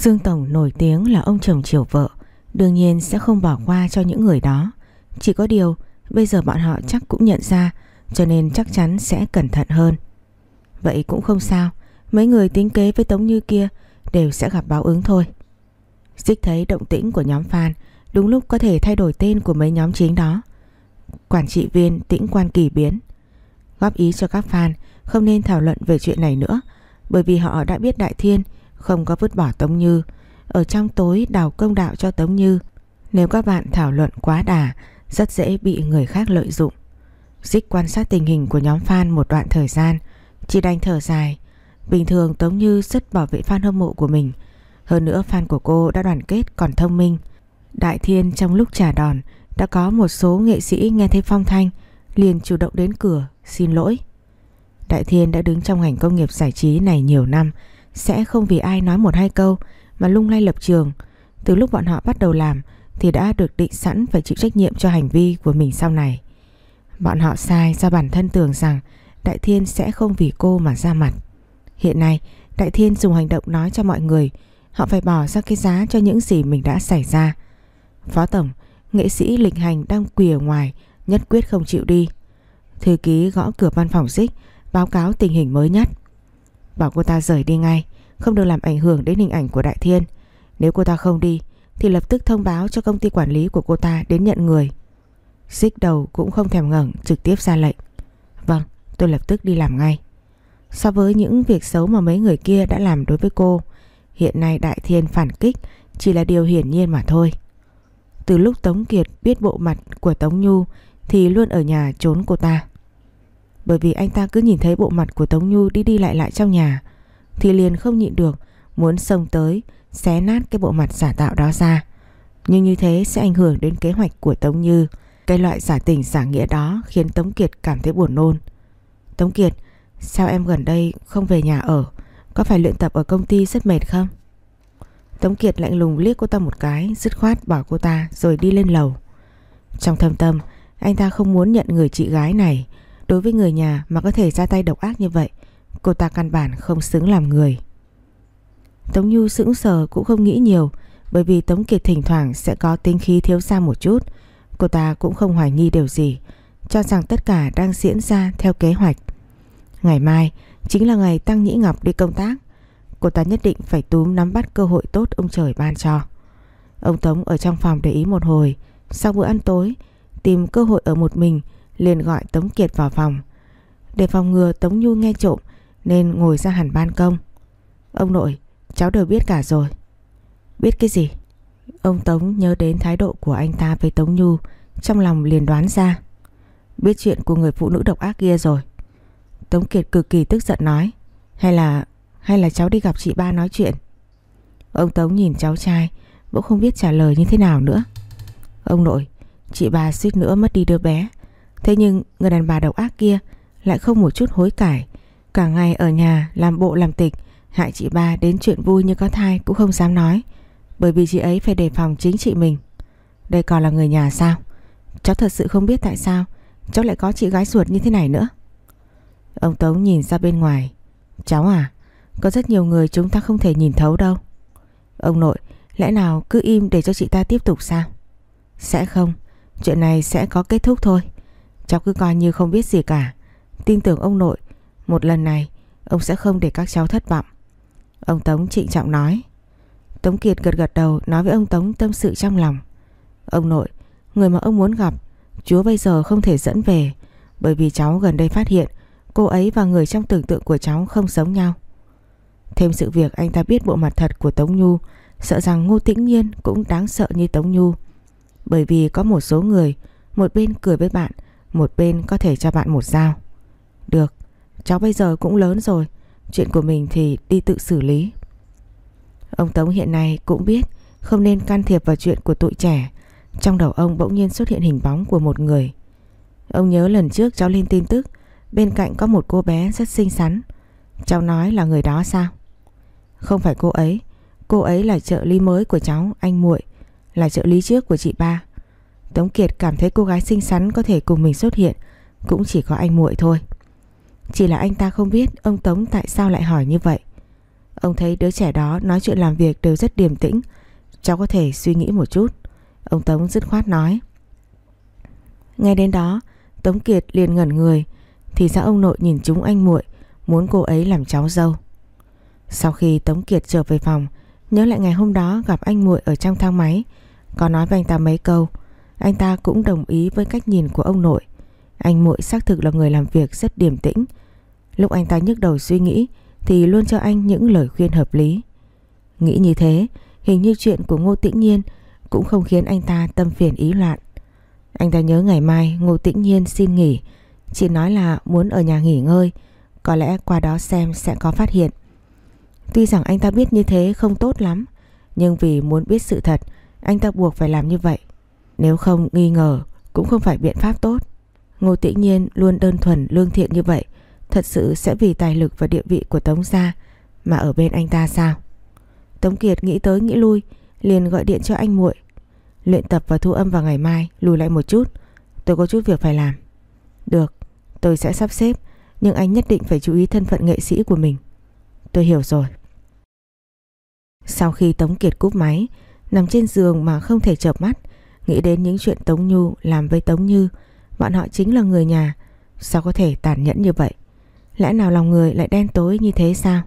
Dương Tổng nổi tiếng là ông chồng chiều vợ, Đương nhiên sẽ không bỏ qua cho những người đó. Chỉ có điều, Bây giờ bọn họ chắc cũng nhận ra, Cho nên chắc chắn sẽ cẩn thận hơn. Vậy cũng không sao, Mấy người tính kế với Tống Như kia Đều sẽ gặp báo ứng thôi. Dích thấy động tĩnh của nhóm fan, Đúng lúc có thể thay đổi tên của mấy nhóm chính đó. Quản trị viên tĩnh quan kỳ biến. Góp ý cho các fan, Không nên thảo luận về chuyện này nữa, Bởi vì họ đã biết Đại Thiên không có vứt bỏ Tống Như. Ở trong tối đào công đạo cho Tống Như, Nếu các bạn thảo luận quá đà, Rất dễ bị người khác lợi dụng. Dích quan sát tình hình của nhóm fan một đoạn thời gian, Chỉ đành thở dài. Bình thường Tống Như rất bảo vệ fan hâm mộ của mình. Hơn nữa fan của cô đã đoàn kết còn thông minh. Đại Thiên trong lúc trả đòn, đã có một số nghệ sĩ nghe thấy phong thanh, liền chủ động đến cửa, xin lỗi. Đại Thiên đã đứng trong ngành công nghiệp giải trí này nhiều năm sẽ không vì ai nói một hai câu mà lung lay lập trường. Từ lúc bọn họ bắt đầu làm thì đã được định sẵn phải chịu trách nhiệm cho hành vi của mình sau này. Bọn họ sai do bản thân tưởng rằng Đại Thiên sẽ không vì cô mà ra mặt. Hiện nay Đại Thiên dùng hành động nói cho mọi người họ phải bỏ ra cái giá cho những gì mình đã xảy ra. Phó Tổng, nghệ sĩ lịch hành đang quỳ ở ngoài, nhất quyết không chịu đi. Thư ký gõ cửa văn phòng xích, báo cáo tình hình mới nhất. Bảo cô ta rời đi ngay, không được làm ảnh hưởng đến hình ảnh của Đại Thiên. Nếu cô ta không đi, thì lập tức thông báo cho công ty quản lý của cô ta đến nhận người. Xích đầu cũng không thèm ngẩng trực tiếp ra lệnh. Vâng, tôi lập tức đi làm ngay. So với những việc xấu mà mấy người kia đã làm đối với cô, hiện nay Đại Thiên phản kích chỉ là điều hiển nhiên mà thôi. Từ lúc Tống Kiệt biết bộ mặt của Tống Nhu thì luôn ở nhà trốn cô ta. Bởi vì anh ta cứ nhìn thấy bộ mặt của Tống Nhu đi đi lại lại trong nhà thì liền không nhịn được muốn xông tới xé nát cái bộ mặt giả tạo đó ra. Nhưng như thế sẽ ảnh hưởng đến kế hoạch của Tống Như. Cái loại giả tình giả nghĩa đó khiến Tống Kiệt cảm thấy buồn nôn. Tống Kiệt, sao em gần đây không về nhà ở? Có phải luyện tập ở công ty rất mệt không? Tống Kiệt lạnh lùng liếc cô ta một cái Dứt khoát bỏ cô ta rồi đi lên lầu Trong thâm tâm Anh ta không muốn nhận người chị gái này Đối với người nhà mà có thể ra tay độc ác như vậy, Cô ta căn bản không xứng làm người. Tống Nhu sững sờ cũng không nghĩ nhiều, Bởi vì Tống Kiệt thỉnh thoảng sẽ có tính khí thiếu ra một chút. Cô ta cũng không hoài nghi điều gì, Cho rằng tất cả đang diễn ra theo kế hoạch. Ngày mai chính là ngày Tăng Nhĩ Ngọc đi công tác, Cô ta nhất định phải túm nắm bắt cơ hội tốt ông trời ban cho. Ông Tống ở trong phòng để ý một hồi, Sau bữa ăn tối, Tìm cơ hội ở một mình liền gọi Tống Kiệt vào phòng. Để phòng ngừa, Tống Nhu nghe trộm Nên ngồi ra hẳn ban công. Ông nội, Cháu đều biết cả rồi. Biết cái gì? Ông Tống nhớ đến thái độ của anh ta với Tống Nhu, Trong lòng liền đoán ra. Biết chuyện của người phụ nữ độc ác kia rồi. Tống Kiệt cực kỳ tức giận nói, Hay là hay là cháu đi gặp chị ba nói chuyện? Ông Tống nhìn cháu trai, Bỗng không biết trả lời như thế nào nữa. Ông nội, Chị ba suýt nữa mất đi đứa bé. Thế nhưng, người đàn bà độc ác kia Lại không một chút hối cải. Cả ngày ở nhà làm bộ làm tịch, Hại chị ba đến chuyện vui như có thai Cũng không dám nói, Bởi vì chị ấy phải đề phòng chính chị mình. Đây còn là người nhà sao? Cháu thật sự không biết tại sao Cháu lại có chị gái ruột như thế này nữa. Ông Tống nhìn ra bên ngoài. Cháu à có rất nhiều người chúng ta không thể nhìn thấu đâu. Ông nội, Lẽ nào cứ im để cho chị ta tiếp tục sao? Sẽ không, Chuyện này sẽ có kết thúc thôi. Cháu cứ coi như không biết gì cả. Tin tưởng ông nội, Một lần này, Ông sẽ không để các cháu thất vọng. Ông Tống trịnh trọng nói. Tống Kiệt gật gật đầu, nói với ông Tống tâm sự trong lòng. Ông nội, Người mà ông muốn gặp, Chúa bây giờ không thể dẫn về, Bởi vì cháu gần đây phát hiện, Cô ấy và người trong tưởng tượng của cháu không giống nhau. Thêm sự việc anh ta biết bộ mặt thật của Tống Nhu, Sợ rằng Ngô Tĩnh Nhiên cũng đáng sợ như Tống Nhu. Bởi vì có một số người, Một bên cười với bạn một bên có thể cho bạn một dao. Được, Cháu bây giờ cũng lớn rồi. Chuyện của mình thì đi tự xử lý. Ông Tống hiện nay cũng biết Không nên can thiệp vào chuyện của tụi trẻ. Trong đầu ông bỗng nhiên xuất hiện hình bóng của một người. Ông nhớ lần trước cháu lên tin tức, Bên cạnh có một cô bé rất xinh xắn. Cháu nói là người đó sao? Không phải cô ấy. Cô ấy là trợ lý mới của cháu, Anh muội. Là trợ lý trước của chị ba. Tống Kiệt cảm thấy cô gái xinh xắn Có thể cùng mình xuất hiện, Cũng chỉ có anh muội thôi. Chỉ là anh ta không biết ông Tống tại sao lại hỏi như vậy. Ông thấy đứa trẻ đó nói chuyện làm việc đều rất điềm tĩnh, Cháu có thể suy nghĩ một chút, Ông Tống dứt khoát nói. Nghe đến đó, Tống Kiệt liền ngẩn người, Thì ra ông nội nhìn chúng anh muội, Muốn cô ấy làm cháu dâu. Sau khi Tống Kiệt trở về phòng, Nhớ lại ngày hôm đó gặp anh muội ở trong thang máy, Có nói với anh ta mấy câu anh ta cũng đồng ý với cách nhìn của ông nội. Anh muội xác thực là người làm việc rất điềm tĩnh. Lúc anh ta nhức đầu suy nghĩ, Thì luôn cho anh những lời khuyên hợp lý. Nghĩ như thế, Hình như chuyện của Ngô Tĩnh Nhiên Cũng không khiến anh ta tâm phiền ý loạn. Anh ta nhớ ngày mai Ngô Tĩnh Nhiên xin nghỉ. Chỉ nói là muốn ở nhà nghỉ ngơi. Có lẽ qua đó xem sẽ có phát hiện. Tuy rằng anh ta biết như thế không tốt lắm, Nhưng vì muốn biết sự thật, Anh ta buộc phải làm như vậy. Nếu không, nghi ngờ, Cũng không phải biện pháp tốt. Ngô Tĩnh Nhiên luôn đơn thuần, lương thiện như vậy, Thật sự sẽ vì tài lực và địa vị của Tống Gia Mà ở bên anh ta sao? Tống Kiệt nghĩ tới nghĩ lui, Liền gọi điện cho anh muội. Luyện tập và thu âm vào ngày mai, Lùi lại một chút, Tôi có chút việc phải làm. Được, tôi sẽ sắp xếp, Nhưng anh nhất định phải chú ý thân phận nghệ sĩ của mình. Tôi hiểu rồi. Sau khi Tống Kiệt cúp máy, Nằm trên giường mà không thể chợp mắt Nghĩ đến những chuyện Tống Nhu làm với Tống Như, Bọn họ chính là người nhà. Sao có thể tàn nhẫn như vậy? Lẽ nào lòng người lại đen tối như thế sao?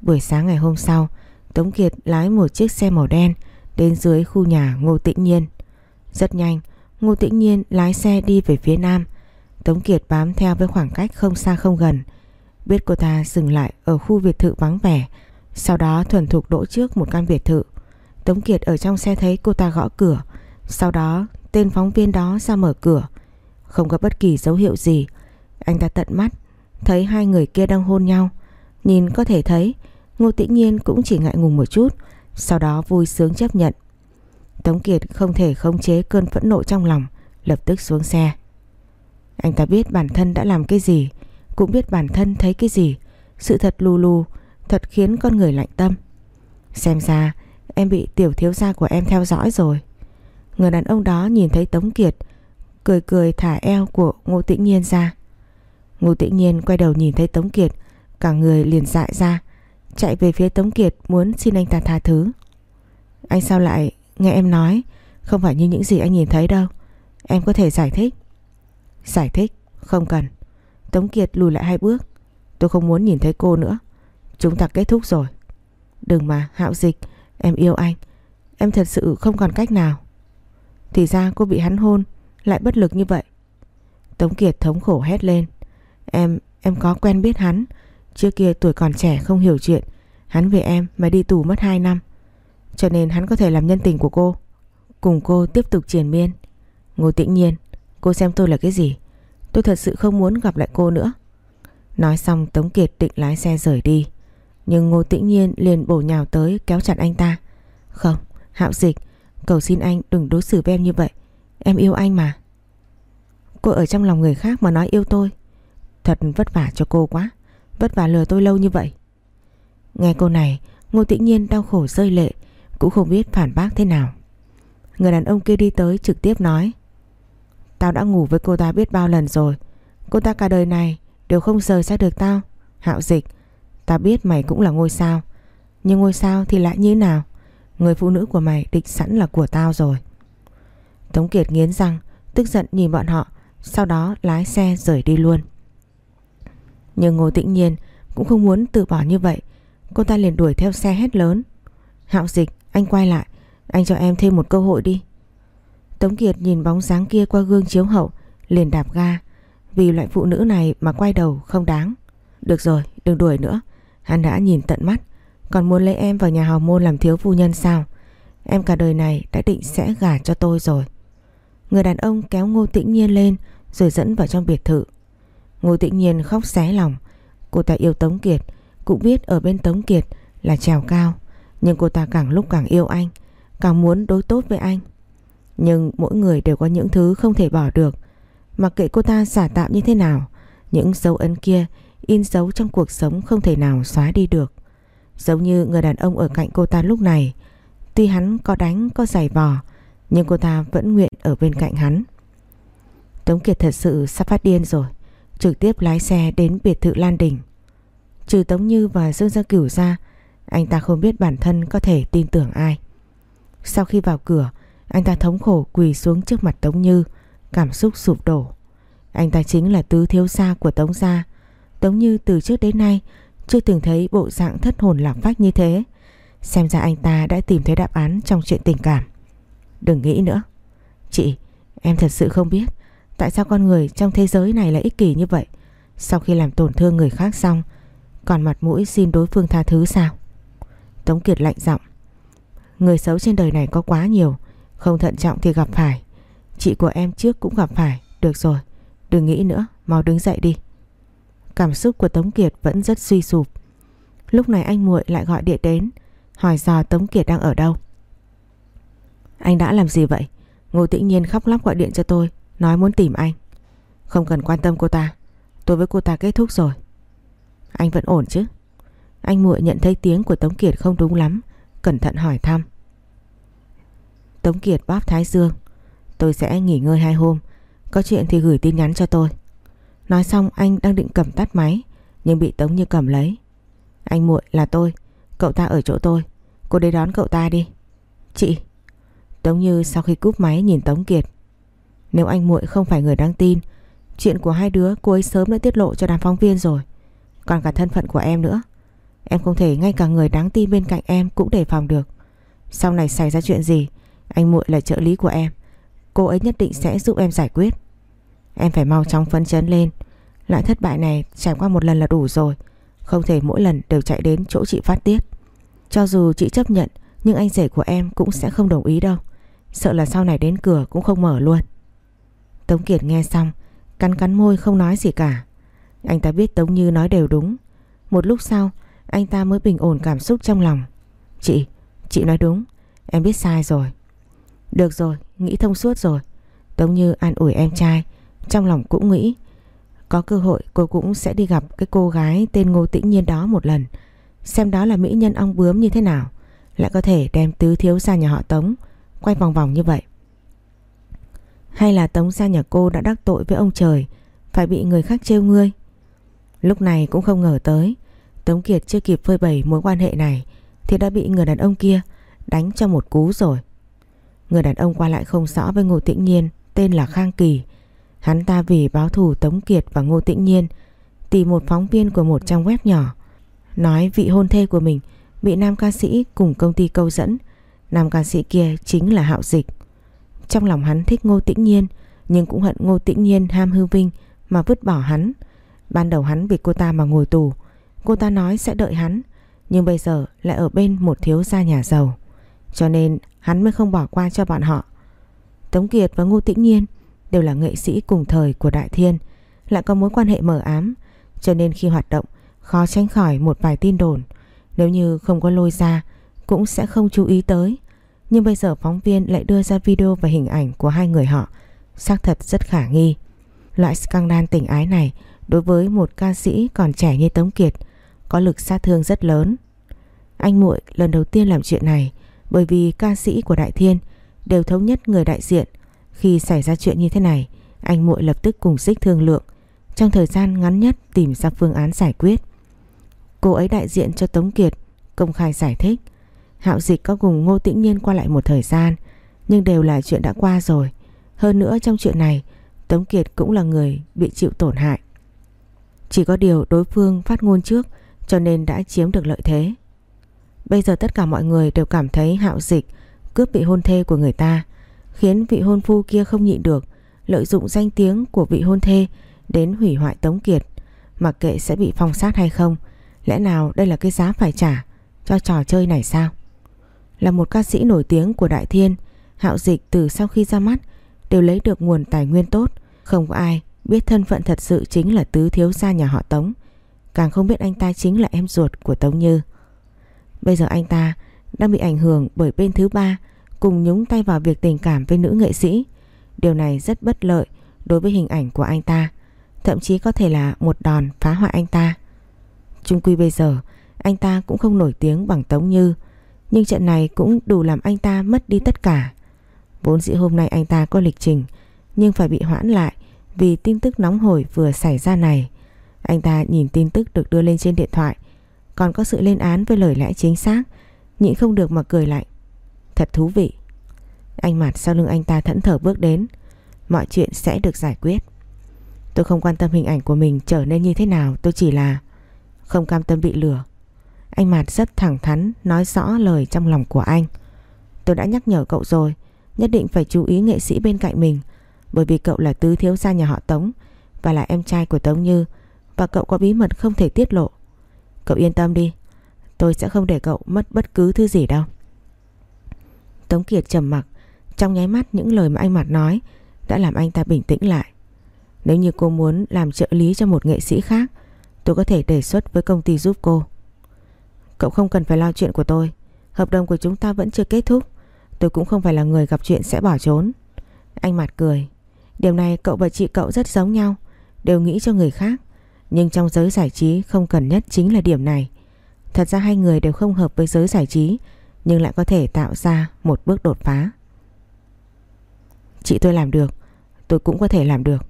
Buổi sáng ngày hôm sau, Tống Kiệt lái một chiếc xe màu đen Đến dưới khu nhà Ngô Tĩnh Nhiên. Rất nhanh, Ngô Tĩnh Nhiên lái xe đi về phía nam. Tống Kiệt bám theo với khoảng cách không xa không gần. Biết cô ta dừng lại ở khu biệt thự vắng vẻ, Sau đó thuần thục đỗ trước một căn biệt thự. Tống Kiệt ở trong xe thấy cô ta gõ cửa sau đó, tên phóng viên đó ra mở cửa. Không có bất kỳ dấu hiệu gì. Anh ta tận mắt, Thấy hai người kia đang hôn nhau. Nhìn có thể thấy, Ngô Tĩnh Nhiên cũng chỉ ngại ngùng một chút, Sau đó vui sướng chấp nhận. Tống Kiệt không thể khống chế cơn phẫn nộ trong lòng, Lập tức xuống xe. Anh ta biết bản thân đã làm cái gì, Cũng biết bản thân thấy cái gì. Sự thật lù lù, Thật khiến con người lạnh tâm. Xem ra, em bị tiểu thiếu gia của em theo dõi rồi. Người đàn ông đó nhìn thấy Tống Kiệt, Cười cười thả eo của Ngô Tĩnh Nhiên ra. Ngô Tĩnh Nhiên quay đầu nhìn thấy Tống Kiệt, Cả người liền dại ra, Chạy về phía Tống Kiệt muốn xin anh ta tha thứ. Anh sao lại nghe em nói? Không phải như những gì anh nhìn thấy đâu. Em có thể giải thích. Giải thích? Không cần. Tống Kiệt lùi lại hai bước. Tôi không muốn nhìn thấy cô nữa. Chúng ta kết thúc rồi. Đừng mà, hạo dịch. Em yêu anh. Em thật sự không còn cách nào. Thì ra cô bị hắn hôn Lại bất lực như vậy. Tống Kiệt thống khổ hét lên. Em, em có quen biết hắn. Trước kia tuổi còn trẻ không hiểu chuyện. Hắn về em mà đi tù mất 2 năm. Cho nên hắn có thể làm nhân tình của cô. Cùng cô tiếp tục triển miên. Ngô tĩnh nhiên Cô xem tôi là cái gì? Tôi thật sự không muốn gặp lại cô nữa. Nói xong Tống Kiệt định lái xe rời đi. Nhưng Ngô Tĩnh Nhiên liền bổ nhào tới kéo chặt anh ta. Không, Hạo Dịch. Cầu xin anh đừng đối xử với em như vậy. Em yêu anh mà. Cô ở trong lòng người khác mà nói yêu tôi. Thật vất vả cho cô quá. Vất vả lừa tôi lâu như vậy. Nghe cô này, Ngô Tĩnh Nhiên đau khổ rơi lệ, Cũng không biết phản bác thế nào. Người đàn ông kia đi tới trực tiếp nói, Tao đã ngủ với cô ta biết bao lần rồi. Cô ta cả đời này Đều không rời xa được tao. Hạo dịch, Tao biết mày cũng là ngôi sao. Nhưng ngôi sao thì lại như nào? Người phụ nữ của mày định sẵn là của tao rồi. Tống Kiệt nghiến răng, Tức giận nhìn bọn họ, Sau đó lái xe rời đi luôn. Nhưng Ngô Tĩnh Nhiên cũng không muốn từ bỏ như vậy. Cô ta liền đuổi theo xe hét lớn. Hạo dịch, anh quay lại, Anh cho em thêm một cơ hội đi. Tống Kiệt nhìn bóng dáng kia qua gương chiếu hậu, Liền đạp ga. Vì loại phụ nữ này mà quay đầu không đáng. Được rồi, đừng đuổi nữa. Hắn đã nhìn tận mắt. Còn muốn lấy em vào nhà hào môn làm thiếu phu nhân sao? Em cả đời này đã định sẽ gả cho tôi rồi. Người đàn ông kéo Ngô Tĩnh Nhiên lên, Rồi dẫn vào trong biệt thự. Ngô Tĩnh Nhiên khóc xé lòng. Cô ta yêu Tống Kiệt, Cũng biết ở bên Tống Kiệt là trèo cao, Nhưng cô ta càng lúc càng yêu anh, Càng muốn đối tốt với anh. Nhưng mỗi người đều có những thứ không thể bỏ được. Mặc kệ cô ta xả tạm như thế nào, Những dấu ấn kia In dấu trong cuộc sống không thể nào xóa đi được. Giống như người đàn ông ở cạnh cô ta lúc này Tuy hắn có đánh có giày vò Nhưng cô ta vẫn nguyện ở bên cạnh hắn Tống Kiệt thật sự sắp phát điên rồi trực tiếp lái xe đến biệt thự Lan Đình. Trừ Tống Như và Dương Gia Cửu ra Anh ta không biết bản thân có thể tin tưởng ai. Sau khi vào cửa, anh ta thống khổ quỳ xuống trước mặt Tống Như, cảm xúc sụp đổ. Anh ta chính là tứ thiếu gia của Tống Gia. Tống Như từ trước đến nay chưa từng thấy bộ dạng thất hồn lạc phách như thế. Xem ra anh ta đã tìm thấy đáp án trong chuyện tình cảm. Đừng nghĩ nữa. Chị, em thật sự không biết tại sao con người trong thế giới này lại ích kỷ như vậy. Sau khi làm tổn thương người khác xong, còn mặt mũi xin đối phương tha thứ sao? Tống Kiệt lạnh giọng. Người xấu trên đời này có quá nhiều, không thận trọng thì gặp phải. Chị của em trước cũng gặp phải, được rồi, đừng nghĩ nữa, mau đứng dậy đi. Cảm xúc của Tống Kiệt vẫn rất suy sụp. Lúc này anh muội lại gọi điện đến, hỏi dò Tống Kiệt đang ở đâu. Anh đã làm gì vậy? Ngô Tĩnh Nhiên khóc lóc gọi điện cho tôi, nói muốn tìm anh. Không cần quan tâm cô ta, tôi với cô ta kết thúc rồi. Anh vẫn ổn chứ? Anh muội nhận thấy tiếng của Tống Kiệt không đúng lắm, cẩn thận hỏi thăm. Tống Kiệt bóp thái dương, tôi sẽ nghỉ ngơi hai hôm, có chuyện thì gửi tin nhắn cho tôi. Nói xong anh đang định cầm tắt máy, nhưng bị Tống Như cầm lấy. Anh muội là tôi, cậu ta ở chỗ tôi, cô đến đón cậu ta đi. Chị. Tống Như sau khi cúp máy nhìn Tống Kiệt. Nếu anh muội không phải người đáng tin, chuyện của hai đứa cô ấy sớm đã tiết lộ cho đám phóng viên rồi. Còn cả thân phận của em nữa. Em không thể ngay cả người đáng tin bên cạnh em cũng đề phòng được. Sau này xảy ra chuyện gì, anh muội là trợ lý của em. Cô ấy nhất định sẽ giúp em giải quyết. Em phải mau chóng phấn chấn lên. Loại thất bại này trải qua một lần là đủ rồi. Không thể mỗi lần đều chạy đến chỗ chị phát tiết. Cho dù chị chấp nhận, nhưng anh rể của em cũng sẽ không đồng ý đâu. Sợ là sau này đến cửa cũng không mở luôn. Tống Kiệt nghe xong, cắn cắn môi không nói gì cả. Anh ta biết Tống Như nói đều đúng. Một lúc sau, anh ta mới bình ổn cảm xúc trong lòng. Chị, chị nói đúng, em biết sai rồi. Được rồi, nghĩ thông suốt rồi. Tống Như an ủi em trai, trong lòng cũng nghĩ. Có cơ hội cô cũng sẽ đi gặp cái cô gái tên Ngô Tĩnh Nhiên đó một lần. Xem đó là mỹ nhân ong bướm như thế nào. Lại có thể đem tứ thiếu ra nhà họ Tống, quay vòng vòng như vậy. Hay là Tống ra nhà cô đã đắc tội với ông trời, phải bị người khác trêu ngươi. Lúc này cũng không ngờ tới, Tống Kiệt chưa kịp phơi bày mối quan hệ này thì đã bị người đàn ông kia đánh cho một cú rồi. Người đàn ông qua lại không rõ với Ngô Tĩnh Nhiên tên là Khang Kỳ. Hắn ta vì báo thù Tống Kiệt và Ngô Tĩnh Nhiên, tìm một phóng viên của một trang web nhỏ, nói vị hôn thê của mình bị nam ca sĩ cùng công ty câu dẫn. Nam ca sĩ kia chính là Hạo Dịch. Trong lòng hắn thích Ngô Tĩnh Nhiên, nhưng cũng hận Ngô Tĩnh Nhiên ham hư vinh mà vứt bỏ hắn. Ban đầu hắn vì cô ta mà ngồi tù, Cô ta nói sẽ đợi hắn, Nhưng bây giờ lại ở bên một thiếu gia nhà giàu Cho nên hắn mới không bỏ qua cho bọn họ Tống Kiệt và Ngô Tĩnh Nhiên Đều là nghệ sĩ cùng thời của Đại Thiên, Lại có mối quan hệ mờ ám, Cho nên khi hoạt động, Khó tránh khỏi một vài tin đồn Nếu như không có lôi ra, Cũng sẽ không chú ý tới Nhưng bây giờ phóng viên lại đưa ra video và hình ảnh Của hai người họ, xác thật rất khả nghi Loại scandal tình ái này Đối với một ca sĩ còn trẻ như Tống Kiệt có lực sát thương rất lớn. Anh muội lần đầu tiên làm chuyện này bởi vì ca sĩ của Đại Thiên đều thống nhất người đại diện. Khi xảy ra chuyện như thế này, anh muội lập tức cùng xích thương lượng, trong thời gian ngắn nhất tìm ra phương án giải quyết. Cô ấy đại diện cho Tống Kiệt, công khai giải thích. Hạo dịch có cùng Ngô Tĩnh Nhiên qua lại một thời gian, nhưng đều là chuyện đã qua rồi. Hơn nữa trong chuyện này, Tống Kiệt cũng là người bị chịu tổn hại. Chỉ có điều đối phương phát ngôn trước cho nên đã chiếm được lợi thế. Bây giờ tất cả mọi người đều cảm thấy hạo dịch cướp bị hôn thê của người ta, khiến vị hôn phu kia không nhịn được, lợi dụng danh tiếng của vị hôn thê đến hủy hoại Tống Kiệt, mặc kệ sẽ bị phong sát hay không, lẽ nào đây là cái giá phải trả cho trò chơi này sao? Là một ca sĩ nổi tiếng của Đại Thiên, Hạo Dịch từ sau khi ra mắt đều lấy được nguồn tài nguyên tốt, không có ai biết thân phận thật sự chính là tứ thiếu gia nhà họ Tống. Càng không biết anh ta chính là em ruột của Tống Như Bây giờ anh ta đang bị ảnh hưởng bởi bên thứ ba cùng nhúng tay vào việc tình cảm với nữ nghệ sĩ. Điều này rất bất lợi đối với hình ảnh của anh ta, thậm chí có thể là một đòn phá hoại anh ta. Trung quy bây giờ, anh ta cũng không nổi tiếng bằng Tống Như, nhưng trận này cũng đủ làm anh ta mất đi tất cả. Vốn dĩ hôm nay anh ta có lịch trình, nhưng phải bị hoãn lại vì tin tức nóng hổi vừa xảy ra này. Anh ta nhìn tin tức được đưa lên trên điện thoại còn có sự lên án với lời lẽ chính xác, nhịn không được mà cười lạnh. Thật thú vị. Anh mặt sau lưng anh ta thẫn thờ bước đến, mọi chuyện sẽ được giải quyết. Tôi không quan tâm hình ảnh của mình trở nên như thế nào, tôi chỉ là không cam tâm bị lừa. Anh Mạt rất thẳng thắn nói rõ lời trong lòng của anh. Tôi đã nhắc nhở cậu rồi, nhất định phải chú ý nghệ sĩ bên cạnh mình, bởi vì cậu là tứ thiếu gia nhà họ Tống và là em trai của Tống Như và cậu có bí mật không thể tiết lộ. Cậu yên tâm đi, tôi sẽ không để cậu mất bất cứ thứ gì đâu. Tống Kiệt trầm mặc, trong nháy mắt những lời mà anh mặt nói đã làm anh ta bình tĩnh lại. Nếu như cô muốn làm trợ lý cho một nghệ sĩ khác, tôi có thể đề xuất với công ty giúp cô. Cậu không cần phải lo chuyện của tôi, hợp đồng của chúng ta vẫn chưa kết thúc, tôi cũng không phải là người gặp chuyện sẽ bỏ trốn. Anh mặt cười, điều này cậu và chị cậu rất giống nhau, đều nghĩ cho người khác, nhưng trong giới giải trí không cần nhất chính là điểm này. Thật ra hai người đều không hợp với giới giải trí, nhưng lại có thể tạo ra một bước đột phá. Chị tôi làm được, tôi cũng có thể làm được.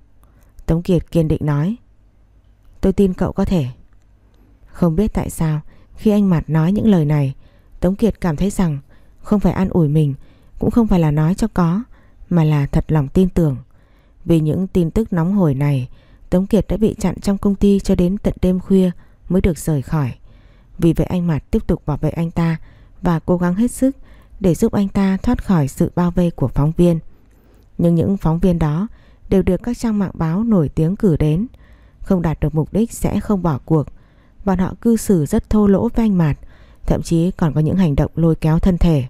Tống Kiệt kiên định nói. Tôi tin cậu có thể. Không biết tại sao khi anh Mặt nói những lời này, Tống Kiệt cảm thấy rằng không phải an ủi mình, cũng không phải là nói cho có, mà là thật lòng tin tưởng. Vì những tin tức nóng hổi này, Tống Kiệt đã bị chặn trong công ty cho đến tận đêm khuya mới được rời khỏi. Vì vậy anh Mặt tiếp tục bảo vệ anh ta và cố gắng hết sức để giúp anh ta thoát khỏi sự bao vây của phóng viên. Nhưng những phóng viên đó đều được các trang mạng báo nổi tiếng cử đến. Không đạt được mục đích sẽ không bỏ cuộc. Bọn họ cư xử rất thô lỗ với anh Mạt, thậm chí còn có những hành động lôi kéo thân thể.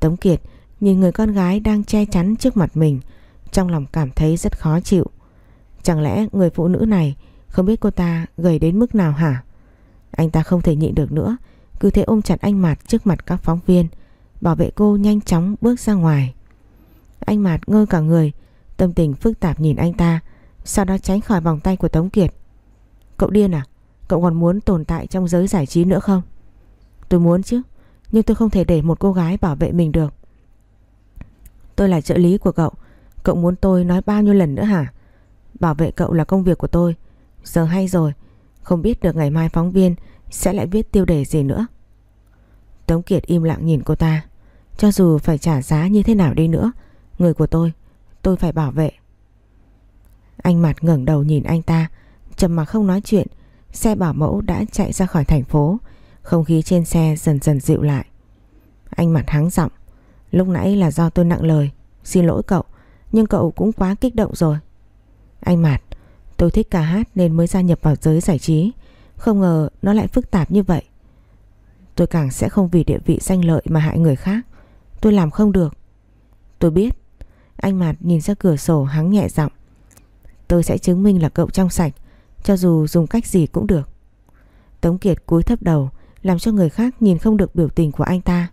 Tống Kiệt nhìn người con gái đang che chắn trước mặt mình, trong lòng cảm thấy rất khó chịu. Chẳng lẽ người phụ nữ này không biết cô ta gầy đến mức nào hả? Anh ta không thể nhịn được nữa, cứ thế ôm chặt anh Mạt trước mặt các phóng viên, bảo vệ cô nhanh chóng bước ra ngoài. Anh Mạt ngơ cả người, tâm tình phức tạp nhìn anh ta, sau đó tránh khỏi vòng tay của Tống Kiệt. Cậu điên à? Cậu còn muốn tồn tại trong giới giải trí nữa không? Tôi muốn chứ, nhưng tôi không thể để một cô gái bảo vệ mình được. Tôi là trợ lý của cậu, cậu muốn tôi nói bao nhiêu lần nữa hả? Bảo vệ cậu là công việc của tôi, giờ hay rồi, không biết được ngày mai phóng viên sẽ lại viết tiêu đề gì nữa. Tống Kiệt im lặng nhìn cô ta, cho dù phải trả giá như thế nào đi nữa, người của tôi, tôi phải bảo vệ. Anh mặt ngẩng đầu nhìn anh ta, trầm mặc không nói chuyện, xe bảo mẫu đã chạy ra khỏi thành phố, không khí trên xe dần dần dịu lại. Anh mặt hắng giọng, lúc nãy là do tôi nặng lời, xin lỗi cậu, nhưng cậu cũng quá kích động rồi. Anh mặt, tôi thích ca hát nên mới gia nhập vào giới giải trí, không ngờ nó lại phức tạp như vậy. Tôi càng sẽ không vì địa vị danh lợi mà hại người khác. Tôi làm không được. Tôi biết. Anh Mạt nhìn ra cửa sổ hắng nhẹ giọng. Tôi sẽ chứng minh là cậu trong sạch, cho dù dùng cách gì cũng được. Tống Kiệt cúi thấp đầu, làm cho người khác nhìn không được biểu tình của anh ta.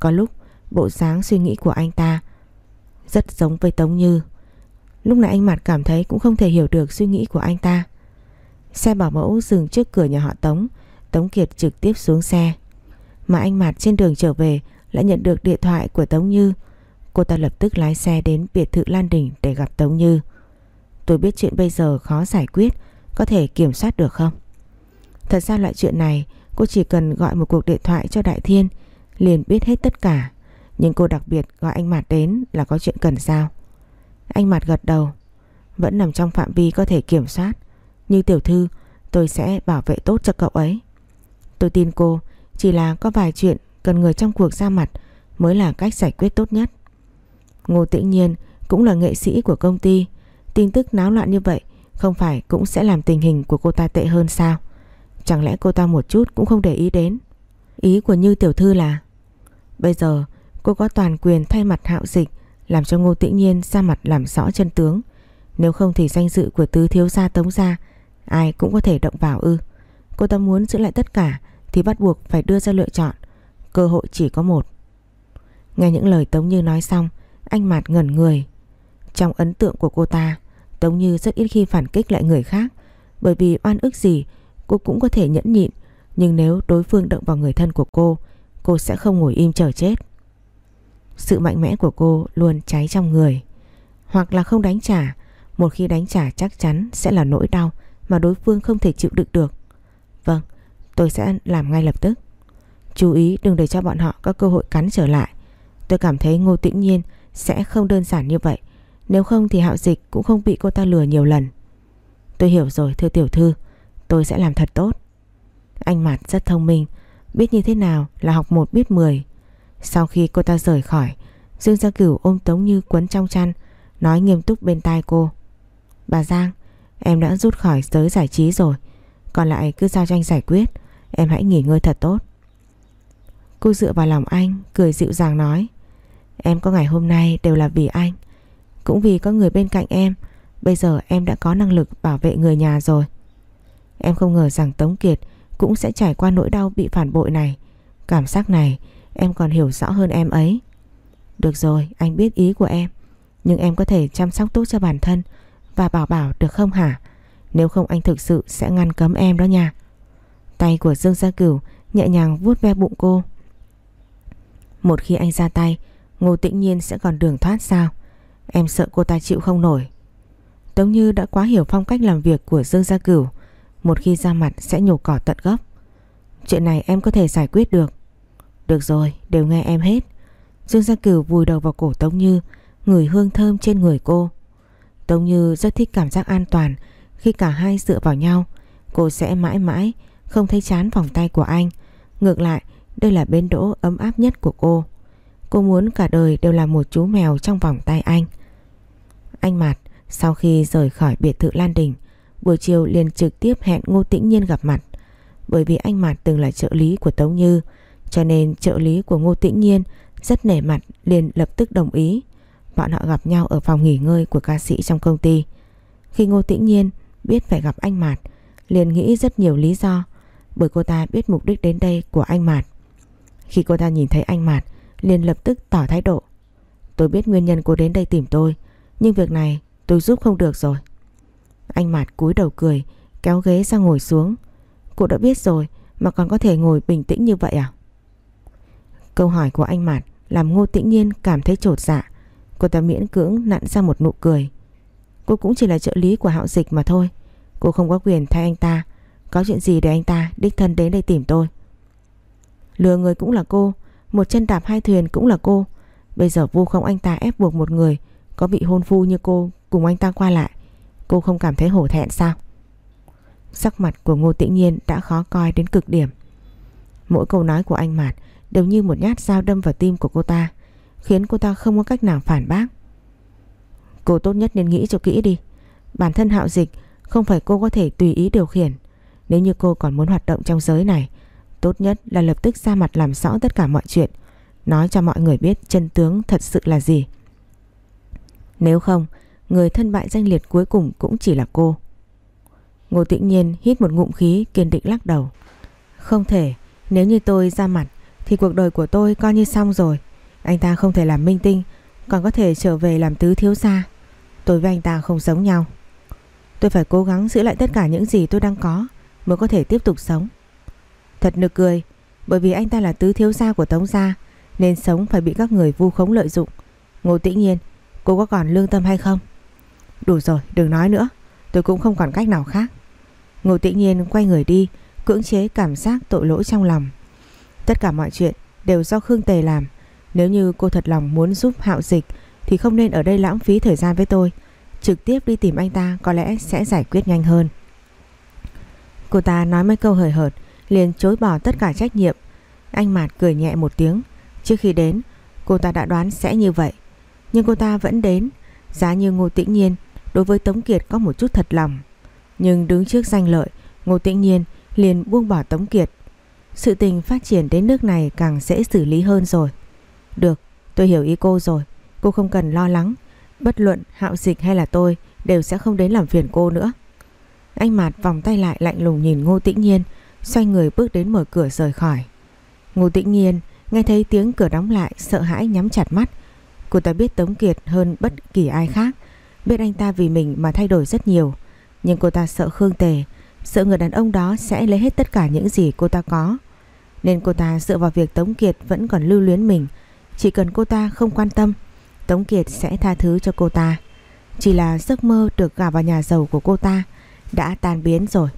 Có lúc, bộ dáng suy nghĩ của anh ta rất giống với Tống Như. Lúc này anh Mạt cảm thấy cũng không thể hiểu được suy nghĩ của anh ta. Xe bảo mẫu dừng trước cửa nhà họ Tống, Tống Kiệt trực tiếp xuống xe. Mà anh Mạt trên đường trở về lại nhận được điện thoại của Tống Như. Cô ta lập tức lái xe đến biệt thự Lan Đình để gặp Tống Như. Tôi biết chuyện bây giờ khó giải quyết, có thể kiểm soát được không? Thật ra loại chuyện này cô chỉ cần gọi một cuộc điện thoại cho Đại Thiên liền biết hết tất cả. Nhưng cô đặc biệt gọi anh Mạt đến là có chuyện cần sao. Anh Mạt gật đầu, vẫn nằm trong phạm vi có thể kiểm soát. Như tiểu thư, tôi sẽ bảo vệ tốt cho cậu ấy. Tôi tin cô, chỉ là có vài chuyện cần người trong cuộc ra mặt mới là cách giải quyết tốt nhất. Ngô Tĩnh Nhiên cũng là nghệ sĩ của công ty. Tin tức náo loạn như vậy không phải cũng sẽ làm tình hình của cô ta tệ hơn sao? Chẳng lẽ cô ta một chút cũng không để ý đến? Ý của Như Tiểu Thư là Bây giờ cô có toàn quyền thay mặt hạo dịch làm cho Ngô Tĩnh Nhiên ra mặt làm rõ chân tướng. Nếu không thì danh dự của tứ thiếu gia tống gia ai cũng có thể động vào ư. Cô ta muốn giữ lại tất cả thì bắt buộc phải đưa ra lựa chọn. Cơ hội chỉ có một. Nghe những lời Tống Như nói xong, anh Mạt ngẩn người. Trong ấn tượng của cô ta, Tống Như rất ít khi phản kích lại người khác. Bởi vì oan ức gì, cô cũng có thể nhẫn nhịn. Nhưng nếu đối phương động vào người thân của cô, cô sẽ không ngồi im chờ chết. Sự mạnh mẽ của cô luôn cháy trong người. Hoặc là không đánh trả, một khi đánh trả chắc chắn sẽ là nỗi đau mà đối phương không thể chịu đựng được. Vâng, Tôi sẽ làm ngay lập tức. Chú ý đừng để cho bọn họ có cơ hội cắn trở lại. Tôi cảm thấy Ngô Tĩnh Nhiên sẽ không đơn giản như vậy. Nếu không thì Hạo Dịch cũng không bị cô ta lừa nhiều lần. Tôi hiểu rồi thưa tiểu thư. Tôi sẽ làm thật tốt. Anh Mạt rất thông minh. Biết như thế nào là học một biết mười. Sau khi cô ta rời khỏi Dương Gia Cửu ôm Tống Như quấn trong chăn Nói nghiêm túc bên tai cô. Bà Giang Em đã rút khỏi giới giải trí rồi. Còn lại cứ giao cho anh giải quyết. Em hãy nghỉ ngơi thật tốt. Cô dựa vào lòng anh, Cười dịu dàng nói. Em có ngày hôm nay đều là vì anh. Cũng vì có người bên cạnh em, Bây giờ em đã có năng lực bảo vệ người nhà rồi. Em không ngờ rằng Tống Kiệt Cũng sẽ trải qua nỗi đau bị phản bội này. Cảm giác này, Em còn hiểu rõ hơn em ấy. Được rồi, anh biết ý của em. Nhưng em có thể chăm sóc tốt cho bản thân. Và bảo bảo được không hả? Nếu không anh thực sự sẽ ngăn cấm em đó nha. Tay của Dương Gia Cửu Nhẹ nhàng vuốt ve bụng cô. Một khi anh ra tay Ngô Tĩnh Nhiên sẽ còn đường thoát sao? Em sợ cô ta chịu không nổi. Tống Như đã quá hiểu phong cách làm việc của Dương Gia Cửu Một khi ra mặt sẽ nhổ cỏ tận gốc. Chuyện này em có thể giải quyết được. Được rồi, đều nghe em hết. Dương Gia Cửu vùi đầu vào cổ Tống Như Ngửi hương thơm trên người cô. Tống Như rất thích cảm giác an toàn. Khi cả hai dựa vào nhau, Cô sẽ mãi mãi không thấy chán vòng tay của anh. Ngược lại, đây là bến đỗ ấm áp nhất của cô. Cô muốn cả đời đều là một chú mèo trong vòng tay anh. Anh Mạt, sau khi rời khỏi biệt thự Lan Đình, Buổi chiều liền trực tiếp hẹn Ngô Tĩnh Nhiên gặp mặt. Bởi vì anh Mạt từng là trợ lý của Tống Như, Cho nên trợ lý của Ngô Tĩnh Nhiên rất nể mặt liền lập tức đồng ý. Bọn họ gặp nhau ở phòng nghỉ ngơi của ca sĩ trong công ty Khi Ngô Tĩnh Nhiên biết phải gặp anh Mạt, liền nghĩ rất nhiều lý do, bởi cô ta biết mục đích đến đây của anh Mạt. Khi cô ta nhìn thấy anh Mạt, liền lập tức tỏ thái độ. Tôi biết nguyên nhân cô đến đây tìm tôi, nhưng việc này tôi giúp không được rồi. Anh Mạt cúi đầu cười, kéo ghế ra ngồi xuống. Cô đã biết rồi mà còn có thể ngồi bình tĩnh như vậy à? Câu hỏi của anh Mạt làm Ngô Tĩnh Nhiên cảm thấy trột dạ. Cô ta miễn cưỡng nặn ra một nụ cười. Cô cũng chỉ là trợ lý của hạo dịch mà thôi. Cô không có quyền thay anh ta. Có chuyện gì để anh ta đích thân đến đây tìm tôi? Lừa người cũng là cô. Một chân đạp hai thuyền cũng là cô. Bây giờ vu không anh ta ép buộc một người, Có bị hôn phu như cô cùng anh ta qua lại, Cô không cảm thấy hổ thẹn sao? Sắc mặt của Ngô Tĩnh Nhiên đã khó coi đến cực điểm. Mỗi câu nói của anh Mạt đều như một nhát dao đâm vào tim của cô ta. Khiến cô ta không có cách nào phản bác. Cô tốt nhất nên nghĩ cho kỹ đi. Bản thân hạo dịch không phải cô có thể tùy ý điều khiển. Nếu như cô còn muốn hoạt động trong giới này, Tốt nhất là lập tức ra mặt làm rõ tất cả mọi chuyện, Nói cho mọi người biết chân tướng thật sự là gì. Nếu không, Người thân bại danh liệt cuối cùng cũng chỉ là cô. Ngô tĩnh nhiên hít một ngụm khí, kiên định lắc đầu. Không thể, Nếu như tôi ra mặt, Thì cuộc đời của tôi coi như xong rồi. Anh ta không thể làm minh tinh Còn có thể trở về làm tứ thiếu gia Tôi với anh ta không giống nhau Tôi phải cố gắng giữ lại tất cả những gì tôi đang có mới có thể tiếp tục sống. Thật nực cười, bởi vì anh ta là tứ thiếu gia của Tống gia nên sống phải bị các người vu khống lợi dụng. Ngô Tĩnh Nhiên, cô có còn lương tâm hay không? Đủ rồi, đừng nói nữa, tôi cũng không còn cách nào khác. Ngô Tĩnh Nhiên quay người đi, cưỡng chế cảm giác tội lỗi trong lòng. Tất cả mọi chuyện đều do Khương Tề làm. Nếu như cô thật lòng muốn giúp hạo dịch, thì không nên ở đây lãng phí thời gian với tôi. Trực tiếp đi tìm anh ta có lẽ sẽ giải quyết nhanh hơn. Cô ta nói mấy câu hời hợt, liền chối bỏ tất cả trách nhiệm. Anh Mạt cười nhẹ một tiếng. Trước khi đến, cô ta đã đoán sẽ như vậy. Nhưng cô ta vẫn đến. Giá như Ngô Tĩnh Nhiên, đối với Tống Kiệt có một chút thật lòng. Nhưng đứng trước danh lợi, Ngô Tĩnh Nhiên liền buông bỏ Tống Kiệt. Sự tình phát triển đến nước này càng dễ xử lý hơn rồi. Được, tôi hiểu ý cô rồi. Cô không cần lo lắng. Bất luận hạo dịch hay là tôi đều sẽ không đến làm phiền cô nữa. Anh Mạt vòng tay lại lạnh lùng nhìn Ngô Tĩnh Nhiên Xoay người bước đến mở cửa rời khỏi Ngô Tĩnh Nhiên nghe thấy tiếng cửa đóng lại Sợ hãi nhắm chặt mắt Cô ta biết Tống Kiệt hơn bất kỳ ai khác Biết anh ta vì mình mà thay đổi rất nhiều Nhưng cô ta sợ Khương Tề Sợ người đàn ông đó sẽ lấy hết tất cả những gì cô ta có Nên cô ta dựa vào việc Tống Kiệt vẫn còn lưu luyến mình chỉ cần cô ta không quan tâm, Tống Kiệt sẽ tha thứ cho cô ta. Chỉ là giấc mơ được gả vào nhà giàu của cô ta đã tan biến rồi.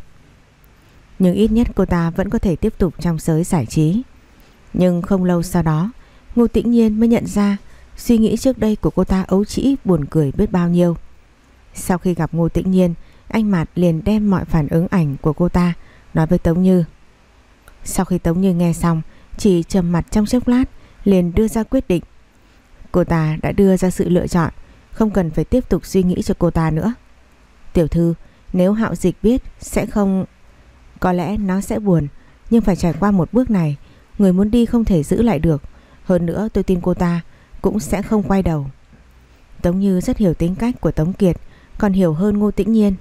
Nhưng ít nhất cô ta vẫn có thể tiếp tục trong giới giải trí. Nhưng không lâu sau đó, Ngô Tĩnh Nhiên mới nhận ra Suy nghĩ trước đây của cô ta ấu trĩ, buồn cười biết bao nhiêu. Sau khi gặp Ngô Tĩnh Nhiên, Anh Mạt liền đem mọi phản ứng ảnh của cô ta Nói với Tống Như. Sau khi Tống Như nghe xong, Chỉ trầm mặt trong chốc lát Liền đưa ra quyết định. Cô ta đã đưa ra sự lựa chọn, Không cần phải tiếp tục suy nghĩ cho cô ta nữa. Tiểu thư, Nếu hạo dịch biết sẽ không, Có lẽ nó sẽ buồn, Nhưng phải trải qua một bước này, Người muốn đi không thể giữ lại được. Hơn nữa, tôi tin cô ta cũng sẽ không quay đầu. Tống Như rất hiểu tính cách của Tống Kiệt, Còn hiểu hơn Ngô Tĩnh Nhiên.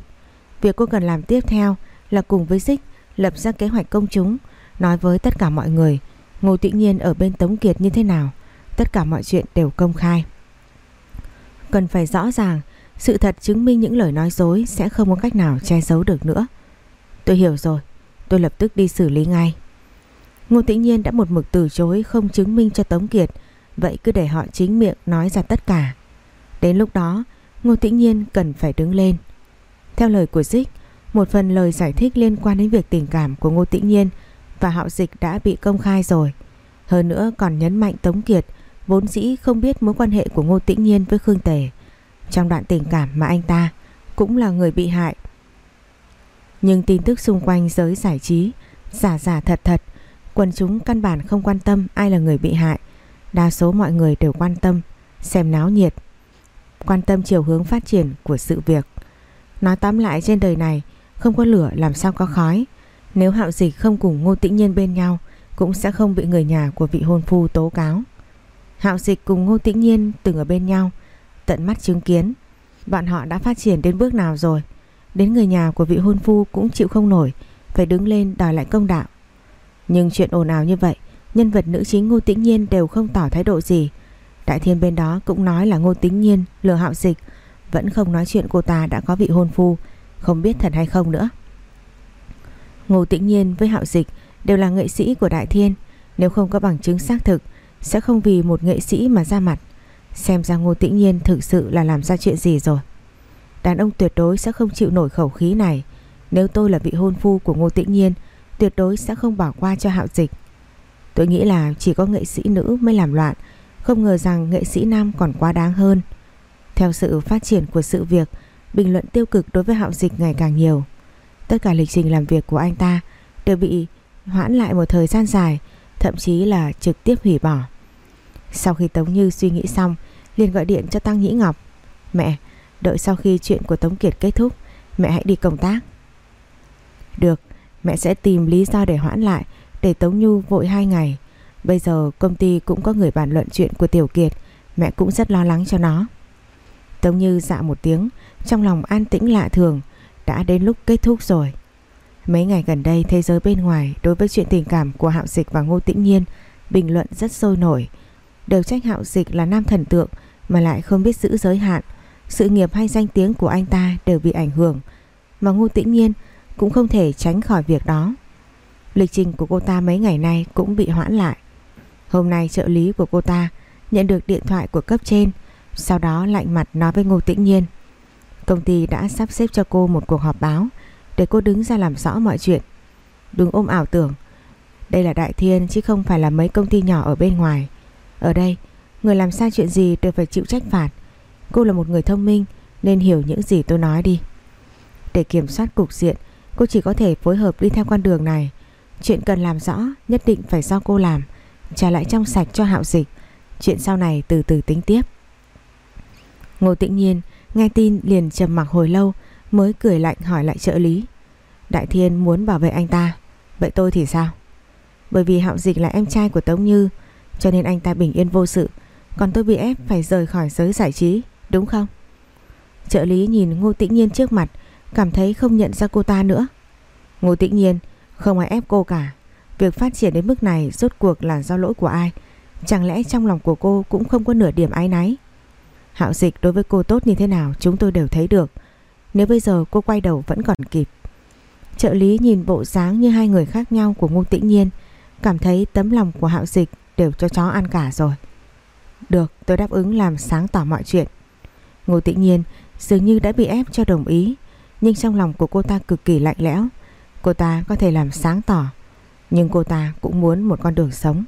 Việc cô cần làm tiếp theo là cùng với Dích lập ra kế hoạch công chúng, Nói với tất cả mọi người Ngô Tĩnh Nhiên ở bên Tống Kiệt như thế nào? Tất cả mọi chuyện đều công khai. Cần phải rõ ràng, Sự thật chứng minh những lời nói dối Sẽ không có cách nào che giấu được nữa. Tôi hiểu rồi, Tôi lập tức đi xử lý ngay. Ngô Tĩnh Nhiên đã một mực từ chối Không chứng minh cho Tống Kiệt, Vậy cứ để họ chính miệng nói ra tất cả. Đến lúc đó, Ngô Tĩnh Nhiên cần phải đứng lên. Theo lời của Dích, Một phần lời giải thích liên quan đến việc tình cảm của Ngô Tĩnh Nhiên và Hạo Dịch đã bị công khai rồi. Hơn nữa còn nhấn mạnh Tống Kiệt, Vốn dĩ không biết mối quan hệ của Ngô Tĩnh Nhiên với Khương Tề. Trong đoạn tình cảm mà anh ta Cũng là người bị hại. Nhưng tin tức xung quanh giới giải trí, Giả giả thật thật, Quần chúng căn bản không quan tâm ai là người bị hại. Đa số mọi người đều quan tâm, Xem náo nhiệt, Quan tâm chiều hướng phát triển của sự việc. Nói tóm lại trên đời này, Không có lửa làm sao có khói. Nếu hạo dịch không cùng ngô tĩnh nhiên bên nhau, Cũng sẽ không bị người nhà của vị hôn phu tố cáo. Hạo dịch cùng ngô tĩnh nhiên từng ở bên nhau, Tận mắt chứng kiến. Bọn họ đã phát triển đến bước nào rồi? Đến người nhà của vị hôn phu cũng chịu không nổi, Phải đứng lên đòi lại công đạo. Nhưng chuyện ồn ào như vậy, Nhân vật nữ chính Ngô Tĩnh Nhiên đều không tỏ thái độ gì. Đại Thiên bên đó cũng nói là Ngô Tĩnh Nhiên lừa hạo dịch, Vẫn không nói chuyện cô ta đã có vị hôn phu, Không biết thật hay không nữa. Ngô Tĩnh Nhiên với hạo dịch Đều là nghệ sĩ của Đại Thiên. Nếu không có bằng chứng xác thực, Sẽ không vì một nghệ sĩ mà ra mặt. Xem ra Ngô Tĩnh Nhiên thực sự là làm ra chuyện gì rồi. Đàn ông tuyệt đối sẽ không chịu nổi khẩu khí này. Nếu tôi là vị hôn phu của Ngô Tĩnh Nhiên, Tuyệt đối sẽ không bỏ qua cho hạo dịch. Tôi nghĩ là chỉ có nghệ sĩ nữ mới làm loạn, Không ngờ rằng nghệ sĩ nam còn quá đáng hơn. Theo sự phát triển của sự việc, Bình luận tiêu cực đối với hạo dịch ngày càng nhiều. Tất cả lịch trình làm việc của anh ta Đều bị hoãn lại một thời gian dài Thậm chí là trực tiếp hủy bỏ. Sau khi Tống Như suy nghĩ xong liền gọi điện cho Tăng Nhĩ Ngọc. Mẹ, đợi sau khi chuyện của Tống Kiệt kết thúc Mẹ hãy đi công tác. Được, mẹ sẽ tìm lý do để hoãn lại để Tống Nhu vội hai ngày. Bây giờ công ty cũng có người bàn luận chuyện của Tiểu Kiệt Mẹ cũng rất lo lắng cho nó. Tống Như dạ một tiếng Trong lòng an tĩnh lạ thường. Đã đến lúc kết thúc rồi. Mấy ngày gần đây, thế giới bên ngoài Đối với chuyện tình cảm của Hạo Dịch và Ngô Tĩnh Nhiên Bình luận rất sôi nổi. Đều trách Hạo Dịch là nam thần tượng Mà lại không biết giữ giới hạn. Sự nghiệp hay danh tiếng của anh ta đều bị ảnh hưởng, Mà Ngô Tĩnh Nhiên Cũng không thể tránh khỏi việc đó. Lịch trình của cô ta mấy ngày nay cũng bị hoãn lại. Hôm nay trợ lý của cô ta nhận được điện thoại của cấp trên, Sau đó lạnh mặt nói với Ngô Tĩnh Nhiên. Công ty đã sắp xếp cho cô một cuộc họp báo Để cô đứng ra làm rõ mọi chuyện. Đừng ôm ảo tưởng. Đây là Đại Thiên chứ không phải là mấy công ty nhỏ ở bên ngoài. Ở đây, Người làm sai chuyện gì đều phải chịu trách phạt. Cô là một người thông minh, Nên hiểu những gì tôi nói đi. Để kiểm soát cục diện, Cô chỉ có thể phối hợp đi theo con đường này. Chuyện cần làm rõ, nhất định phải do cô làm. Trả lại trong sạch cho hạo dịch. Chuyện sau này từ từ tính tiếp. Ngô tĩnh nhiên Nghe tin liền trầm mặc hồi lâu, Mới cười lạnh hỏi lại trợ lý. Đại Thiên muốn bảo vệ anh ta, Vậy tôi thì sao? Bởi vì hạo dịch là em trai của Tống Như, Cho nên anh ta bình yên vô sự, Còn tôi bị ép phải rời khỏi giới giải trí, Đúng không? Trợ lý nhìn Ngô Tĩnh Nhiên trước mặt, Cảm thấy không nhận ra cô ta nữa. Ngô Tĩnh Nhiên, không ai ép cô cả. Việc phát triển đến mức này rốt cuộc là do lỗi của ai? Chẳng lẽ trong lòng của cô cũng không có nửa điểm ái náy? Hạo dịch đối với cô tốt như thế nào chúng tôi đều thấy được. Nếu bây giờ cô quay đầu vẫn còn kịp. Trợ lý nhìn bộ dáng như hai người khác nhau của Ngô Tĩnh Nhiên, Cảm thấy tấm lòng của Hạo dịch đều cho chó ăn cả rồi. Được, tôi đáp ứng làm sáng tỏ mọi chuyện. Ngô Tĩnh Nhiên dường như đã bị ép cho đồng ý, Nhưng trong lòng của cô ta cực kỳ lạnh lẽo. Cô ta có thể làm sáng tỏ, Nhưng cô ta cũng muốn một con đường sống.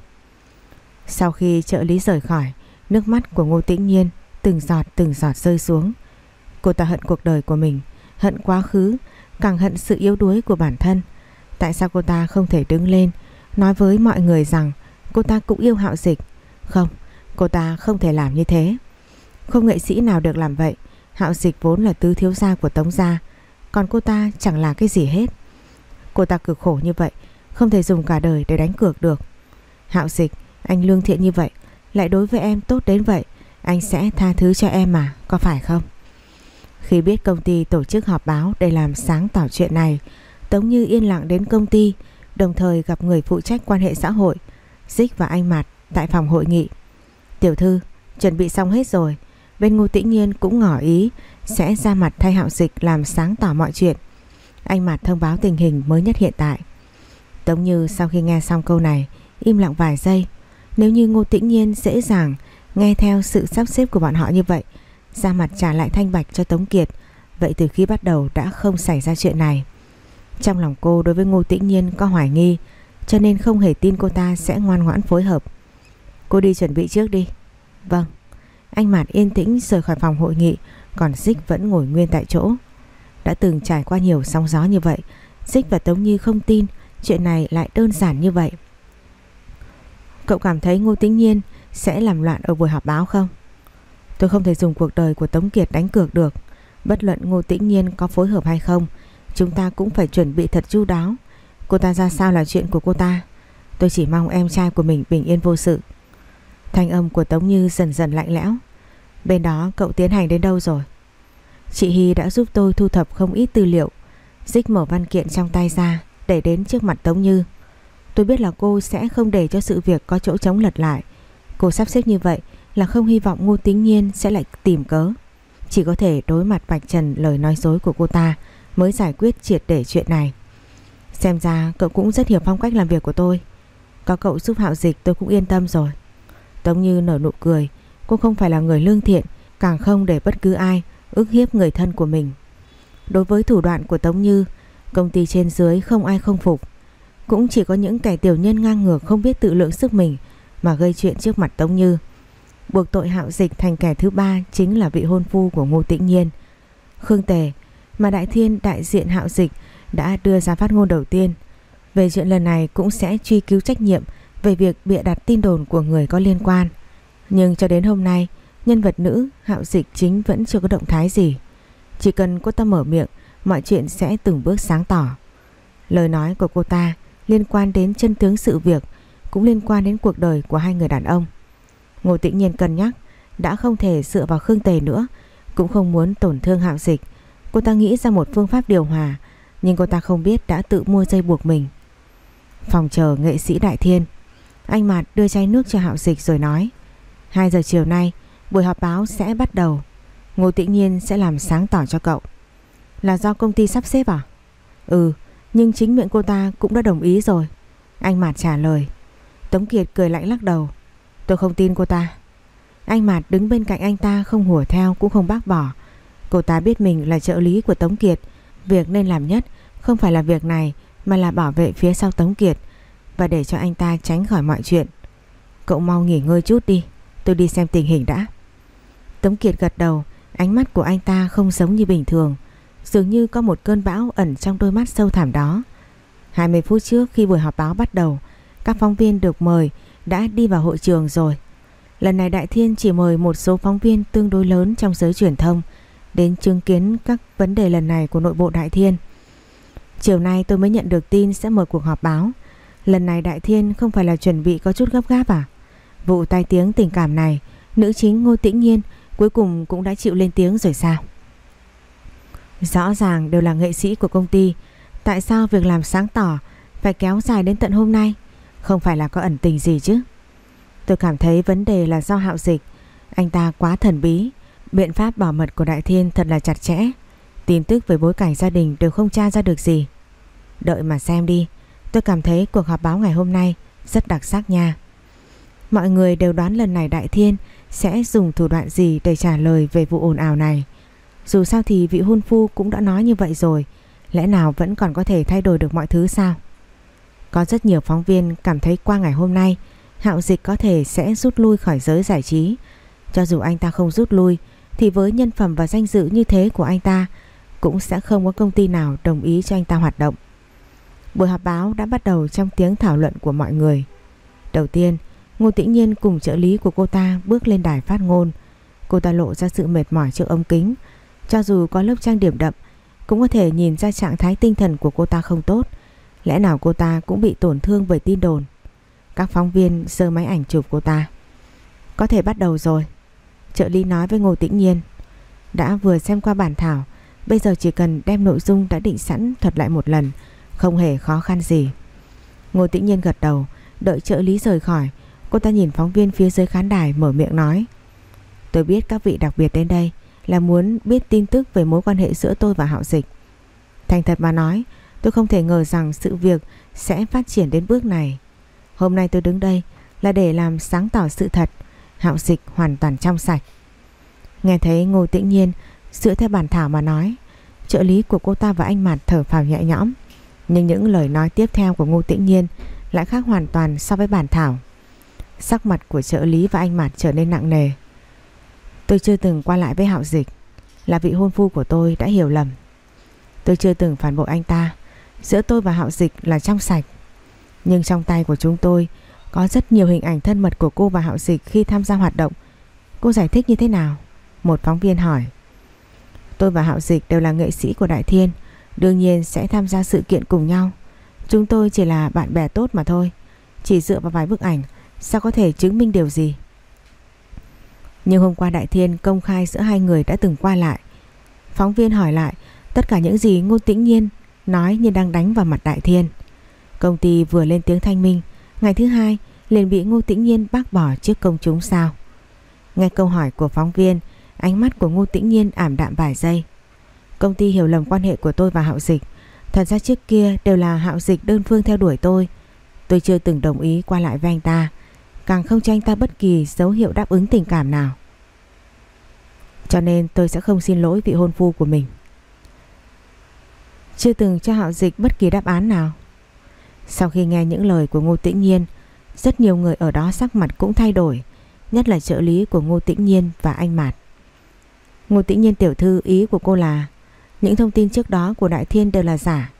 Sau khi trợ lý rời khỏi, Nước mắt của Ngô Tĩnh Nhiên Từng giọt từng giọt rơi xuống. Cô ta hận cuộc đời của mình, Hận quá khứ, Càng hận sự yếu đuối của bản thân. Tại sao cô ta không thể đứng lên, Nói với mọi người rằng Cô ta cũng yêu hạo dịch? Không, cô ta không thể làm như thế. Không nghệ sĩ nào được làm vậy. Hạo dịch vốn là tứ thiếu gia của Tống Gia, Còn cô ta chẳng là cái gì hết. Cô ta cực khổ như vậy, Không thể dùng cả đời để đánh cược được. Hạo dịch, Anh lương thiện như vậy, Lại đối với em tốt đến vậy anh sẽ tha thứ cho em mà, Có phải không? Khi biết công ty tổ chức họp báo Để làm sáng tỏ chuyện này, Tống Như yên lặng đến công ty, Đồng thời gặp người phụ trách quan hệ xã hội, Dích và anh Mạt tại phòng hội nghị. Tiểu thư, chuẩn bị xong hết rồi, Bên Ngô Tĩnh Nhiên cũng ngỏ ý Sẽ ra mặt thay hạo dịch làm sáng tỏ mọi chuyện. Anh Mạt thông báo tình hình mới nhất hiện tại. Tống Như sau khi nghe xong câu này, Im lặng vài giây. Nếu như Ngô Tĩnh Nhiên dễ dàng Nghe theo sự sắp xếp của bọn họ như vậy Ra mặt trả lại thanh bạch cho Tống Kiệt. Vậy từ khi bắt đầu đã không xảy ra chuyện này. Trong lòng cô đối với Ngô Tĩnh Nhiên có hoài nghi, Cho nên không hề tin cô ta sẽ ngoan ngoãn phối hợp. Cô đi chuẩn bị trước đi. Vâng. Anh Mạt yên tĩnh rời khỏi phòng hội nghị, Còn Dích vẫn ngồi nguyên tại chỗ. Đã từng trải qua nhiều sóng gió như vậy Dích và Tống Như không tin Chuyện này lại đơn giản như vậy. Cậu cảm thấy Ngô Tĩnh Nhiên sẽ làm loạn ở buổi họp báo không? Tôi không thể dùng cuộc đời của Tống Kiệt đánh cược được. Bất luận Ngô Tĩnh Nhiên có phối hợp hay không, Chúng ta cũng phải chuẩn bị thật chu đáo. Cô ta ra sao là chuyện của cô ta? Tôi chỉ mong em trai của mình bình yên vô sự. Thanh âm của Tống Như dần dần lạnh lẽo. Bên đó cậu tiến hành đến đâu rồi? Chị Hy đã giúp tôi thu thập không ít tư liệu, Dích mở văn kiện trong tay ra Để đến trước mặt Tống Như. Tôi biết là cô sẽ không để cho sự việc có chỗ chống lật lại. Cô sắp xếp như vậy Là không hy vọng Ngô Tính Nhiên sẽ lại tìm cớ. Chỉ có thể đối mặt Bạch Trần lời nói dối của cô ta Mới giải quyết triệt để chuyện này. Xem ra cậu cũng rất hiểu phong cách làm việc của tôi. Có cậu giúp hạo dịch tôi cũng yên tâm rồi. Tống Như nở nụ cười, Cô không phải là người lương thiện, Càng không để bất cứ ai ức hiếp người thân của mình. Đối với thủ đoạn của Tống Như, Công ty trên dưới không ai không phục. Cũng chỉ có những kẻ tiểu nhân ngang ngược Không biết tự lượng sức mình mà gây chuyện trước mặt Tống Như Buộc tội hạo dịch thành kẻ thứ ba Chính là vị hôn phu của Ngô Tĩnh Nhiên Khương Tề Mà Đại Thiên đại diện hạo dịch Đã đưa ra phát ngôn đầu tiên Về chuyện lần này cũng sẽ truy cứu trách nhiệm về việc bịa đặt tin đồn của người có liên quan. Nhưng cho đến hôm nay, nhân vật nữ hạo dịch chính vẫn chưa có động thái gì. Chỉ cần cô ta mở miệng, mọi chuyện sẽ từng bước sáng tỏ. Lời nói của cô ta liên quan đến chân tướng sự việc, cũng liên quan đến cuộc đời của hai người đàn ông. Ngô Tĩnh Nhiên cân nhắc, đã không thể dựa vào Khương Tề nữa, cũng không muốn tổn thương hạo dịch. Cô ta nghĩ ra một phương pháp điều hòa, nhưng cô ta không biết đã tự mua dây buộc mình. Phòng chờ nghệ sĩ Đại Thiên anh Mạt đưa chai nước cho Hạo Dịch rồi nói 2 giờ chiều nay buổi họp báo sẽ bắt đầu Ngô Tĩnh Nhiên sẽ làm sáng tỏ cho cậu Là do công ty sắp xếp à? Ừ Nhưng chính miệng cô ta cũng đã đồng ý rồi Anh Mạt trả lời Tống Kiệt cười lạnh lắc đầu Tôi không tin cô ta Anh Mạt đứng bên cạnh anh ta không hùa theo cũng không bác bỏ Cô ta biết mình là trợ lý của Tống Kiệt Việc nên làm nhất không phải là việc này Mà là bảo vệ phía sau Tống Kiệt và để cho anh ta tránh khỏi mọi chuyện. Cậu mau nghỉ ngơi chút đi, tôi đi xem tình hình đã. Tống Kiệt gật đầu, ánh mắt của anh ta không giống như bình thường, dường như có một cơn bão ẩn trong đôi mắt sâu thẳm đó. 20 phút trước khi buổi họp báo bắt đầu, các phóng viên được mời đã đi vào hội trường rồi. Lần này Đại Thiên chỉ mời một số phóng viên tương đối lớn trong giới truyền thông đến chứng kiến các vấn đề lần này của nội bộ Đại Thiên. Chiều nay tôi mới nhận được tin sẽ mời cuộc họp báo Lần này Đại Thiên không phải là chuẩn bị có chút gấp gáp à? Vụ tai tiếng tình cảm này, nữ chính Ngô Tĩnh Nhiên cuối cùng cũng đã chịu lên tiếng rồi sao? Rõ ràng đều là nghệ sĩ của công ty, tại sao việc làm sáng tỏ phải kéo dài đến tận hôm nay? Không phải là có ẩn tình gì chứ? Tôi cảm thấy vấn đề là do hạo dịch, anh ta quá thần bí, biện pháp bảo mật của Đại Thiên thật là chặt chẽ, tin tức về bối cảnh gia đình đều không tra ra được gì. Đợi mà xem đi, Tôi cảm thấy cuộc họp báo ngày hôm nay rất đặc sắc nha. Mọi người đều đoán lần này Đại Thiên sẽ dùng thủ đoạn gì để trả lời về vụ ồn ào này. Dù sao thì vị hôn phu cũng đã nói như vậy rồi, Lẽ nào vẫn còn có thể thay đổi được mọi thứ sao? Có rất nhiều phóng viên cảm thấy qua ngày hôm nay Hạo Dịch có thể sẽ rút lui khỏi giới giải trí. Cho dù anh ta không rút lui thì với nhân phẩm và danh dự như thế của anh ta cũng sẽ không có công ty nào đồng ý cho anh ta hoạt động. Buổi họp báo đã bắt đầu trong tiếng thảo luận của mọi người. Đầu tiên, Ngô Tĩnh Nhiên cùng trợ lý của cô ta bước lên đài phát ngôn. Cô ta lộ ra sự mệt mỏi trước ống kính. Cho dù có lớp trang điểm đậm, cũng có thể nhìn ra trạng thái tinh thần của cô ta không tốt. Lẽ nào cô ta cũng bị tổn thương bởi tin đồn. Các phóng viên sơ máy ảnh chụp cô ta. Có thể bắt đầu rồi. Trợ lý nói với Ngô Tĩnh Nhiên. Đã vừa xem qua bản thảo, bây giờ chỉ cần đem nội dung đã định sẵn thuật lại một lần, không hề khó khăn gì. Ngô Tĩnh Nhiên gật đầu, đợi trợ lý rời khỏi. Cô ta nhìn phóng viên phía dưới khán đài mở miệng nói. Tôi biết các vị đặc biệt đến đây là muốn biết tin tức về mối quan hệ giữa tôi và Hạo Dịch. Thành thật mà nói, tôi không thể ngờ rằng sự việc sẽ phát triển đến bước này. Hôm nay tôi đứng đây là để làm sáng tỏ sự thật, Hạo Dịch hoàn toàn trong sạch. Nghe thấy Ngô Tĩnh Nhiên dựa theo bản thảo mà nói, trợ lý của cô ta và anh Mạt thở phào nhẹ nhõm. Nhưng những lời nói tiếp theo của Ngô Tĩnh Nhiên lại khác hoàn toàn so với bản thảo. Sắc mặt của trợ lý và anh Mạt trở nên nặng nề. Tôi chưa từng qua lại với Hạo Dịch, là vị hôn phu của tôi đã hiểu lầm. Tôi chưa từng phản bội anh ta, giữa tôi và Hạo Dịch là trong sạch. Nhưng trong tay của chúng tôi có rất nhiều hình ảnh thân mật của cô và Hạo Dịch khi tham gia hoạt động. Cô giải thích như thế nào? Một phóng viên hỏi. Tôi và Hạo Dịch đều là nghệ sĩ của Đại Thiên, đương nhiên sẽ tham gia sự kiện cùng nhau. Chúng tôi chỉ là bạn bè tốt mà thôi. Chỉ dựa vào vài bức ảnh, sao có thể chứng minh điều gì? Nhưng hôm qua Đại Thiên công khai giữa hai người đã từng qua lại. Phóng viên hỏi lại, tất cả những gì Ngô Tĩnh Nhiên nói như đang đánh vào mặt Đại Thiên. Công ty vừa lên tiếng thanh minh, ngày thứ hai liền bị Ngô Tĩnh Nhiên bác bỏ trước công chúng sao? Nghe câu hỏi của phóng viên, ánh mắt của Ngô Tĩnh Nhiên ảm đạm vài giây. Công ty hiểu lầm quan hệ của tôi và Hạo Dịch. Thật ra trước kia đều là Hạo Dịch đơn phương theo đuổi tôi. Tôi chưa từng đồng ý qua lại với anh ta, càng không cho anh ta bất kỳ dấu hiệu đáp ứng tình cảm nào. Cho nên tôi sẽ không xin lỗi vị hôn phu của mình. Chưa từng cho Hạo Dịch bất kỳ đáp án nào. Sau khi nghe những lời của Ngô Tĩnh Nhiên, rất nhiều người ở đó sắc mặt cũng thay đổi, nhất là trợ lý của Ngô Tĩnh Nhiên và anh Mạt. Ngô Tĩnh Nhiên tiểu thư ý của cô là những thông tin trước đó của Đại Thiên đều là giả.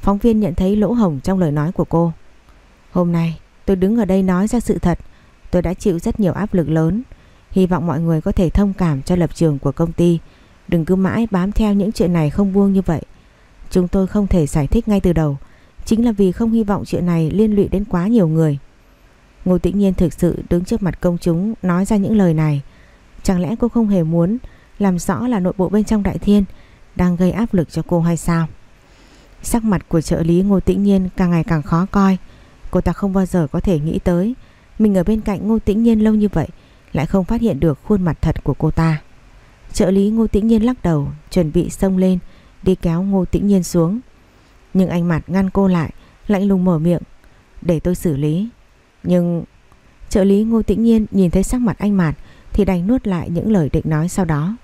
Phóng viên nhận thấy lỗ hổng trong lời nói của cô. Hôm nay tôi đứng ở đây nói ra sự thật, tôi đã chịu rất nhiều áp lực lớn. Hy vọng mọi người có thể thông cảm cho lập trường của công ty, đừng cứ mãi bám theo những chuyện này không buông như vậy. Chúng tôi không thể giải thích ngay từ đầu. Chính là vì không hy vọng chuyện này liên lụy đến quá nhiều người. Ngô Tĩnh Nhiên thực sự đứng trước mặt công chúng, nói ra những lời này. Chẳng lẽ cô không hề muốn làm rõ là nội bộ bên trong Đại Thiên đang gây áp lực cho cô hay sao? Sắc mặt của trợ lý Ngô Tĩnh Nhiên càng ngày càng khó coi. Cô ta không bao giờ có thể nghĩ tới Mình ở bên cạnh Ngô Tĩnh Nhiên lâu như vậy Lại không phát hiện được khuôn mặt thật của cô ta. Trợ lý Ngô Tĩnh Nhiên lắc đầu, Chuẩn bị xông lên Đi kéo Ngô Tĩnh Nhiên xuống. Nhưng anh mặt ngăn cô lại, Lạnh lùng mở miệng. Để tôi xử lý. Nhưng trợ lý Ngô Tĩnh Nhiên nhìn thấy sắc mặt anh Mạt Thì đành nuốt lại những lời định nói sau đó.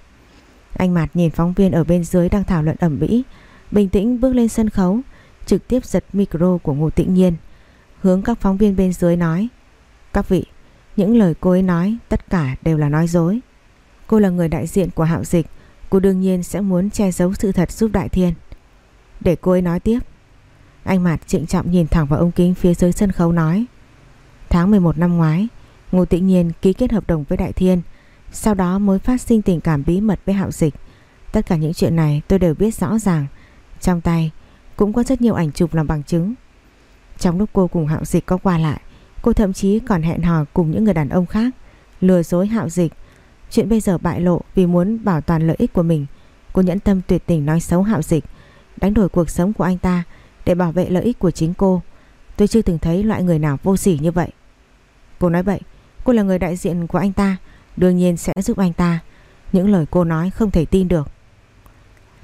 Anh Mạt nhìn phóng viên ở bên dưới đang thảo luận ẩm mỹ, Bình tĩnh bước lên sân khấu, Trực tiếp giật micro của Ngô Tĩnh Nhiên, Hướng các phóng viên bên dưới nói, Các vị, Những lời cô ấy nói tất cả đều là nói dối. Cô là người đại diện của hạo dịch Cô đương nhiên sẽ muốn che giấu sự thật giúp Đại Thiên. Để cô ấy nói tiếp, Anh Mạt trịnh trọng nhìn thẳng vào ống kính phía dưới sân khấu nói, Tháng 11 năm ngoái, Ngô Tĩnh Nhiên ký kết hợp đồng với Đại Thiên, Sau đó mới phát sinh tình cảm bí mật với Hạo Dịch. Tất cả những chuyện này tôi đều biết rõ ràng, Trong tay cũng có rất nhiều ảnh chụp làm bằng chứng. Trong lúc cô cùng Hạo Dịch có qua lại, Cô thậm chí còn hẹn hò cùng những người đàn ông khác, Lừa dối Hạo Dịch Chuyện bây giờ bại lộ vì muốn bảo toàn lợi ích của mình Cô nhẫn tâm tuyệt tình nói xấu Hạo Dịch đánh đổi cuộc sống của anh ta để bảo vệ lợi ích của chính cô. Tôi chưa từng thấy loại người nào vô sỉ như vậy. Cô nói vậy, cô là người đại diện của anh ta, đương nhiên sẽ giúp anh ta. Những lời cô nói không thể tin được.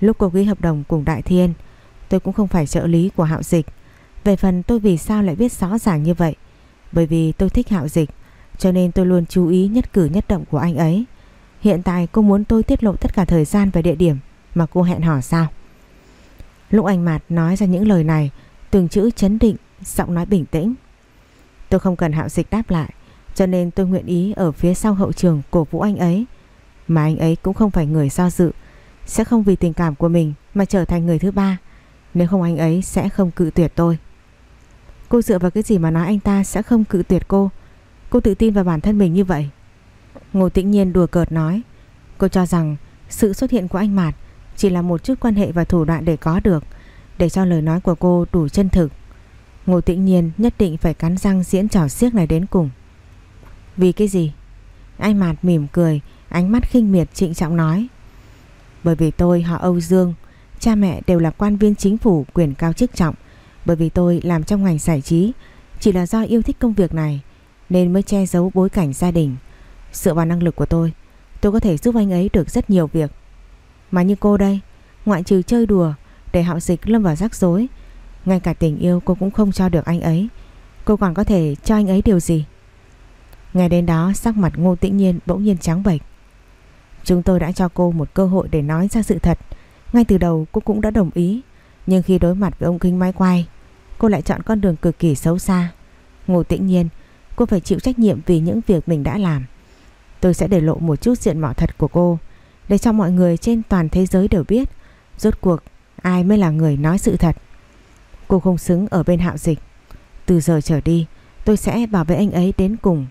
Lúc cô ký hợp đồng cùng Đại Thiên, tôi cũng không phải trợ lý của Hạo Dịch. Về phần tôi vì sao lại biết rõ ràng như vậy? Bởi vì tôi thích Hạo Dịch, cho nên tôi luôn chú ý nhất cử nhất động của anh ấy. Hiện tại cô muốn tôi tiết lộ tất cả thời gian và địa điểm mà cô hẹn hò sao? Lúc anh Mạt nói ra những lời này, từng chữ chấn định, giọng nói bình tĩnh. Tôi không cần hạo dịch đáp lại, cho nên tôi nguyện ý ở phía sau hậu trường cổ vũ anh ấy. Mà anh ấy cũng không phải người do dự, sẽ không vì tình cảm của mình mà trở thành người thứ ba. Nếu không anh ấy sẽ không cự tuyệt tôi. Cô dựa vào cái gì mà nói anh ta sẽ không cự tuyệt cô? Cô tự tin vào bản thân mình như vậy. Ngô Tĩnh Nhiên đùa cợt nói. Cô cho rằng sự xuất hiện của anh Mạt chỉ là một chút quan hệ và thủ đoạn để có được, để cho lời nói của cô đủ chân thực. Ngô Tĩnh Nhiên nhất định phải cắn răng diễn trò xiếc này đến cùng. Vì cái gì? Anh Mạt mỉm cười, ánh mắt khinh miệt trịnh trọng nói. Bởi vì tôi họ Âu Dương, cha mẹ đều là quan viên chính phủ quyền cao chức trọng. Bởi vì tôi làm trong ngành giải trí, chỉ là do yêu thích công việc này nên mới che giấu bối cảnh gia đình. Dựa vào năng lực của tôi, tôi có thể giúp anh ấy được rất nhiều việc. Mà như cô đây, ngoại trừ chơi đùa để hạo dịch lâm vào rắc rối, ngay cả tình yêu cô cũng không cho được anh ấy. Cô còn có thể cho anh ấy điều gì? Ngày đến đó sắc mặt ngô tĩnh nhiên bỗng nhiên trắng bệch. Chúng tôi đã cho cô một cơ hội để nói ra sự thật. Ngay từ đầu cô cũng đã đồng ý. Nhưng khi đối mặt với ông kinh Mai quay, cô lại chọn con đường cực kỳ xấu xa. Ngô tĩnh nhiên, cô phải chịu trách nhiệm vì những việc mình đã làm. Tôi sẽ để lộ một chút diện mạo thật của cô để cho mọi người trên toàn thế giới đều biết rốt cuộc ai mới là người nói sự thật. Cô không xứng ở bên hạo dịch. Từ giờ trở đi tôi sẽ bảo vệ anh ấy đến cùng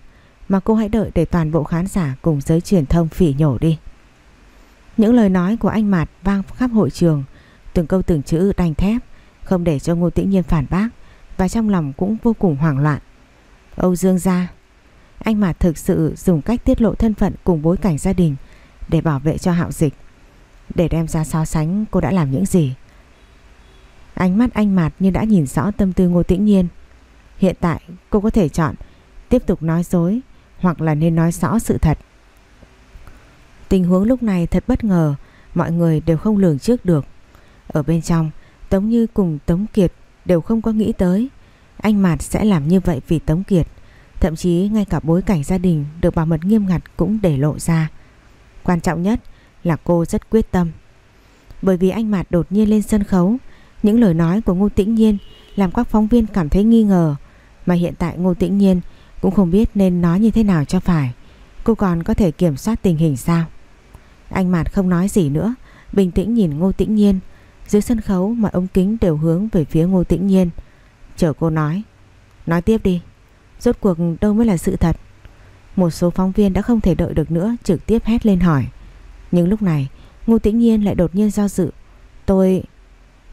mà cô hãy đợi để toàn bộ khán giả cùng giới truyền thông phỉ nhổ đi. Những lời nói của anh Mạt vang khắp hội trường, từng câu từng chữ đanh thép, không để cho Ngô Tĩnh Nhiên phản bác và trong lòng cũng vô cùng hoảng loạn. Âu Dương gia, anh Mạt thực sự dùng cách tiết lộ thân phận cùng bối cảnh gia đình để bảo vệ cho hạo dịch. Để đem ra so sánh cô đã làm những gì. Ánh mắt anh Mạt như đã nhìn rõ tâm tư Ngô Tĩnh Nhiên. Hiện tại cô có thể chọn tiếp tục nói dối hoặc là nên nói rõ sự thật. Tình huống lúc này thật bất ngờ, mọi người đều không lường trước được. Ở bên trong, Tống Như cùng Tống Kiệt đều không có nghĩ tới anh Mạt sẽ làm như vậy vì Tống Kiệt. Thậm chí ngay cả bối cảnh gia đình được bảo mật nghiêm ngặt cũng để lộ ra. Quan trọng nhất là cô rất quyết tâm. Bởi vì anh Mạt đột nhiên lên sân khấu, những lời nói của Ngô Tĩnh Nhiên làm các phóng viên cảm thấy nghi ngờ. Mà hiện tại Ngô Tĩnh Nhiên cũng không biết nên nói như thế nào cho phải. Cô còn có thể kiểm soát tình hình sao? Anh Mạt không nói gì nữa, bình tĩnh nhìn Ngô Tĩnh Nhiên. Dưới sân khấu mà ống kính đều hướng về phía Ngô Tĩnh Nhiên. Chờ cô nói. Nói tiếp đi. Rốt cuộc đâu mới là sự thật. Một số phóng viên đã không thể đợi được nữa trực tiếp hét lên hỏi. Nhưng lúc này Ngô Tĩnh Nhiên lại đột nhiên do dự. Tôi...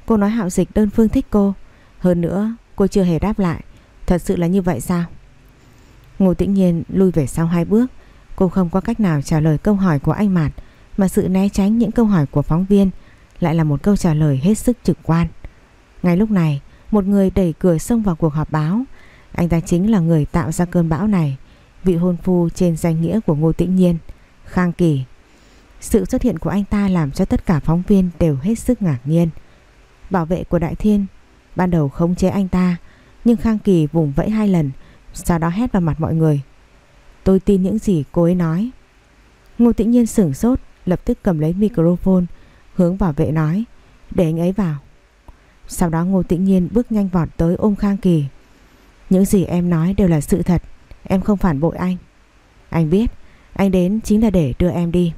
Cô nói hạo dịch đơn phương thích cô. Hơn nữa cô chưa hề đáp lại. Thật sự là như vậy sao? Ngô Tĩnh Nhiên lui về sau hai bước. Cô không có cách nào trả lời câu hỏi của anh Mạt mà sự né tránh những câu hỏi của phóng viên lại là một câu trả lời hết sức trực quan. Ngay lúc này, một người đẩy cửa xông vào cuộc họp báo. Anh ta chính là người tạo ra cơn bão này, vị hôn phu trên danh nghĩa của Ngô Tĩnh Nhiên, Khang Kỳ. Sự xuất hiện của anh ta làm cho tất cả phóng viên đều hết sức ngạc nhiên. Bảo vệ của Đại Thiên ban đầu khống chế anh ta, nhưng Khang Kỳ vùng vẫy hai lần, sau đó hét vào mặt mọi người. Tôi tin những gì cô ấy nói. Ngô Tĩnh Nhiên sửng sốt, lập tức cầm lấy microphone, hướng bảo vệ nói, để anh ấy vào. Sau đó Ngô Tĩnh Nhiên bước nhanh vọt tới ôm Khang Kỳ. Những gì em nói đều là sự thật, em không phản bội anh. Anh biết, anh đến chính là để đưa em đi.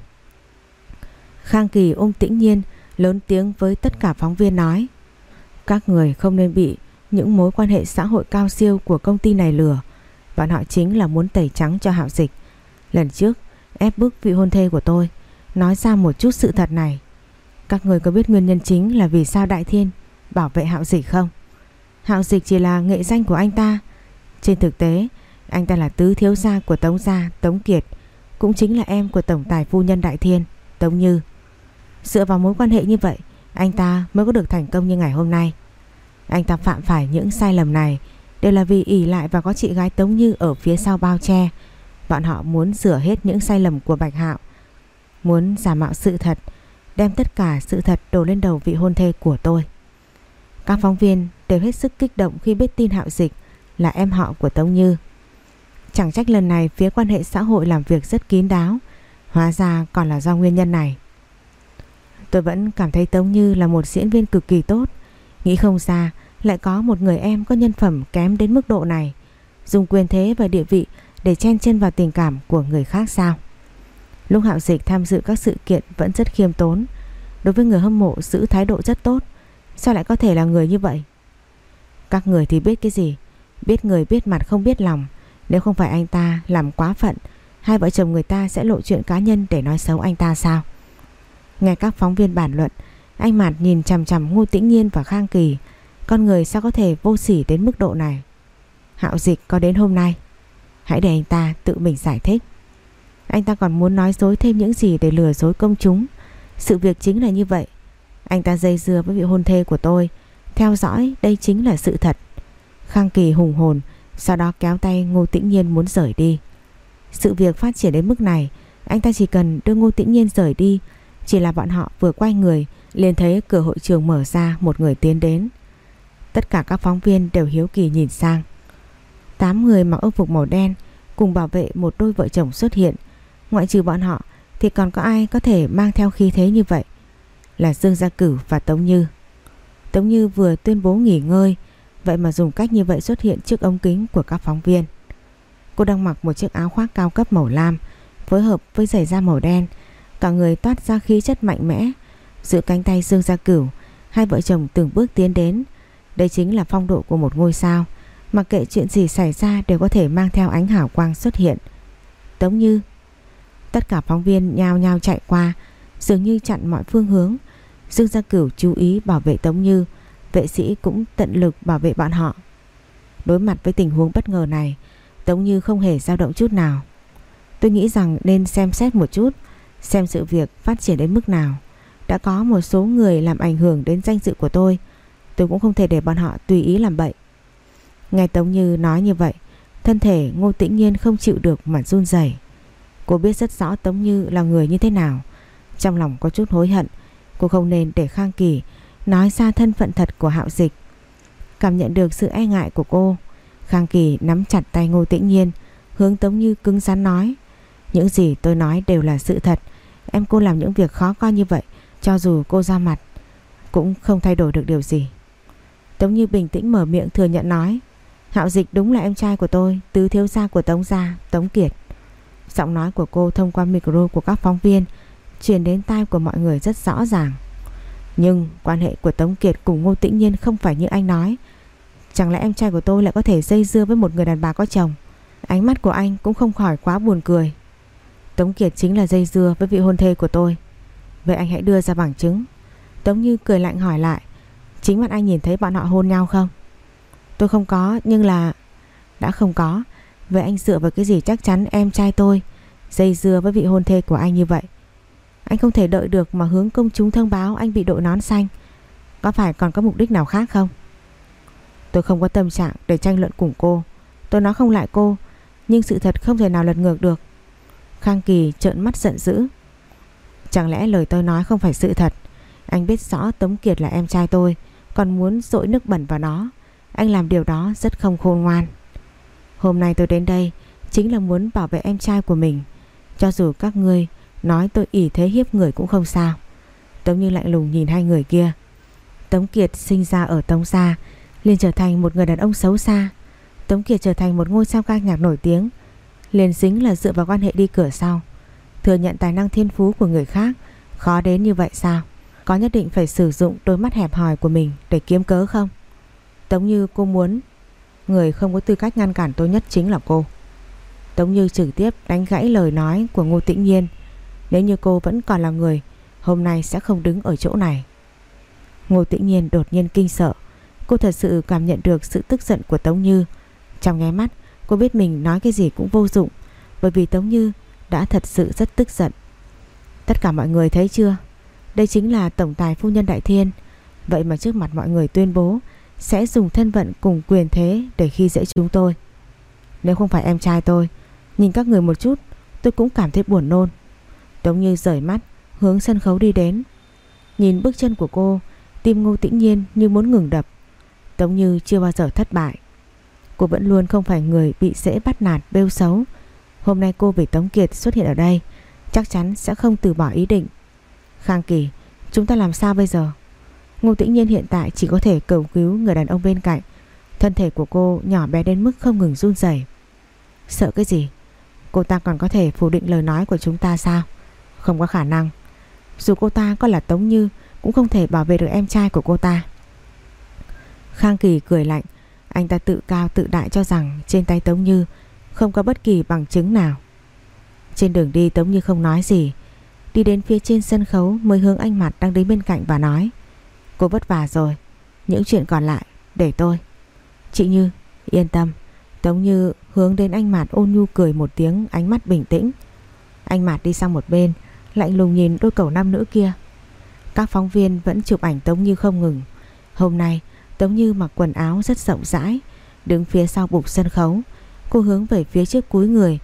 Khang Kỳ ôm Tĩnh Nhiên, lớn tiếng với tất cả phóng viên nói. Các người không nên bị những mối quan hệ xã hội cao siêu của công ty này lừa. Bọn họ chính là muốn tẩy trắng cho hạo dịch. Lần trước, ép bức vị hôn thê của tôi, nói ra một chút sự thật này. Các người có biết nguyên nhân chính là vì sao Đại Thiên bảo vệ hạo dịch không? Hạo dịch chỉ là nghệ danh của anh ta. Trên thực tế, anh ta là tứ thiếu gia của Tống Gia, Tống Kiệt, cũng chính là em của Tổng tài phu nhân Đại Thiên, Tống Như. Dựa vào mối quan hệ như vậy, anh ta mới có được thành công như ngày hôm nay. Anh ta phạm phải những sai lầm này đều là vì ỷ lại và có chị gái Tống Như ở phía sau bao che. Bọn họ muốn sửa hết những sai lầm của Bạch Hạo, muốn giả mạo sự thật, đem tất cả sự thật đổ lên đầu vị hôn thê của tôi. Các phóng viên đều hết sức kích động khi biết tin Hạo Dịch là em họ của Tống Như. Chẳng trách lần này phía quan hệ xã hội làm việc rất kín đáo, hóa ra còn là do nguyên nhân này. Tôi vẫn cảm thấy Tống Như là một diễn viên cực kỳ tốt, Nghĩ không ra lại có một người em có nhân phẩm kém đến mức độ này Dùng quyền thế và địa vị để chen chân vào tình cảm của người khác sao Lúc Hạo Dịch tham dự các sự kiện vẫn rất khiêm tốn Đối với người hâm mộ giữ thái độ rất tốt Sao lại có thể là người như vậy các người thì biết cái gì? Biết người biết mặt không biết lòng. Nếu không phải anh ta làm quá phận, Hai vợ chồng người ta sẽ lộ chuyện cá nhân để nói xấu anh ta sao? Nghe các phóng viên bản luận, Anh Mạt nhìn chằm chằm Ngô Tĩnh Nhiên và Khang Kỳ. Con người sao có thể vô sỉ đến mức độ này? Hạo dịch có đến hôm nay. Hãy để anh ta tự mình giải thích. Anh ta còn muốn nói dối thêm những gì để lừa dối công chúng. Sự việc chính là như vậy. Anh ta dây dưa với vị hôn thê của tôi. Theo dõi, đây chính là sự thật. Khang Kỳ hùng hồn, Sau đó kéo tay Ngô Tĩnh Nhiên muốn rời đi. Sự việc phát triển đến mức này, Anh ta chỉ cần đưa Ngô Tĩnh Nhiên rời đi, Chỉ là bọn họ vừa quay người, liền thấy cửa hội trường mở ra, Một người tiến đến. Tất cả các phóng viên đều hiếu kỳ nhìn sang. Tám người mặc âu phục màu đen, Cùng bảo vệ một đôi vợ chồng xuất hiện. Ngoại trừ bọn họ, Thì còn có ai có thể mang theo khí thế như vậy? Là Dương Gia Cử và Tống Như. Tống Như vừa tuyên bố nghỉ ngơi. Vậy mà dùng cách như vậy xuất hiện trước ống kính của các phóng viên. Cô đang mặc một chiếc áo khoác cao cấp màu lam, Phối hợp với giày da màu đen. Cả người toát ra khí chất mạnh mẽ. Giữa cánh tay Dương Gia Cửu, Hai vợ chồng từng bước tiến đến. Đây chính là phong độ của một ngôi sao. Mặc kệ chuyện gì xảy ra đều có thể mang theo ánh hào quang xuất hiện. Tống như. Tất cả phóng viên nhao nhao chạy qua, Dường như chặn mọi phương hướng. Dương Gia Cửu chú ý bảo vệ Tống Như, Vệ sĩ cũng tận lực bảo vệ bọn họ. Đối mặt với tình huống bất ngờ này, Tống Như không hề dao động chút nào. Tôi nghĩ rằng nên xem xét một chút, Xem sự việc phát triển đến mức nào. Đã có một số người làm ảnh hưởng đến danh dự của tôi Tôi cũng không thể để bọn họ tùy ý làm bậy. Nghe Tống Như nói như vậy, Thân thể Ngô Tĩnh Nhiên không chịu được mà run rẩy. Cô biết rất rõ Tống Như là người như thế nào, Trong lòng có chút hối hận Cô không nên để Khang Kỳ Nói ra thân phận thật của Hạo Dịch. Cảm nhận được sự e ngại của cô Khang Kỳ nắm chặt tay Ngô Tĩnh Nhiên Hướng Tống Như cứng rắn nói Những gì tôi nói đều là sự thật. Em cô làm những việc khó coi như vậy Cho dù cô ra mặt Cũng không thay đổi được điều gì. Tống Như bình tĩnh mở miệng thừa nhận nói Hạo Dịch đúng là em trai của tôi Tứ thiếu gia của Tống Gia, Tống Kiệt. Giọng nói của cô thông qua micro của các phóng viên Truyền đến tai của mọi người rất rõ ràng. Nhưng quan hệ của Tống Kiệt cùng Ngô Tĩnh Nhiên không phải như anh nói. Chẳng lẽ em trai của tôi lại có thể dây dưa với một người đàn bà có chồng? Ánh mắt của anh cũng không khỏi quá buồn cười. Tống Kiệt chính là dây dưa với vị hôn thê của tôi. Vậy anh hãy đưa ra bằng chứng. Tống Như cười lạnh hỏi lại, Chính mặt anh nhìn thấy bọn họ hôn nhau không? Tôi không có, nhưng là Đã không có. Vậy anh dựa vào cái gì chắc chắn em trai tôi Dây dưa với vị hôn thê của anh như vậy? Anh không thể đợi được mà hướng công chúng thông báo anh bị đội nón xanh. Có phải còn có mục đích nào khác không? Tôi không có tâm trạng để tranh luận cùng cô. Tôi nói không lại cô, Nhưng sự thật không thể nào lật ngược được. Khang Kỳ trợn mắt giận dữ. Chẳng lẽ lời tôi nói không phải sự thật? Anh biết rõ Tống Kiệt là em trai tôi, Còn muốn dội nước bẩn vào nó. Anh làm điều đó rất không khôn ngoan. Hôm nay tôi đến đây Chính là muốn bảo vệ em trai của mình. Cho dù các ngươi Nói tôi ỉ thế hiếp người cũng không sao. Tống như lạnh lùng nhìn hai người kia. Tống Kiệt sinh ra ở Tống Gia, liền trở thành một người đàn ông xấu xa. Tống Kiệt trở thành một ngôi sao ca nhạc nổi tiếng, liền dính là dựa vào quan hệ đi cửa sau. Thừa nhận tài năng thiên phú của người khác, Khó đến như vậy sao? Có nhất định phải sử dụng đôi mắt hẹp hòi của mình Để kiếm cớ không? Tống như cô muốn, Người không có tư cách ngăn cản tôi nhất chính là cô. Tống như trực tiếp đánh gãy lời nói của Ngô Tĩnh Nhiên. Nếu như cô vẫn còn là người, Hôm nay sẽ không đứng ở chỗ này. Ngô Tĩnh Nhiên đột nhiên kinh sợ. Cô thật sự cảm nhận được sự tức giận của Tống Như. Trong nháy mắt, cô biết mình nói cái gì cũng vô dụng, Bởi vì Tống Như đã thật sự rất tức giận. Tất cả mọi người thấy chưa? Đây chính là Tổng tài Phu Nhân Đại Thiên. Vậy mà trước mặt mọi người tuyên bố Sẽ dùng thân vận cùng quyền thế Để khi dễ chúng tôi. Nếu không phải em trai tôi, Nhìn các người một chút, tôi cũng cảm thấy buồn nôn. Tống Như rời mắt, Hướng sân khấu đi đến Nhìn bước chân của cô, Tim ngô tĩnh nhiên như muốn ngừng đập Tống Như chưa bao giờ thất bại Cô vẫn luôn không phải người bị dễ bắt nạt, bêu xấu Hôm nay cô vì Tống Kiệt xuất hiện ở đây, Chắc chắn sẽ không từ bỏ ý định Khang Kỳ, Chúng ta làm sao bây giờ Ngô Tĩnh Nhiên hiện tại chỉ có thể cầu cứu người đàn ông bên cạnh. Thân thể của cô nhỏ bé đến mức không ngừng run rẩy. Sợ cái gì? Cô ta còn có thể phủ định lời nói của chúng ta sao? Không có khả năng. Dù cô ta có là Tống Như, cũng không thể bảo vệ được em trai của cô ta. Khang Kỳ cười lạnh. Anh ta tự cao tự đại cho rằng trên tay Tống Như không có bất kỳ bằng chứng nào. Trên đường đi, Tống Như không nói gì. Đi đến phía trên sân khấu mới hướng anh mặt đang đứng bên cạnh và nói, Cô vất vả rồi Những chuyện còn lại, để tôi Chị Như, yên tâm Tống Như hướng đến anh Mạt ôn nhu cười một tiếng, ánh mắt bình tĩnh Anh Mạt đi sang một bên Lạnh lùng nhìn đôi cầu nam nữ kia. Các phóng viên vẫn chụp ảnh Tống Như không ngừng. Hôm nay, Tống Như mặc quần áo rất rộng rãi, Đứng phía sau bục sân khấu. Cô hướng về phía trước cúi người,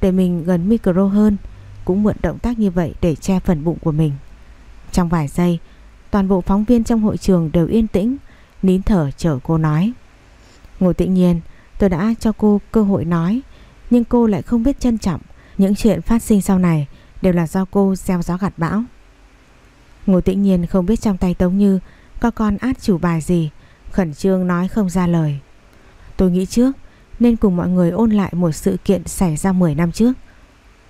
Để mình gần micro hơn, Cũng mượn động tác như vậy để che phần bụng của mình. Trong vài giây, Toàn bộ phóng viên trong hội trường đều yên tĩnh, Nín thở chờ cô nói. Ngồi tự nhiên, Tôi đã cho cô cơ hội nói, Nhưng cô lại không biết trân trọng Những chuyện phát sinh sau này. Đều là do cô gieo gió gặt bão. Ngô tĩnh nhiên không biết trong tay Tống Như Có con át chủ bài gì, Khẩn trương nói không ra lời. Tôi nghĩ trước, Nên cùng mọi người ôn lại một sự kiện xảy ra 10 năm trước.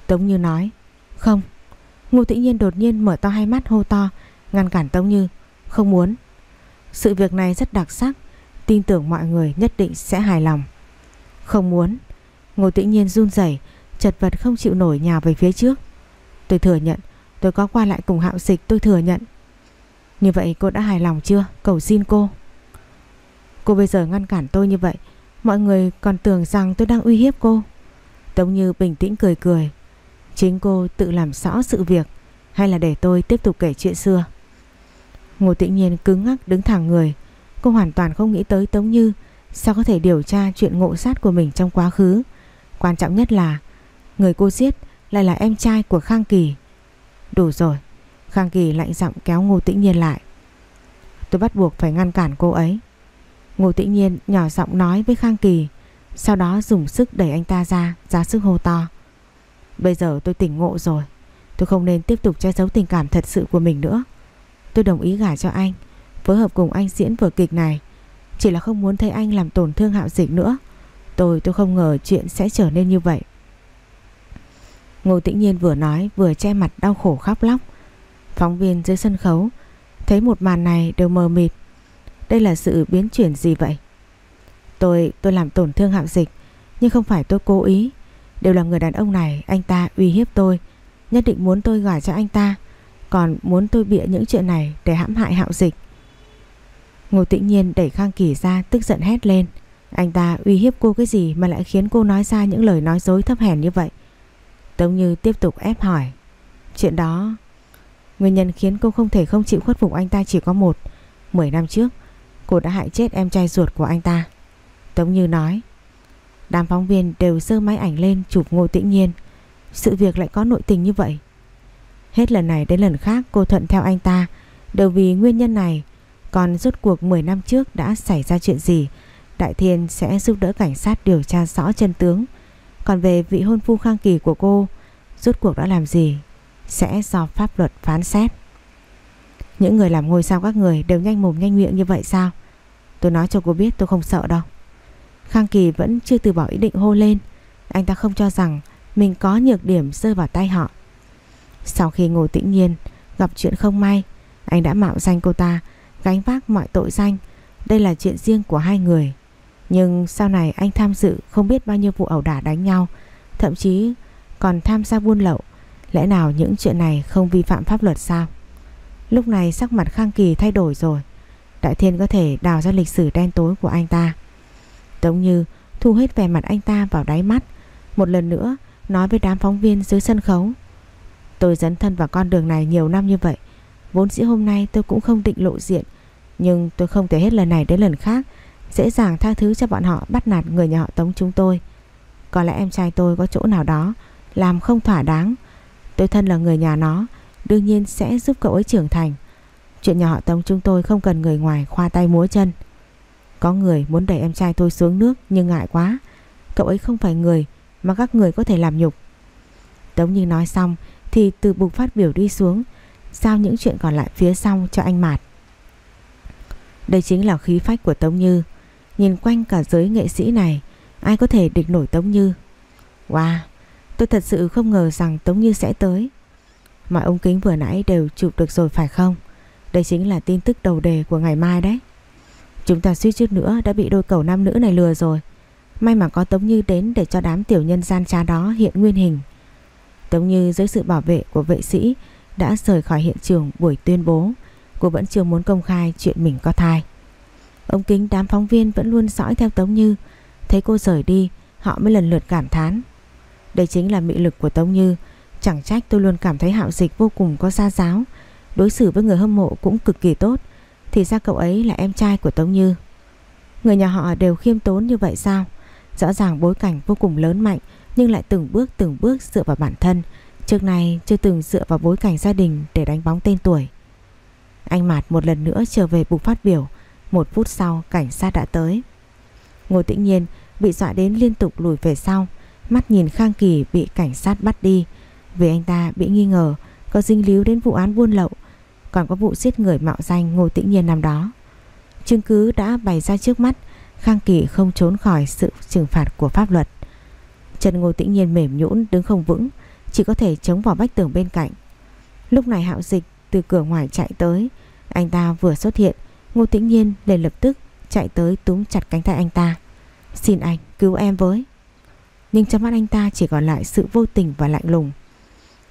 Tống Như nói, Không. Ngô tĩnh nhiên đột nhiên mở to hai mắt hô to, Ngăn cản Tống Như, Không muốn. Sự việc này rất đặc sắc, Tin tưởng mọi người nhất định sẽ hài lòng. Không muốn. Ngô tĩnh nhiên run rẩy, Chật vật không chịu nổi nhào về phía trước. Tôi thừa nhận. Tôi có qua lại cùng hạo dịch, tôi thừa nhận. Như vậy cô đã hài lòng chưa? Cầu xin cô. Cô bây giờ ngăn cản tôi như vậy, Mọi người còn tưởng rằng tôi đang uy hiếp cô. Tống Như bình tĩnh cười cười. Chính cô tự làm rõ sự việc, Hay là để tôi tiếp tục kể chuyện xưa? Ngô Tĩnh Nhiên cứng ngắc đứng thẳng người. Cô hoàn toàn không nghĩ tới Tống Như Sao có thể điều tra chuyện ngộ sát của mình trong quá khứ. Quan trọng nhất là, Người cô giết lại là em trai của Khang Kỳ. Đủ rồi, Khang Kỳ lạnh giọng kéo Ngô Tĩnh Nhiên lại. Tôi bắt buộc phải ngăn cản cô ấy. Ngô Tĩnh Nhiên nhỏ giọng nói với Khang Kỳ, Sau đó dùng sức đẩy anh ta ra Ra sức hô to. Bây giờ tôi tỉnh ngộ rồi, Tôi không nên tiếp tục che giấu tình cảm thật sự của mình nữa. Tôi đồng ý gả cho anh, Phối hợp cùng anh diễn vở kịch này. Chỉ là không muốn thấy anh làm tổn thương hạo dịch nữa. Tôi tôi không ngờ chuyện sẽ trở nên như vậy. Ngô Tĩnh Nhiên vừa nói, vừa che mặt đau khổ khóc lóc. Phóng viên dưới sân khấu, Thấy một màn này đều mờ mịt. Đây là sự biến chuyển gì vậy? Tôi tôi làm tổn thương hạo dịch, Nhưng không phải tôi cố ý. Đều là người đàn ông này, Anh ta uy hiếp tôi. Nhất định muốn tôi gả cho anh ta, Còn muốn tôi bịa những chuyện này để hãm hại hạo dịch. Ngô Tĩnh Nhiên đẩy Khang Kỳ ra, tức giận hét lên. Anh ta uy hiếp cô cái gì mà lại khiến cô nói ra những lời nói dối thấp hèn như vậy? Tống Như tiếp tục ép hỏi. Chuyện đó, Nguyên nhân khiến cô không thể không chịu khuất phục anh ta chỉ có một. Mười năm trước, Cô đã hại chết em trai ruột của anh ta. Tống Như nói, Đám phóng viên đều sơ máy ảnh lên chụp Ngô Tĩnh Nhiên. Sự việc lại có nội tình như vậy. Hết lần này đến lần khác, cô thuận theo anh ta. Đều vì nguyên nhân này, Còn rốt cuộc 10 năm trước đã xảy ra chuyện gì, Đại Thiên sẽ giúp đỡ cảnh sát điều tra rõ chân tướng. Còn về vị hôn phu khang kỳ của cô, Rốt cuộc đã làm gì? Sẽ do pháp luật phán xét. Những người làm ngôi sao các người Đều nhanh mồm nhanh miệng như vậy sao? Tôi nói cho cô biết tôi không sợ đâu. Khang Kỳ vẫn chưa từ bỏ ý định hô lên. Anh ta không cho rằng Mình có nhược điểm rơi vào tay họ. Sau khi ngồi Tĩnh Nhiên Gặp chuyện không may, Anh đã mạo danh cô ta, Gánh vác mọi tội danh. Đây là chuyện riêng của hai người. Nhưng sau này anh tham dự không biết bao nhiêu vụ ẩu đả đánh nhau, Thậm chí còn tham gia buôn lậu. Lẽ nào những chuyện này không vi phạm pháp luật sao? Lúc này sắc mặt Khang Kỳ thay đổi rồi. Đại Thiên có thể đào ra lịch sử đen tối của anh ta. Tống Như thu hết vẻ mặt anh ta vào đáy mắt, Một lần nữa nói với đám phóng viên dưới sân khấu. Tôi dấn thân vào con đường này nhiều năm như vậy, Vốn dĩ hôm nay tôi cũng không định lộ diện, Nhưng tôi không thể hết lần này đến lần khác Dễ dàng tha thứ cho bọn họ, bắt nạt người nhà họ Tống chúng tôi Có lẽ em trai tôi có chỗ nào đó Làm không thỏa đáng Tôi thân là người nhà nó, Đương nhiên sẽ giúp cậu ấy trưởng thành Chuyện nhà họ Tống chúng tôi không cần người ngoài khoa tay múa chân có người muốn đẩy em trai tôi xuống nước nhưng ngại quá. Cậu ấy không phải người mà các người có thể làm nhục. Tống Như nói xong thì từ bục phát biểu đi xuống, giao những chuyện còn lại phía sau cho anh Mạt. Đây chính là khí phách của Tống Như Nhìn quanh cả giới nghệ sĩ này, Ai có thể địch nổi Tống Như? Wow, Tôi thật sự không ngờ rằng Tống Như sẽ tới. Mọi ống kính vừa nãy đều chụp được rồi phải không? Đây chính là tin tức đầu đề của ngày mai đấy. Chúng ta suýt chút nữa đã bị đôi cầu nam nữ này lừa rồi. May mà có Tống Như đến để cho đám tiểu nhân gian trá đó hiện nguyên hình. Tống Như dưới sự bảo vệ của vệ sĩ đã rời khỏi hiện trường buổi tuyên bố. Cô vẫn chưa muốn công khai chuyện mình có thai. Ông kính đám phóng viên vẫn luôn dõi theo Tống Như. Thấy cô rời đi, Họ mới lần lượt cảm thán. Đây chính là mị lực của Tống Như. Chẳng trách tôi luôn cảm thấy hạo dịch vô cùng có gia giáo. Đối xử với người hâm mộ cũng cực kỳ tốt. Thì ra cậu ấy là em trai của Tống Như. Người nhà họ đều khiêm tốn như vậy sao? Rõ ràng bối cảnh vô cùng lớn mạnh, Nhưng lại từng bước từng bước dựa vào bản thân. Trước này chưa từng dựa vào bối cảnh gia đình Để đánh bóng tên tuổi. Anh Mạt một lần nữa trở về bục phát biểu. Một phút sau, cảnh sát đã tới. Ngô Tĩnh Nhiên bị dọa đến liên tục lùi về sau. Mắt nhìn Khang Kỳ bị cảnh sát bắt đi. Vì anh ta bị nghi ngờ, Có dinh líu đến vụ án buôn lậu, Còn có vụ giết người mạo danh Ngô Tĩnh Nhiên năm đó. Chứng cứ đã bày ra trước mắt, Khang Kỳ không trốn khỏi sự trừng phạt của pháp luật. Chân Ngô Tĩnh Nhiên mềm nhũn, đứng không vững, Chỉ có thể chống vào vách tường bên cạnh. Lúc này hạo dịch từ cửa ngoài chạy tới, Anh ta vừa xuất hiện Ngô Tĩnh Nhiên liền lập tức chạy tới túm chặt cánh tay anh ta. Xin anh cứu em với. Nhưng trong mắt anh ta chỉ còn lại sự vô tình và lạnh lùng.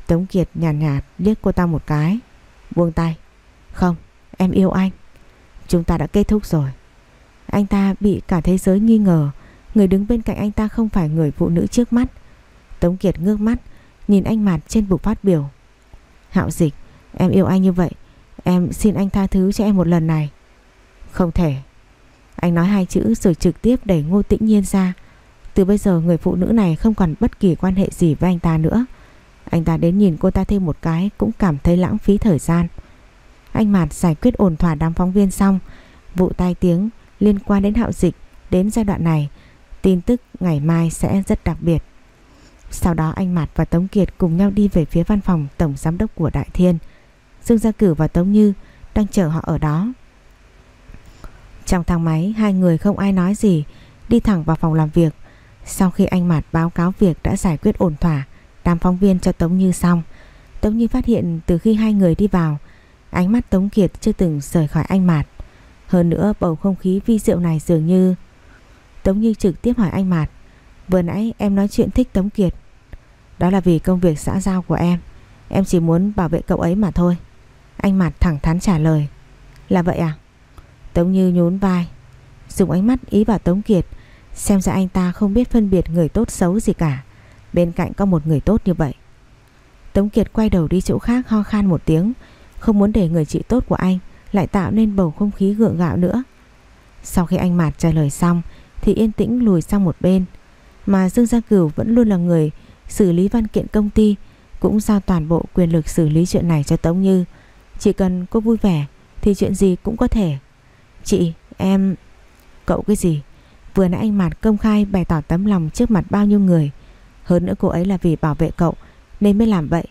Tống Kiệt nhàn nhạt, nhạt liếc cô ta một cái Buông tay. Không em yêu anh. Chúng ta đã kết thúc rồi. Anh ta bị cả thế giới nghi ngờ. Người đứng bên cạnh anh ta không phải người phụ nữ trước mắt. Tống Kiệt ngước mắt Nhìn anh mặt trên bục phát biểu. Hạo dịch Em yêu anh như vậy. Em xin anh tha thứ cho em một lần này. Không thể. Anh nói hai chữ rồi trực tiếp đẩy Ngô Tĩnh Nhiên ra. Từ bây giờ người phụ nữ này không còn bất kỳ quan hệ gì với anh ta nữa. Anh ta đến nhìn cô ta thêm một cái Cũng cảm thấy lãng phí thời gian. Anh Mạt giải quyết ổn thỏa đám phóng viên xong, Vụ tai tiếng liên quan đến hạo dịch Đến giai đoạn này, Tin tức ngày mai sẽ rất đặc biệt. Sau đó anh Mạt và Tống Kiệt cùng nhau đi về phía văn phòng Tổng Giám đốc của Đại Thiên. Dương Gia Cử và Tống Như đang chờ họ ở đó. Trong thang máy, hai người không ai nói gì, Đi thẳng vào phòng làm việc. Sau khi anh Mạt báo cáo việc đã giải quyết ổn thỏa, Đám phóng viên cho Tống Như xong. Tống Như phát hiện từ khi hai người đi vào, Ánh mắt Tống Kiệt chưa từng rời khỏi anh Mạt. Hơn nữa, bầu không khí vi diệu này dường như Tống Như trực tiếp hỏi anh Mạt, Vừa nãy em nói chuyện thích Tống Kiệt. Đó là vì công việc xã giao của em. Em chỉ muốn bảo vệ cậu ấy mà thôi. Anh Mạt thẳng thắn trả lời, Là vậy à? Tống Như nhún vai Dùng ánh mắt ý bảo Tống Kiệt Xem ra anh ta không biết phân biệt người tốt xấu gì cả Bên cạnh có một người tốt như vậy Tống Kiệt quay đầu đi chỗ khác ho khan một tiếng Không muốn để người chị tốt của anh Lại tạo nên bầu không khí gượng gạo nữa Sau khi anh Mạt trả lời xong thì yên tĩnh lùi sang một bên. Mà Dương Gia Cửu vẫn luôn là người xử lý văn kiện công ty, cũng giao toàn bộ quyền lực xử lý chuyện này cho Tống Như. Chỉ cần cô vui vẻ thì chuyện gì cũng có thể. Chị, em... Cậu cái gì? Vừa nãy anh Mạt công khai bày tỏ tấm lòng trước mặt bao nhiêu người. Hơn nữa cô ấy là vì bảo vệ cậu nên mới làm vậy.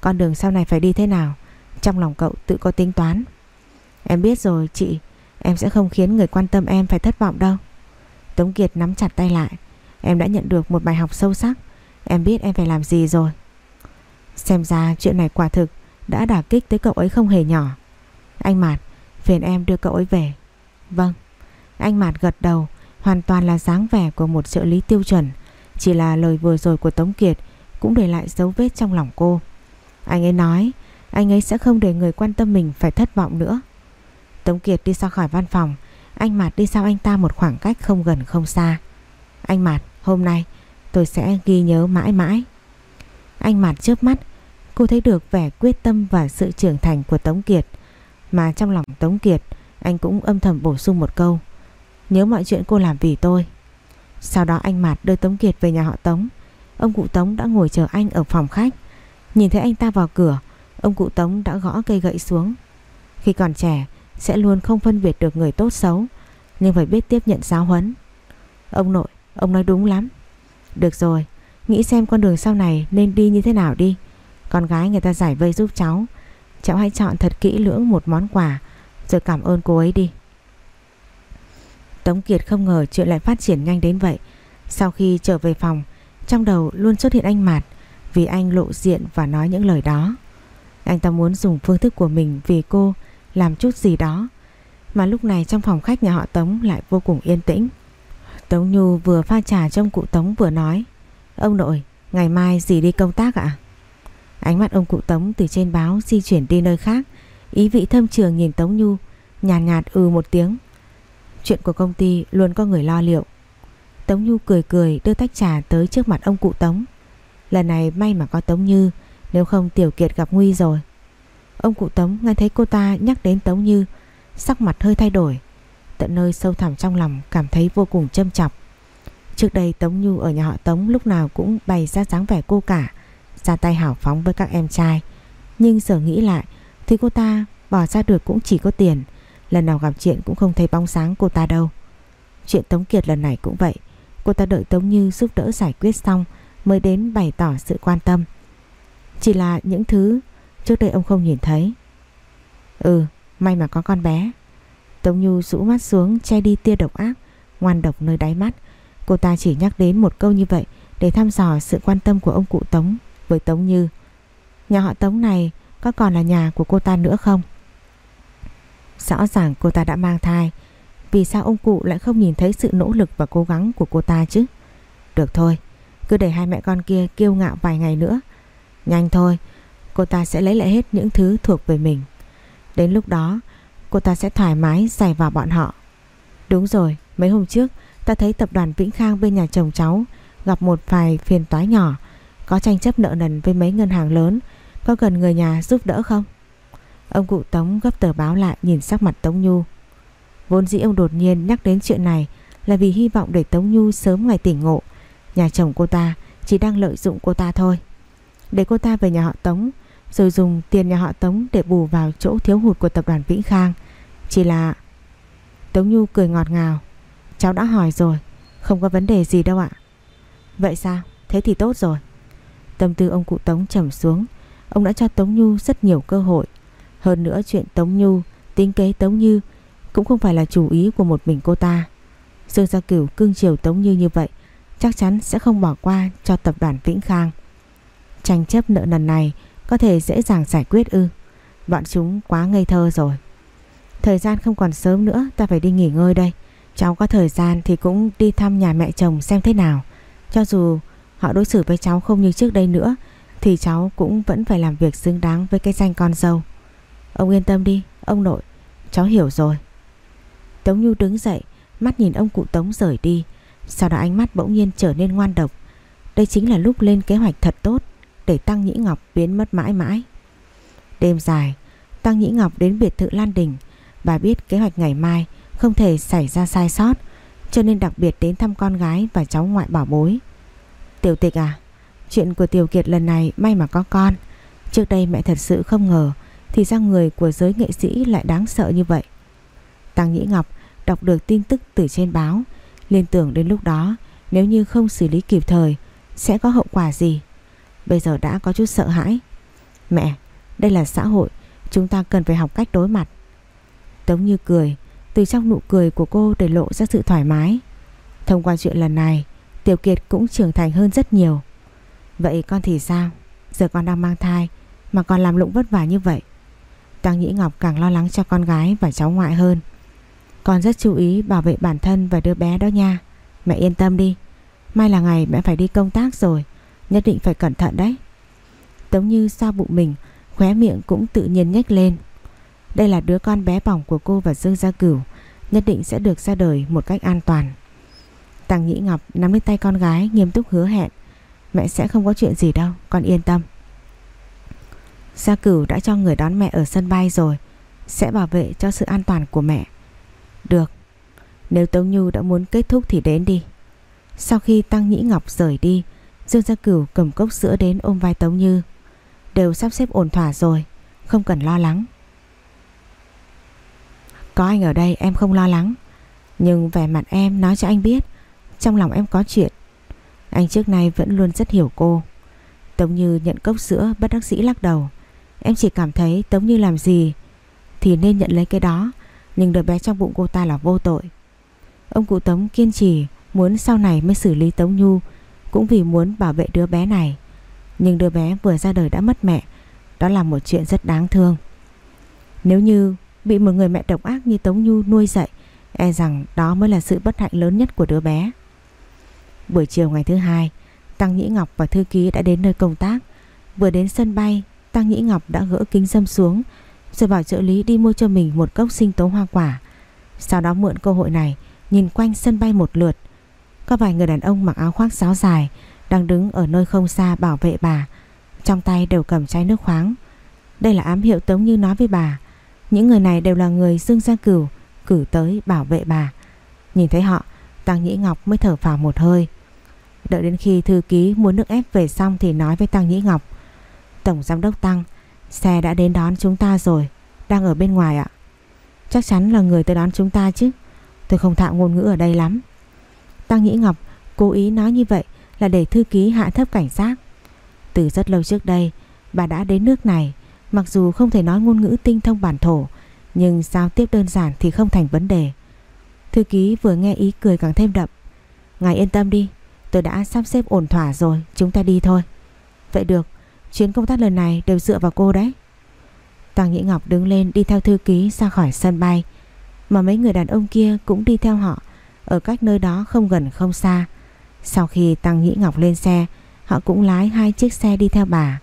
Con đường sau này phải đi thế nào? Trong lòng cậu tự có tính toán. Em biết rồi chị, em sẽ không khiến người quan tâm em phải thất vọng đâu. Tống Kiệt nắm chặt tay lại Em đã nhận được một bài học sâu sắc Em biết em phải làm gì rồi Xem ra chuyện này quả thực Đã đả kích tới cậu ấy không hề nhỏ Anh Mạt Phiền em đưa cậu ấy về Vâng. Anh Mạt gật đầu, Hoàn toàn là dáng vẻ của một trợ lý tiêu chuẩn. Chỉ là lời vừa rồi của Tống Kiệt Cũng để lại dấu vết trong lòng cô. Anh ấy nói, Anh ấy sẽ không để người quan tâm mình phải thất vọng nữa. Tống Kiệt đi ra khỏi văn phòng, anh Mạt đi sau anh ta một khoảng cách không gần không xa. Anh Mạt, hôm nay tôi sẽ ghi nhớ mãi mãi. Anh Mạt chớp mắt, Cô thấy được vẻ quyết tâm và sự trưởng thành của Tống Kiệt. Mà trong lòng Tống Kiệt anh cũng âm thầm bổ sung một câu. Nhớ mọi chuyện cô làm vì tôi. Sau đó anh Mạt đưa Tống Kiệt về nhà họ Tống. Ông cụ Tống đã ngồi chờ anh ở phòng khách. Nhìn thấy anh ta vào cửa Ông cụ Tống đã gõ cây gậy xuống. Khi còn trẻ sẽ luôn không phân biệt được người tốt xấu Nhưng phải biết tiếp nhận giáo huấn. Ông nội, ông nói đúng lắm. Được rồi, nghĩ xem con đường sau này nên đi như thế nào đi. Con gái người ta giải vây giúp cháu. Cháu hãy chọn thật kỹ lưỡng một món quà rồi cảm ơn cô ấy đi Tống Kiệt không ngờ chuyện lại phát triển nhanh đến vậy. Sau khi trở về phòng, trong đầu luôn xuất hiện anh Mạt vì anh lộ diện và nói những lời đó. Anh ta muốn dùng phương thức của mình vì cô làm chút gì đó. Mà lúc này trong phòng khách nhà họ Tống lại vô cùng yên tĩnh. Tống Nhu vừa pha trà trong cụ Tống vừa nói Ông nội, ngày mai dì đi công tác ạ? Ánh mắt ông cụ Tống từ trên báo di chuyển đi nơi khác Ý vị thâm trường nhìn Tống Nhu Nhàn nhạt, nhạt ừ một tiếng. Chuyện của công ty luôn có người lo liệu. Tống Nhu cười cười đưa tách trà tới trước mặt ông cụ Tống. Lần này may mà có Tống Như Nếu không Tiểu Kiệt gặp nguy rồi. Ông cụ Tống nghe thấy cô ta nhắc đến Tống Như Sắc mặt hơi thay đổi Tận nơi sâu thẳm trong lòng cảm thấy vô cùng châm chọc. Trước đây Tống Nhu ở nhà họ Tống lúc nào cũng bày ra dáng vẻ cô cả Ra tay hảo phóng với các em trai Nhưng giờ nghĩ lại thì cô ta bỏ ra được cũng chỉ có tiền. Lần nào gặp chuyện cũng không thấy bóng sáng cô ta đâu. Chuyện Tống Kiệt lần này cũng vậy. Cô ta đợi Tống Như giúp đỡ giải quyết xong Mới đến bày tỏ sự quan tâm. Chỉ là những thứ Trước đây ông không nhìn thấy. Ừ may mà có con bé. Tống như rũ mắt xuống, che đi tia độc ác, Ngoan độc nơi đáy mắt. Cô ta chỉ nhắc đến một câu như vậy Để thăm dò sự quan tâm của ông cụ Tống Với Tống Như. Nhà họ Tống này có còn là nhà của cô ta nữa không? Rõ ràng cô ta đã mang thai, Vì sao ông cụ lại không nhìn thấy sự nỗ lực và cố gắng của cô ta chứ? Được thôi, Cứ để hai mẹ con kia kiêu ngạo vài ngày nữa. Nhanh thôi, Cô ta sẽ lấy lại hết những thứ thuộc về mình. Đến lúc đó, Cô ta sẽ thoải mái giày vào bọn họ. Đúng rồi, Mấy hôm trước, ta thấy tập đoàn Vĩnh Khang bên nhà chồng cháu Gặp một vài phiền toái nhỏ, Có tranh chấp nợ nần với mấy ngân hàng lớn. Có cần người nhà giúp đỡ không? Ông cụ Tống gấp tờ báo lại Nhìn sắc mặt Tống Nhu. Vốn dĩ ông đột nhiên nhắc đến chuyện này Là vì hy vọng để Tống Nhu sớm ngày tỉnh ngộ. Nhà chồng cô ta Chỉ đang lợi dụng cô ta thôi. Để cô ta về nhà họ Tống, Rồi dùng tiền nhà họ Tống để bù vào chỗ thiếu hụt của tập đoàn Vĩnh Khang. Chỉ là Tống Nhu cười ngọt ngào. Cháu đã hỏi rồi, Không có vấn đề gì đâu ạ. Vậy sao? Thế thì tốt rồi. Tâm tư ông cụ Tống trầm xuống. Ông đã cho Tống Nhu rất nhiều cơ hội. Hơn nữa chuyện Tống Nhu, Tính kế Tống Như Cũng không phải là chủ ý của một mình cô ta. Dương Gia Cửu cưng chiều Tống Như như vậy, Chắc chắn sẽ không bỏ qua cho tập đoàn Vĩnh Khang. Tranh chấp nợ nần này Có thể dễ dàng giải quyết ư? Bọn chúng quá ngây thơ rồi. Thời gian không còn sớm nữa, Ta phải đi nghỉ ngơi đây. Cháu có thời gian thì cũng đi thăm nhà mẹ chồng xem thế nào. Cho dù họ đối xử với cháu không như trước đây nữa thì cháu cũng vẫn phải làm việc xứng đáng với cái danh con dâu. Ông yên tâm đi, ông nội Cháu hiểu rồi. Tống Nhu đứng dậy Mắt nhìn ông cụ Tống rời đi. Sau đó ánh mắt bỗng nhiên trở nên ngoan độc. Đây chính là lúc lên kế hoạch thật tốt Để Tăng Nhĩ Ngọc biến mất mãi mãi. Đêm dài Tăng Nhĩ Ngọc đến biệt thự Lan Đình. Bà biết kế hoạch ngày mai không thể xảy ra sai sót cho nên đặc biệt đến thăm con gái và cháu ngoại bảo bối. Tiểu tịch à, chuyện của Tiểu Kiệt lần này may mà có con. Trước đây mẹ thật sự không ngờ thì ra người của giới nghệ sĩ lại đáng sợ như vậy. Tăng Nhĩ Ngọc đọc được tin tức từ trên báo, liên tưởng đến lúc đó nếu như không xử lý kịp thời sẽ có hậu quả gì. Bây giờ đã có chút sợ hãi. Mẹ, đây là xã hội, chúng ta cần phải học cách đối mặt. Tống Như cười, từ trong nụ cười của cô để lộ ra sự thoải mái Thông qua chuyện lần này Tiểu Kiệt cũng trưởng thành hơn rất nhiều Vậy con thì sao? Giờ con đang mang thai Mà còn làm lụng vất vả như vậy. Tăng Nhĩ Ngọc càng lo lắng cho con gái và cháu ngoại hơn. Con rất chú ý bảo vệ bản thân và đứa bé đó nha. Mẹ yên tâm đi. Mai là ngày mẹ phải đi công tác rồi, Nhất định phải cẩn thận đấy. Tống như sao bụng mình, Khóe miệng cũng tự nhiên nhếch lên. Đây là đứa con bé bỏng của cô và Dương Gia Cửu, Nhất định sẽ được ra đời một cách an toàn. Tăng Nhĩ Ngọc nắm lấy tay con gái, nghiêm túc hứa hẹn. Mẹ sẽ không có chuyện gì đâu, Con yên tâm. Gia Cửu đã cho người đón mẹ ở sân bay rồi, Sẽ bảo vệ cho sự an toàn của mẹ. Được, Nếu Tống Nhu đã muốn kết thúc thì đến đi. Sau khi Tăng Nhĩ Ngọc rời đi, Dương Gia Cửu cầm cốc sữa đến ôm vai Tống Như. Đều sắp xếp ổn thỏa rồi, Không cần lo lắng. Có anh ở đây em không lo lắng, Nhưng vẻ mặt em nói cho anh biết, Trong lòng em có chuyện. Anh trước nay vẫn luôn rất hiểu cô Tống Như nhận cốc sữa bất đắc dĩ lắc đầu Em chỉ cảm thấy Tống Như làm gì Thì nên nhận lấy cái đó Nhưng đứa bé trong bụng cô ta là vô tội Ông cụ Tống kiên trì muốn sau này mới xử lý Tống Nhu cũng vì muốn bảo vệ đứa bé này. Nhưng đứa bé vừa ra đời đã mất mẹ, đó là một chuyện rất đáng thương. Nếu như bị một người mẹ độc ác như Tống Nhu nuôi dạy, e rằng đó mới là sự bất hạnh lớn nhất của đứa bé. Buổi chiều ngày thứ hai, Tăng Nhĩ Ngọc và thư ký đã đến nơi công tác. Vừa đến sân bay, Tăng Nhĩ Ngọc đã gỡ kính dâm xuống rồi bảo trợ lý đi mua cho mình một cốc sinh tố hoa quả. Sau đó mượn cơ hội này nhìn quanh sân bay một lượt. Có vài người đàn ông mặc áo khoác giáo dài đang đứng ở nơi không xa bảo vệ bà. Trong tay đều cầm chai nước khoáng. Đây là ám hiệu Tống Như nói với bà. Những người này đều là người Dương Gia Cửu cử tới bảo vệ bà. Nhìn thấy họ, Tăng Nhĩ Ngọc mới thở vào một hơi. Đợi đến khi thư ký muốn nước ép về xong thì nói với Tăng Nhĩ Ngọc. Tổng giám đốc Tăng, xe đã đến đón chúng ta rồi, đang ở bên ngoài ạ. Chắc chắn là người tới đón chúng ta chứ. Tôi không thạo ngôn ngữ ở đây lắm. Tăng Nhĩ Ngọc cố ý nói như vậy là để thư ký hạ thấp cảnh giác. Từ rất lâu trước đây, bà đã đến nước này, mặc dù không thể nói ngôn ngữ tinh thông bản thổ, nhưng giao tiếp đơn giản thì không thành vấn đề. Thư ký vừa nghe ý cười càng thêm đậm. Ngài yên tâm đi, tôi đã sắp xếp ổn thỏa rồi, chúng ta đi thôi. Vậy được, chuyến công tác lần này đều dựa vào cô đấy. Tăng Nhĩ Ngọc đứng lên đi theo thư ký ra khỏi sân bay, mà mấy người đàn ông kia cũng đi theo họ, ở cách nơi đó không gần không xa. Sau khi Tăng Nhĩ Ngọc lên xe, họ cũng lái hai chiếc xe đi theo bà.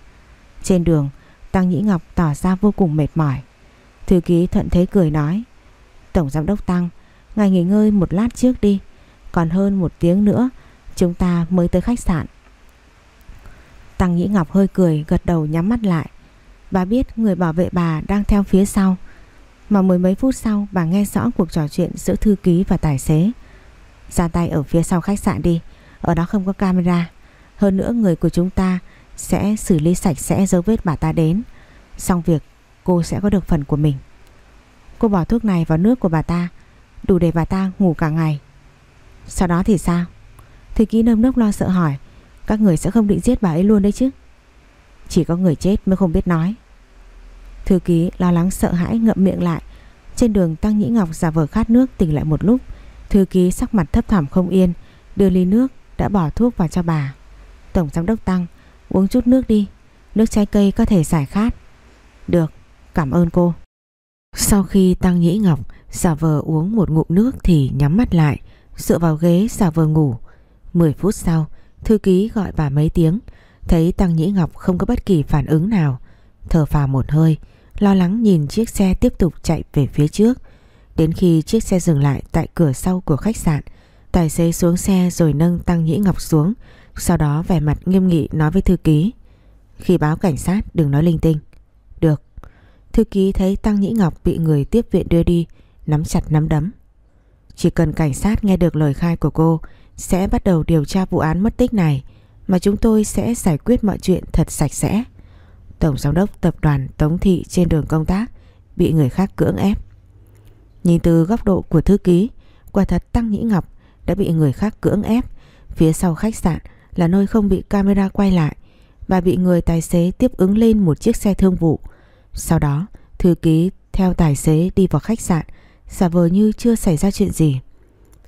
Trên đường, Tăng Nhĩ Ngọc tỏ ra vô cùng mệt mỏi. Thư ký thuận thế cười nói Tổng giám đốc Tăng Ngài nghỉ ngơi một lát trước đi Còn hơn một tiếng nữa Chúng ta mới tới khách sạn Tăng Nhĩ Ngọc hơi cười Gật đầu nhắm mắt lại Bà biết người bảo vệ bà đang theo phía sau Mà mười mấy phút sau Bà nghe rõ cuộc trò chuyện giữa thư ký và tài xế Ra tay ở phía sau khách sạn đi Ở đó không có camera Hơn nữa người của chúng ta Sẽ xử lý sạch sẽ dấu vết bà ta đến Xong việc cô sẽ có được phần của mình. Cô bỏ thuốc này vào nước của bà ta, đủ để bà ta ngủ cả ngày. Sau đó thì sao? Thư ký nâm nốc lo sợ hỏi, các người sẽ không định giết bà ấy luôn đấy chứ? Chỉ có người chết mới không biết nói. Thư ký lo lắng sợ hãi ngậm miệng lại. Trên đường Tăng Nhĩ Ngọc giả vờ khát nước tỉnh lại một lúc. Thư ký sắc mặt thấp thỏm không yên, đưa ly nước đã bỏ thuốc vào cho bà. Tổng giám đốc Tăng, uống chút nước đi, nước trái cây có thể giải khát. Được, Cảm ơn cô. Sau khi Tăng Nhĩ Ngọc giả vờ uống một ngụm nước thì nhắm mắt lại, dựa vào ghế giả vờ ngủ. 10 phút sau, thư ký gọi bà mấy tiếng, thấy Tăng Nhĩ Ngọc không có bất kỳ phản ứng nào. Thở vào một hơi, lo lắng nhìn chiếc xe tiếp tục chạy về phía trước. Đến khi chiếc xe dừng lại tại cửa sau của khách sạn, tài xế xuống xe rồi nâng Tăng Nhĩ Ngọc xuống, sau đó vẻ mặt nghiêm nghị nói với thư ký. Khi báo cảnh sát đừng nói linh tinh. Được. Thư ký thấy Tăng Nhĩ Ngọc bị người tiếp viện đưa đi, nắm chặt nắm đấm. Chỉ cần cảnh sát nghe được lời khai của cô sẽ bắt đầu điều tra vụ án mất tích này mà chúng tôi sẽ giải quyết mọi chuyện thật sạch sẽ. Tổng giám đốc tập đoàn Tống Thị trên đường công tác bị người khác cưỡng ép. Nhìn từ góc độ của thư ký, quả thật Tăng Nhĩ Ngọc đã bị người khác cưỡng ép. Phía sau khách sạn là nơi không bị camera quay lại. Bà bị người tài xế tiếp ứng lên một chiếc xe thương vụ sau đó, thư ký theo tài xế đi vào khách sạn, giả vờ như chưa xảy ra chuyện gì.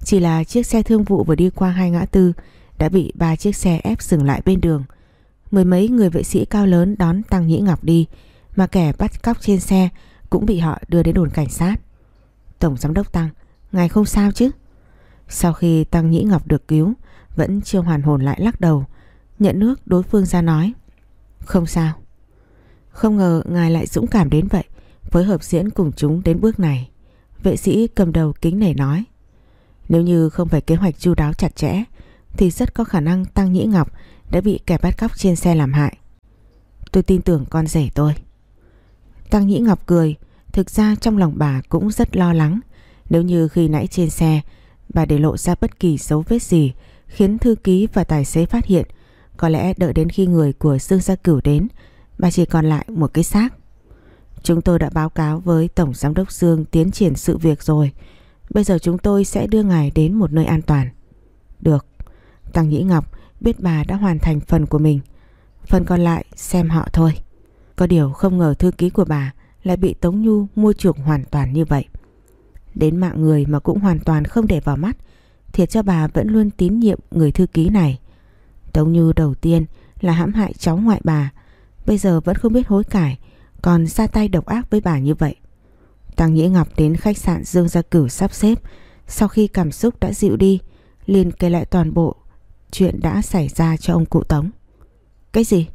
Chỉ là chiếc xe thương vụ vừa đi qua hai ngã tư đã bị ba chiếc xe ép dừng lại bên đường. Mười mấy người vệ sĩ cao lớn đón Tăng Nhĩ Ngọc đi, mà kẻ bắt cóc trên xe cũng bị họ đưa đến đồn cảnh sát. Tổng giám đốc Tăng, ngài không sao chứ? Sau khi Tăng Nhĩ Ngọc được cứu, vẫn chưa hoàn hồn lại lắc đầu, nhận nước đối phương ra nói. Không sao. Không ngờ ngài lại dũng cảm đến vậy Phối hợp diễn cùng chúng đến bước này Vệ sĩ cầm đầu kính này nói nếu như không phải kế hoạch chu đáo chặt chẽ, Thì rất có khả năng Tăng Nhĩ Ngọc Đã bị kẻ bắt cóc trên xe làm hại. Tôi tin tưởng con rể tôi. Tăng Nhĩ Ngọc cười, Thực ra trong lòng bà cũng rất lo lắng. Nếu như khi nãy trên xe, Bà để lộ ra bất kỳ dấu vết gì Khiến thư ký và tài xế phát hiện, Có lẽ đợi đến khi người của Dương Gia Cửu đến, Bà chỉ còn lại một cái xác. Chúng tôi đã báo cáo với Tổng Giám đốc Dương tiến triển sự việc rồi. Bây giờ chúng tôi sẽ đưa ngài đến một nơi an toàn. Được. Tăng Nhĩ Ngọc biết bà đã hoàn thành phần của mình. Phần còn lại xem họ thôi. Có điều không ngờ thư ký của bà lại bị Tống Nhu mua chuộc hoàn toàn như vậy. Đến mạng người mà cũng hoàn toàn không để vào mắt Thiệt cho bà vẫn luôn tín nhiệm người thư ký này. Tống Như đầu tiên là hãm hại cháu ngoại bà, bây giờ vẫn không biết hối cải, còn ra tay độc ác với bà như vậy. Tăng Nhĩ Ngọc đến khách sạn Dương Gia Cửu sắp xếp, sau khi cảm xúc đã dịu đi, liền kể lại toàn bộ chuyện đã xảy ra cho ông cụ Tống. Cái gì?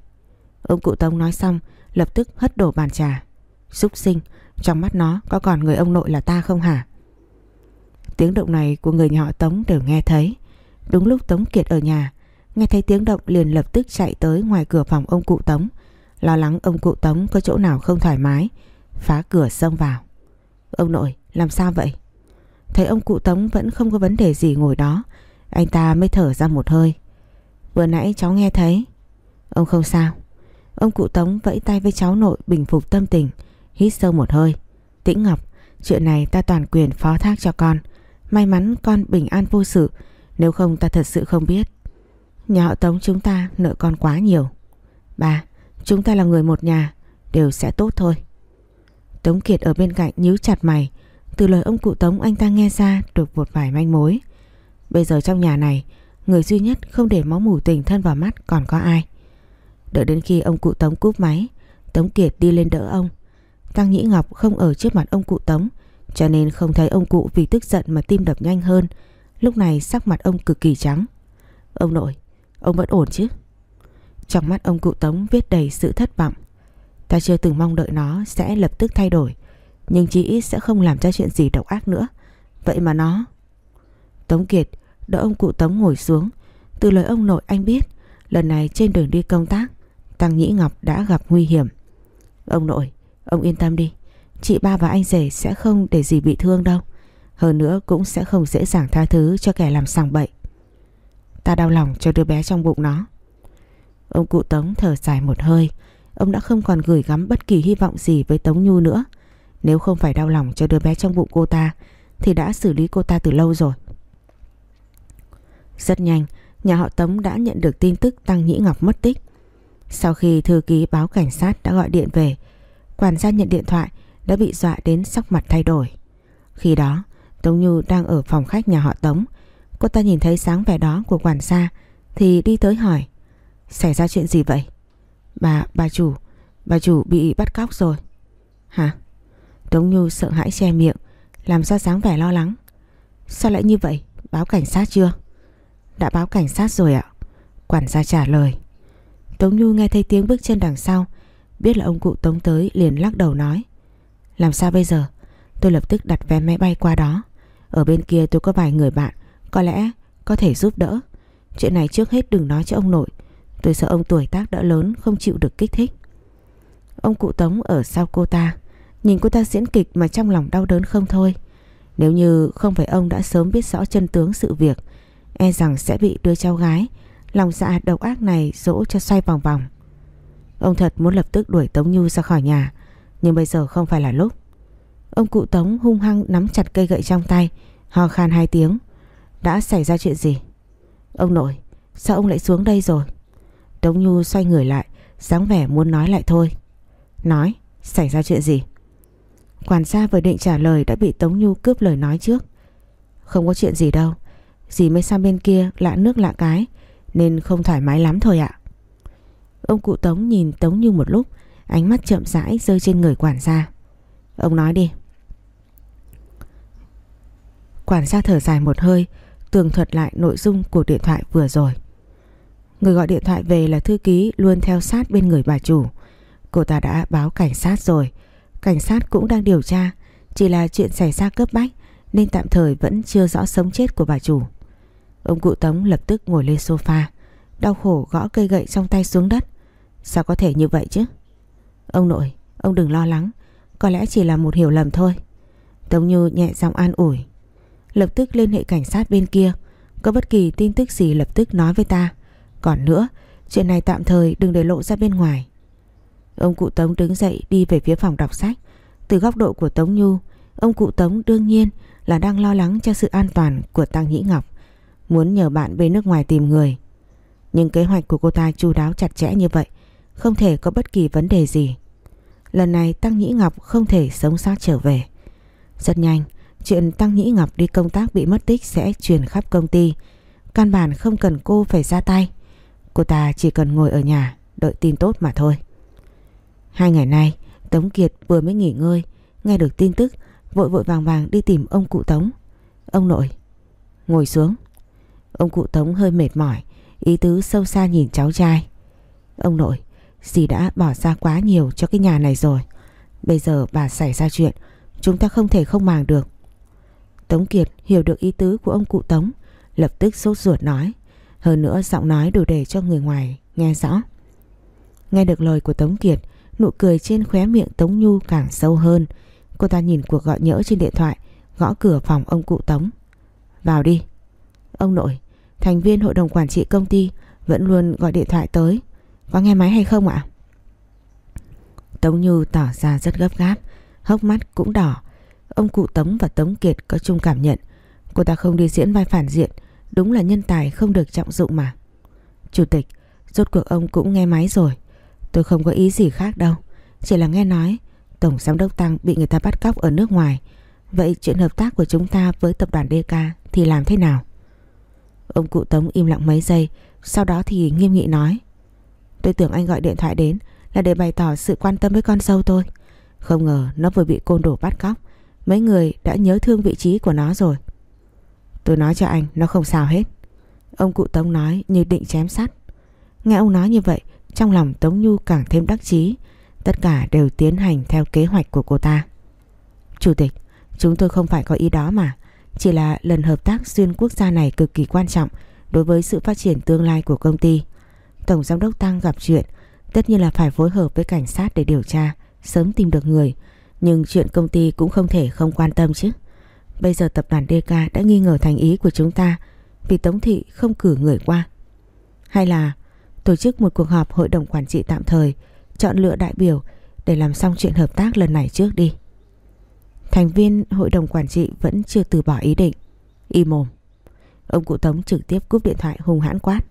Ông cụ Tống nói xong, lập tức hất đổ bàn trà. Xúc sinh, trong mắt nó có còn người ông nội là ta không hả? Tiếng động này của người nhà họ Tống đều nghe thấy. Đúng lúc Tống Kiệt ở nhà, nghe thấy tiếng động liền lập tức chạy tới ngoài cửa phòng ông cụ Tống. Lo lắng ông cụ Tống có chỗ nào không thoải mái, phá cửa xông vào. Ông nội, làm sao vậy? Thấy ông cụ Tống vẫn không có vấn đề gì ngồi đó, anh ta mới thở ra một hơi. Vừa nãy cháu nghe thấy. Ông không sao. Ông cụ Tống vẫy tay với cháu nội bình phục tâm tình, hít sâu một hơi. Tĩnh Ngọc, chuyện này ta toàn quyền phó thác cho con. May mắn con bình an vô sự, nếu không ta thật sự không biết. Nhà họ Tống chúng ta nợ con quá nhiều. Bà, chúng ta là người một nhà, đều sẽ tốt thôi. Tống Kiệt ở bên cạnh nhíu chặt mày, từ lời ông cụ Tống anh ta nghe ra được một vài manh mối. Bây giờ trong nhà này, người duy nhất không để máu mủ tình thân vào mắt còn có ai. Đợi đến khi ông cụ Tống cúp máy, Tống Kiệt đi lên đỡ ông. Tăng Nhĩ Ngọc không ở trước mặt ông cụ Tống, cho nên không thấy ông cụ vì tức giận mà tim đập nhanh hơn. Lúc này sắc mặt ông cực kỳ trắng. Ông nội, ông vẫn ổn chứ? Trong mắt ông cụ Tống viết đầy sự thất vọng. Ta chưa từng mong đợi nó sẽ lập tức thay đổi, nhưng chỉ ít sẽ không làm ra chuyện gì độc ác nữa. Vậy mà nó... Tống Kiệt đỡ ông cụ Tống ngồi xuống. Từ lời ông nội anh biết, lần này trên đường đi công tác, Tăng Nhĩ Ngọc đã gặp nguy hiểm. Ông nội, ông yên tâm đi. Chị ba và anh rể sẽ không để gì bị thương đâu. Hơn nữa cũng sẽ không dễ dàng tha thứ cho kẻ làm sàng bậy. Ta đau lòng cho đứa bé trong bụng nó. Ông cụ Tống thở dài một hơi. Ông đã không còn gửi gắm bất kỳ hy vọng gì với Tống Nhu nữa. Nếu không phải đau lòng cho đứa bé trong bụng cô ta thì đã xử lý cô ta từ lâu rồi. Rất nhanh, nhà họ Tống đã nhận được tin tức Tăng Nhĩ Ngọc mất tích. Sau khi thư ký báo cảnh sát đã gọi điện về, quản gia nhận điện thoại đã bị dọa đến sắc mặt thay đổi. Khi đó, Tống Như đang ở phòng khách nhà họ Tống. Cô ta nhìn thấy sáng vẻ đó của quản gia thì đi tới hỏi. Xảy ra chuyện gì vậy? Bà, bà chủ, bà chủ bị bắt cóc rồi. Hả? Tống nhu sợ hãi che miệng, làm ra dáng vẻ lo lắng. Sao lại như vậy? Báo cảnh sát chưa? Đã báo cảnh sát rồi ạ. Quản gia trả lời. Tống Nhu nghe thấy tiếng bước chân đằng sau, biết là ông cụ Tống tới liền lắc đầu nói. Làm sao bây giờ? Tôi lập tức đặt vé máy bay qua đó. Ở bên kia tôi có vài người bạn, có lẽ có thể giúp đỡ. Chuyện này trước hết đừng nói cho ông nội. Tôi sợ ông tuổi tác đã lớn không chịu được kích thích. Ông cụ Tống ở sau cô ta, nhìn cô ta diễn kịch mà trong lòng đau đớn không thôi. Nếu như không phải ông đã sớm biết rõ chân tướng sự việc, e rằng sẽ bị đứa cháu gái lòng dạ độc ác này dỗ cho xoay vòng vòng. Ông thật muốn lập tức đuổi Tống nhu ra khỏi nhà, nhưng bây giờ không phải là lúc. Ông cụ Tống hung hăng nắm chặt cây gậy trong tay, ho khan hai tiếng. Đã xảy ra chuyện gì? Ông nội, sao ông lại xuống đây rồi? Tống Nhu xoay người lại, dáng vẻ muốn nói lại thôi. Nói, xảy ra chuyện gì? Quản gia vừa định trả lời đã bị Tống Nhu cướp lời nói trước. Không có chuyện gì đâu, Dì mới sang bên kia lạ nước lạ cái Nên không thoải mái lắm thôi ạ Ông cụ Tống nhìn Tống Như một lúc Ánh mắt chậm rãi rơi trên người quản gia Ông nói đi Quản gia thở dài một hơi Tường thuật lại nội dung của điện thoại vừa rồi Người gọi điện thoại về là thư ký Luôn theo sát bên người bà chủ. Cô ta đã báo cảnh sát rồi. Cảnh sát cũng đang điều tra. Chỉ là chuyện xảy ra cấp bách, Nên tạm thời vẫn chưa rõ sống chết của bà chủ. Ông cụ Tống lập tức ngồi lên sofa, Đau khổ gõ cây gậy trong tay xuống đất. Sao có thể như vậy chứ? Ông nội, Ông đừng lo lắng. Có lẽ chỉ là một hiểu lầm thôi. Tống Như nhẹ giọng an ủi. Lập tức liên hệ cảnh sát bên kia. Có bất kỳ tin tức gì lập tức nói với ta. Còn nữa Chuyện này tạm thời đừng để lộ ra bên ngoài Ông cụ Tống đứng dậy đi về phía phòng đọc sách Từ góc độ của Tống Nhu Ông cụ Tống đương nhiên là đang lo lắng cho sự an toàn của Tăng Nhĩ Ngọc muốn nhờ bạn bên nước ngoài tìm người. Nhưng kế hoạch của cô ta chu đáo chặt chẽ như vậy, không thể có bất kỳ vấn đề gì. Lần này Tăng Nhĩ Ngọc không thể sống sót trở về. Rất nhanh, Chuyện Tăng Nhĩ Ngọc đi công tác bị mất tích sẽ truyền khắp công ty. Căn bản không cần cô phải ra tay. Cô ta chỉ cần ngồi ở nhà, đợi tin tốt mà thôi. Hai ngày nay, Tống Kiệt vừa mới nghỉ ngơi, Nghe được tin tức, Vội vội vàng vàng đi tìm ông cụ Tống. Ông nội, Ngồi xuống. Ông cụ Tống hơi mệt mỏi, Ý tứ sâu xa nhìn cháu trai. Ông nội, Dì đã bỏ ra quá nhiều cho cái nhà này rồi. Bây giờ bà xảy ra chuyện, Chúng ta không thể không màng được. Tống Kiệt hiểu được ý tứ của ông cụ Tống, Lập tức sốt ruột nói. Hơn nữa giọng nói đủ để cho người ngoài nghe rõ. Nghe được lời của Tống Kiệt, Nụ cười trên khóe miệng Tống Nhu càng sâu hơn. Cô ta nhìn cuộc gọi nhỡ trên điện thoại, Gõ cửa phòng ông cụ Tống. Vào đi. Ông nội, Thành viên hội đồng quản trị công ty Vẫn luôn gọi điện thoại tới. Có nghe máy hay không ạ? Tống Nhu tỏ ra rất gấp gáp, Hốc mắt cũng đỏ. Ông cụ Tống và Tống Kiệt có chung cảm nhận. Cô ta không đi diễn vai phản diện Đúng là nhân tài không được trọng dụng mà. Chủ tịch, Rốt cuộc ông cũng nghe máy rồi. Tôi không có ý gì khác đâu. Chỉ là nghe nói, Tổng giám đốc Tăng bị người ta bắt cóc ở nước ngoài. Vậy chuyện hợp tác của chúng ta với tập đoàn DK thì làm thế nào? Ông cụ Tống im lặng mấy giây, Sau đó thì nghiêm nghị nói. Tôi tưởng anh gọi điện thoại đến Là để bày tỏ sự quan tâm với con dâu tôi. Không ngờ nó vừa bị côn đồ bắt cóc. Mấy người đã nhớ thương vị trí của nó rồi. Tôi nói cho anh, Nó không sao hết. Ông cụ Tống nói như định chém sắt. Nghe ông nói như vậy, Trong lòng Tống Nhu càng thêm đắc chí. Tất cả đều tiến hành theo kế hoạch của cô ta. Chủ tịch, Chúng tôi không phải có ý đó mà. Chỉ là lần hợp tác xuyên quốc gia này cực kỳ quan trọng Đối với sự phát triển tương lai của công ty. Tổng giám đốc Tăng gặp chuyện, Tất nhiên là phải phối hợp với cảnh sát để điều tra, Sớm tìm được người. Nhưng chuyện công ty cũng không thể không quan tâm chứ. Bây giờ tập đoàn DK đã nghi ngờ thành ý của chúng ta Vì Tống Thị không cử người qua Hay là tổ chức một cuộc họp hội đồng quản trị tạm thời chọn lựa đại biểu để làm xong chuyện hợp tác lần này trước đi. Thành viên hội đồng quản trị vẫn chưa từ bỏ ý định. Y mồm. Ông cụ Tống trực tiếp cúp điện thoại hùng hãn quát.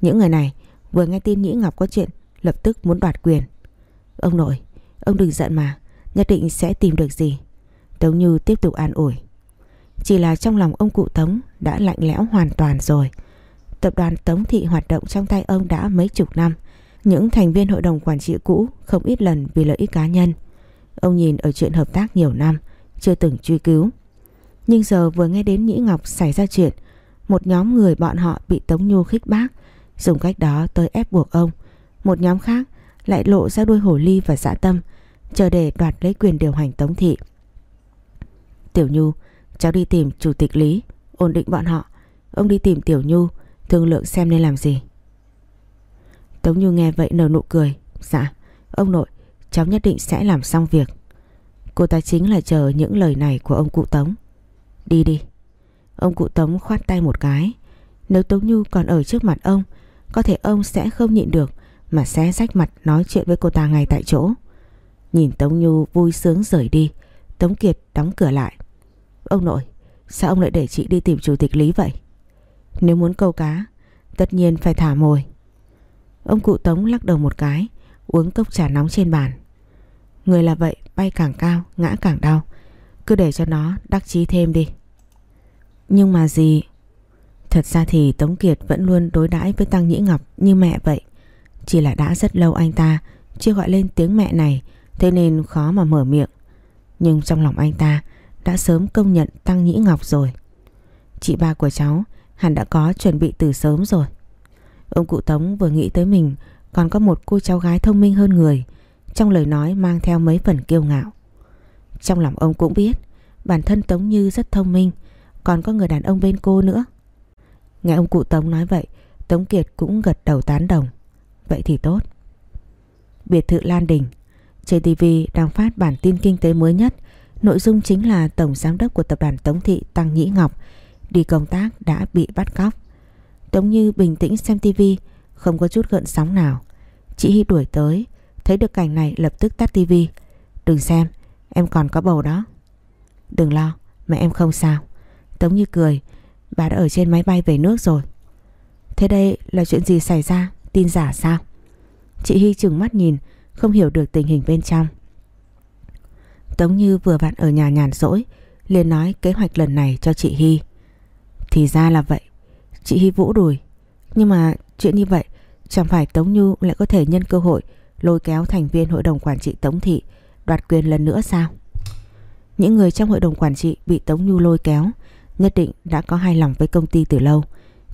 Những người này vừa nghe tin Nhĩ Ngọc có chuyện lập tức muốn đoạt quyền. Ông nội, ông đừng giận mà, nhất định sẽ tìm được gì. Tống Như tiếp tục an ủi. Chỉ là trong lòng ông cụ Tống đã lạnh lẽo hoàn toàn rồi. Tập đoàn Tống Thị hoạt động trong tay ông đã mấy chục năm. Những thành viên hội đồng quản trị cũ không ít lần vì lợi ích cá nhân. Ông nhìn ở chuyện hợp tác nhiều năm, chưa từng truy cứu. Nhưng giờ vừa nghe đến Nhĩ Ngọc xảy ra chuyện, một nhóm người bọn họ bị Tống Nhu khích bác, dùng cách đó tới ép buộc ông. Một nhóm khác lại lộ ra đuôi hổ ly và dã tâm, chờ để đoạt lấy quyền điều hành Tống Thị. Tiểu Nhu, cháu đi tìm chủ tịch Lý, ổn định bọn họ. Ông đi tìm Tiểu Nhu, thương lượng xem nên làm gì. Tống nhu nghe vậy nở nụ cười. Dạ ông nội cháu nhất định sẽ làm xong việc. Cô ta chính là chờ những lời này của ông cụ Tống. Đi đi. Ông cụ Tống khoát tay một cái. Nếu Tống nhu còn ở trước mặt ông Có thể ông sẽ không nhịn được Mà sẽ rách mặt nói chuyện với cô ta ngay tại chỗ. Nhìn Tống nhu vui sướng rời đi Tống Kiệt đóng cửa lại. Ông nội, Sao ông lại để chị đi tìm chủ tịch Lý vậy? Nếu muốn câu cá, Tất nhiên phải thả mồi. Ông cụ Tống lắc đầu một cái, Uống cốc trà nóng trên bàn. Người là vậy, bay càng cao, Ngã càng đau. Cứ để cho nó đắc chí thêm đi. Nhưng mà gì? Thật ra thì Tống Kiệt vẫn luôn đối đãi với Tăng Nhĩ Ngọc như mẹ vậy. Chỉ là đã rất lâu anh ta Chưa gọi lên tiếng mẹ này, Thế nên khó mà mở miệng. Nhưng trong lòng anh ta đã sớm công nhận Tăng Nhĩ Ngọc rồi Chị ba của cháu Hẳn đã có chuẩn bị từ sớm rồi Ông cụ Tống vừa nghĩ tới mình còn có một cô cháu gái thông minh hơn người, trong lời nói mang theo mấy phần kiêu ngạo. Trong lòng ông cũng biết, bản thân Tống Như rất thông minh, còn có người đàn ông bên cô nữa. Nghe ông cụ Tống nói vậy, Tống Kiệt cũng gật đầu tán đồng. Vậy thì tốt. Biệt thự Lan Đình Trên TV đang phát bản tin kinh tế mới nhất Nội dung chính là Tổng Giám đốc của Tập đoàn Tống Thị Tăng Nhĩ Ngọc. Đi công tác đã bị bắt cóc. Tống Như bình tĩnh xem tivi Không có chút gợn sóng nào. Chị Hy đuổi tới, Thấy được cảnh này lập tức tắt tivi Đừng xem, em còn có bầu đó. Đừng lo, mẹ em không sao. Tống Như cười, Bà đã ở trên máy bay về nước rồi. Thế đây là chuyện gì xảy ra? Tin giả sao? Chị Hy chừng mắt nhìn, Không hiểu được tình hình bên trong. Tống Như vừa vặn ở nhà nhàn rỗi, liền nói kế hoạch lần này cho chị Hy. Thì ra là vậy. Chị Hy vũ đùi. Nhưng mà chuyện như vậy, chẳng phải Tống như lại có thể nhân cơ hội lôi kéo thành viên hội đồng quản trị Tống Thị đoạt quyền lần nữa sao? Những người trong hội đồng quản trị bị Tống như lôi kéo, nhất định đã có hài lòng với công ty từ lâu.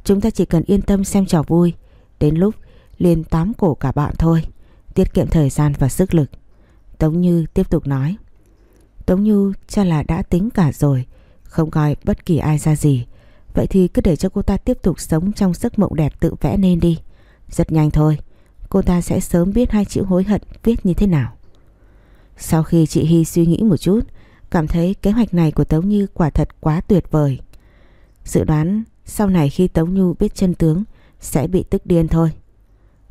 Chúng ta chỉ cần yên tâm xem trò vui. Đến lúc liền tóm cổ cả bạn thôi. Tiết kiệm thời gian và sức lực. Tống Như tiếp tục nói. Tống Như cho là đã tính cả rồi. Không coi bất kỳ ai ra gì. Vậy thì cứ để cho cô ta tiếp tục sống trong giấc mộng đẹp tự vẽ nên đi. Rất nhanh thôi. Cô ta sẽ sớm biết hai chữ hối hận viết như thế nào. Sau khi chị Hy suy nghĩ một chút, cảm thấy kế hoạch này của Tống Như quả thật quá tuyệt vời. Dự đoán sau này khi Tống Như biết chân tướng sẽ bị tức điên thôi.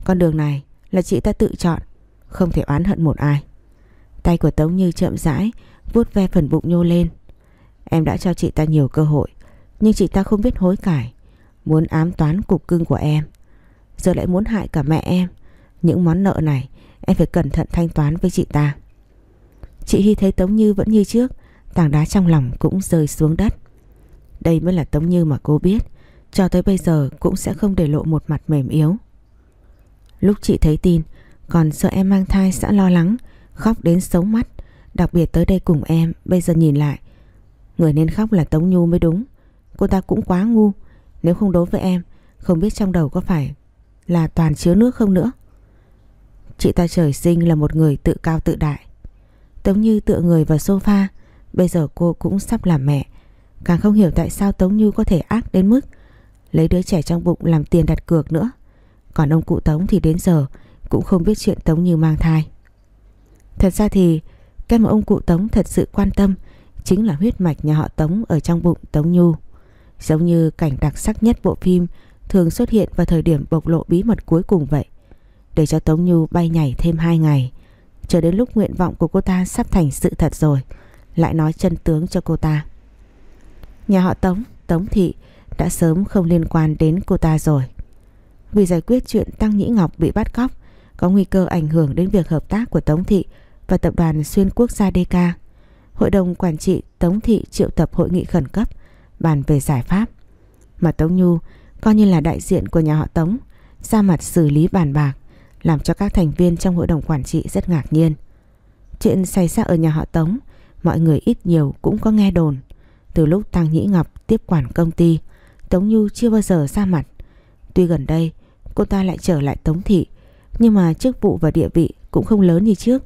Con đường này là chị ta tự chọn, không thể oán hận một ai. Tay của Tống Như chậm rãi vuốt ve phần bụng nhô lên. Em đã cho chị ta nhiều cơ hội, nhưng chị ta không biết hối cải, muốn ám toán cục cưng của em. Giờ lại muốn hại cả mẹ em. Những món nợ này em phải cẩn thận thanh toán với chị ta. Chị Hy thấy Tống Như vẫn như trước, tảng đá trong lòng cũng rơi xuống đất. Đây mới là Tống Như mà cô biết, cho tới bây giờ cũng sẽ không để lộ một mặt mềm yếu. Lúc chị thấy tin, còn sợ em mang thai sẽ lo lắng, khóc đến sống mắt, đặc biệt tới đây cùng em, bây giờ nhìn lại. Người nên khóc là Tống Nhu mới đúng, cô ta cũng quá ngu, nếu không đối với em, không biết trong đầu có phải là toàn chứa nước không nữa. Chị ta trời sinh là một người tự cao tự đại. Tống Như tựa người vào sofa, bây giờ cô cũng sắp làm mẹ. Càng không hiểu tại sao Tống Như có thể ác đến mức lấy đứa trẻ trong bụng làm tiền đặt cược nữa. Còn ông cụ Tống thì đến giờ cũng không biết chuyện Tống Như mang thai. Thật ra thì cái mà ông cụ Tống thật sự quan tâm chính là huyết mạch nhà họ Tống ở trong bụng Tống Nhu. Giống như cảnh đặc sắc nhất bộ phim thường xuất hiện vào thời điểm bộc lộ bí mật cuối cùng vậy. Để cho Tống Nhu bay nhảy thêm 2 ngày Chờ đến lúc nguyện vọng của cô ta sắp thành sự thật rồi Lại nói chân tướng cho cô ta Nhà họ Tống, Tống Thị đã sớm không liên quan đến cô ta rồi Vì giải quyết chuyện Tăng Nhĩ Ngọc bị bắt cóc Có nguy cơ ảnh hưởng đến việc hợp tác của Tống Thị và tập đoàn Xuyên Quốc gia DK Hội đồng Quản trị Tống Thị triệu tập hội nghị khẩn cấp Bàn về giải pháp Mà Tống Nhu coi như là đại diện của nhà họ Tống Ra mặt xử lý bàn bạc làm cho các thành viên trong hội đồng quản trị rất ngạc nhiên. Chuyện xảy ra ở nhà họ Tống, mọi người ít nhiều cũng có nghe đồn. Từ lúc Tăng Nhĩ Ngọc tiếp quản công ty, Tống Nhu chưa bao giờ ra mặt. Tuy gần đây, cô ta lại trở lại Tống Thị, nhưng mà chức vụ và địa vị cũng không lớn như trước.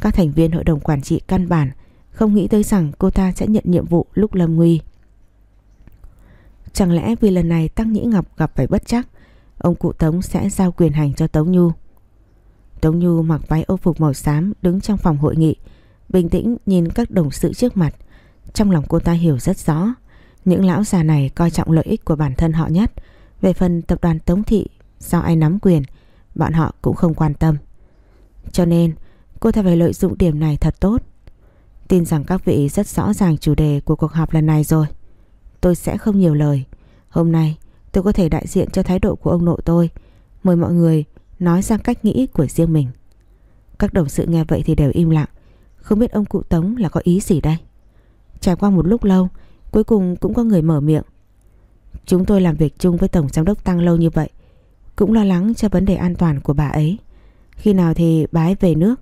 Các thành viên hội đồng quản trị căn bản không nghĩ tới rằng cô ta sẽ nhận nhiệm vụ lúc lâm nguy. Chẳng lẽ vì lần này Tăng Nhĩ Ngọc gặp phải bất chắc, ông cụ Tống sẽ giao quyền hành cho Tống Nhu? Tống Nhu mặc váy ô phục màu xám đứng trong phòng hội nghị, bình tĩnh nhìn các đồng sự trước mặt. Trong lòng cô ta hiểu rất rõ, những lão già này coi trọng lợi ích của bản thân họ nhất. Về phần tập đoàn Tống Thị, do ai nắm quyền, bọn họ cũng không quan tâm. Cho nên, cô ta phải lợi dụng điểm này thật tốt. Tin rằng các vị rất rõ ràng chủ đề của cuộc họp lần này rồi. Tôi sẽ không nhiều lời. Hôm nay, tôi có thể đại diện cho thái độ của ông nội tôi. Mời mọi người nói ra cách nghĩ của riêng mình. Các đồng sự nghe vậy thì đều im lặng, không biết ông cụ Tống là có ý gì đây. Trải qua một lúc lâu, cuối cùng cũng có người mở miệng. Chúng tôi làm việc chung với Tổng Giám đốc Tăng lâu như vậy, cũng lo lắng cho vấn đề an toàn của bà ấy. Khi nào thì bà ấy về nước,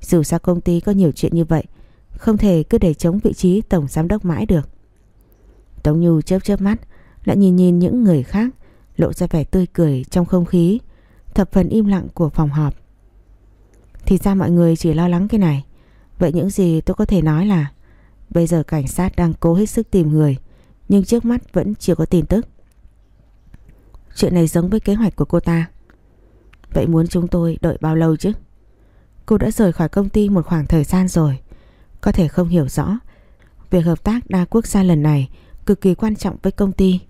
dù sao công ty có nhiều chuyện như vậy, không thể cứ để chống vị trí Tổng Giám đốc mãi được. Tống Nhu chớp chớp mắt, lại nhìn nhìn những người khác, lộ ra vẻ tươi cười trong không khí thập phần im lặng của phòng họp. Thì ra mọi người chỉ lo lắng cái này. Vậy những gì tôi có thể nói là bây giờ cảnh sát đang cố hết sức tìm người nhưng trước mắt vẫn chưa có tin tức. Chuyện này giống với kế hoạch của cô ta. Vậy muốn chúng tôi đợi bao lâu chứ? Cô đã rời khỏi công ty một khoảng thời gian rồi. Có thể không hiểu rõ. Việc hợp tác đa quốc gia lần này cực kỳ quan trọng với công ty.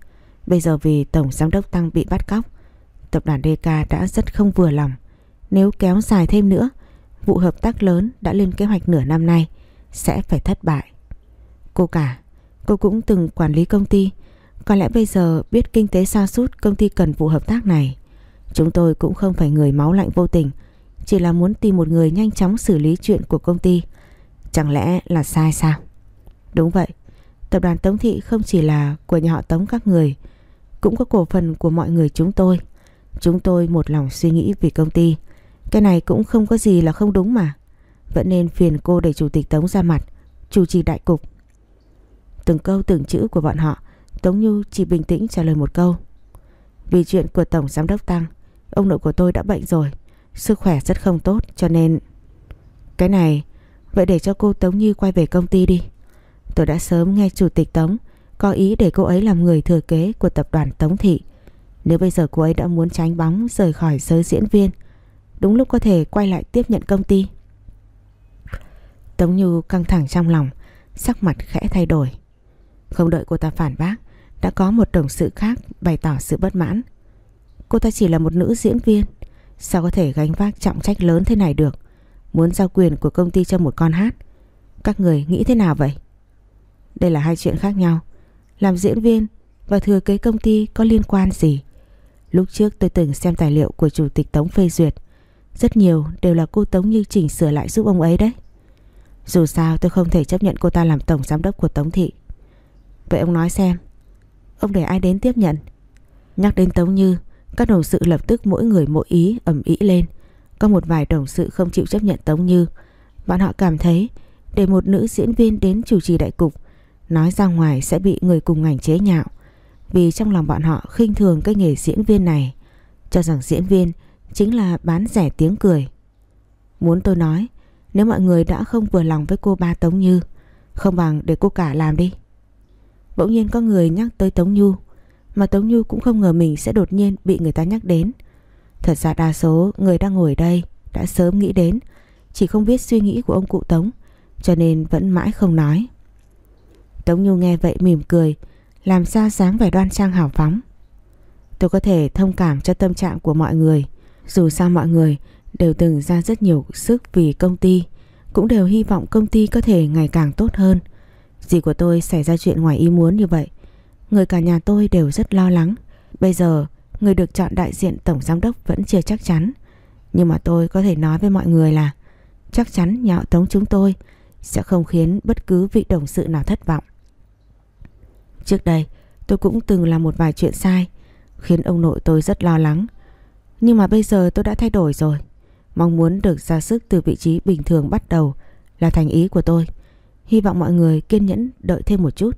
Bây giờ vì Tổng Giám đốc Tăng bị bắt cóc Tập đoàn DK đã rất không vừa lòng. Nếu kéo dài thêm nữa, vụ hợp tác lớn đã lên kế hoạch nửa năm nay sẽ phải thất bại. Cô cả, cô cũng từng quản lý công ty, có lẽ bây giờ biết kinh tế sa sút công ty cần vụ hợp tác này. Chúng tôi cũng không phải người máu lạnh vô tình, chỉ là muốn tìm một người nhanh chóng xử lý chuyện của công ty. Chẳng lẽ là sai sao? Đúng vậy, Tập đoàn Tống Thị không chỉ là của nhà họ Tống các người, cũng có cổ phần của mọi người chúng tôi. Chúng tôi một lòng suy nghĩ vì công ty. Cái này cũng không có gì là không đúng mà. Vẫn nên phiền cô để chủ tịch Tống ra mặt, chủ trì đại cục. Từng câu từng chữ của bọn họ, Tống Nhu chỉ bình tĩnh trả lời một câu. Vì chuyện của Tổng Giám đốc Tăng, ông nội của tôi đã bệnh rồi, sức khỏe rất không tốt cho nên... Cái này, vậy để cho cô Tống Như quay về công ty đi. Tôi đã sớm nghe Chủ tịch Tống có ý để cô ấy làm người thừa kế của tập đoàn Tống Thị. Nếu bây giờ cô ấy đã muốn tránh bóng rời khỏi giới diễn viên, đúng lúc có thể quay lại tiếp nhận công ty. Tống Như căng thẳng trong lòng, sắc mặt khẽ thay đổi. Không đợi cô ta phản bác, đã có một đồng sự khác bày tỏ sự bất mãn. Cô ta chỉ là một nữ diễn viên, sao có thể gánh vác trọng trách lớn thế này được? Muốn giao quyền của công ty cho một con hát. Các người nghĩ thế nào vậy? Đây là hai chuyện khác nhau. Làm diễn viên và thừa kế công ty có liên quan gì? Lúc trước tôi từng xem tài liệu của Chủ tịch Tống phê duyệt. Rất nhiều đều là cô Tống Như chỉnh sửa lại giúp ông ấy đấy. Dù sao tôi không thể chấp nhận cô ta làm tổng giám đốc của Tống Thị. Vậy ông nói xem, ông để ai đến tiếp nhận? Nhắc đến Tống Như, các đồng sự lập tức mỗi người mỗi ý ẩm ý lên. Có một vài đồng sự không chịu chấp nhận Tống Như. Bọn họ cảm thấy để một nữ diễn viên đến chủ trì đại cục nói ra ngoài sẽ bị người cùng ngành chế nhạo. Vì trong lòng bọn họ khinh thường cái nghề diễn viên này, cho rằng diễn viên chính là bán rẻ tiếng cười. Muốn tôi nói, nếu mọi người đã không vừa lòng với cô ba Tống Như, không bằng để cô cả làm đi. Bỗng nhiên có người nhắc tới Tống Nhu, mà Tống Nhu cũng không ngờ mình sẽ đột nhiên bị người ta nhắc đến. Thật ra đa số người đang ngồi đây đã sớm nghĩ đến, chỉ không biết suy nghĩ của ông cụ Tống, cho nên vẫn mãi không nói. Tống Nhu nghe vậy mỉm cười, làm sao sáng vẻ đoan trang hào phóng. Tôi có thể thông cảm cho tâm trạng của mọi người, dù sao mọi người đều từng ra rất nhiều sức vì công ty, cũng đều hy vọng công ty có thể ngày càng tốt hơn. Dì của tôi xảy ra chuyện ngoài ý muốn như vậy, người cả nhà tôi đều rất lo lắng. Bây giờ, người được chọn đại diện tổng giám đốc vẫn chưa chắc chắn. Nhưng mà tôi có thể nói với mọi người là chắc chắn nhà họ Tống chúng tôi sẽ không khiến bất cứ vị đồng sự nào thất vọng. Trước đây, tôi cũng từng làm một vài chuyện sai, khiến ông nội tôi rất lo lắng. Nhưng mà bây giờ tôi đã thay đổi rồi. Mong muốn được ra sức từ vị trí bình thường bắt đầu là thành ý của tôi. Hy vọng mọi người kiên nhẫn đợi thêm một chút.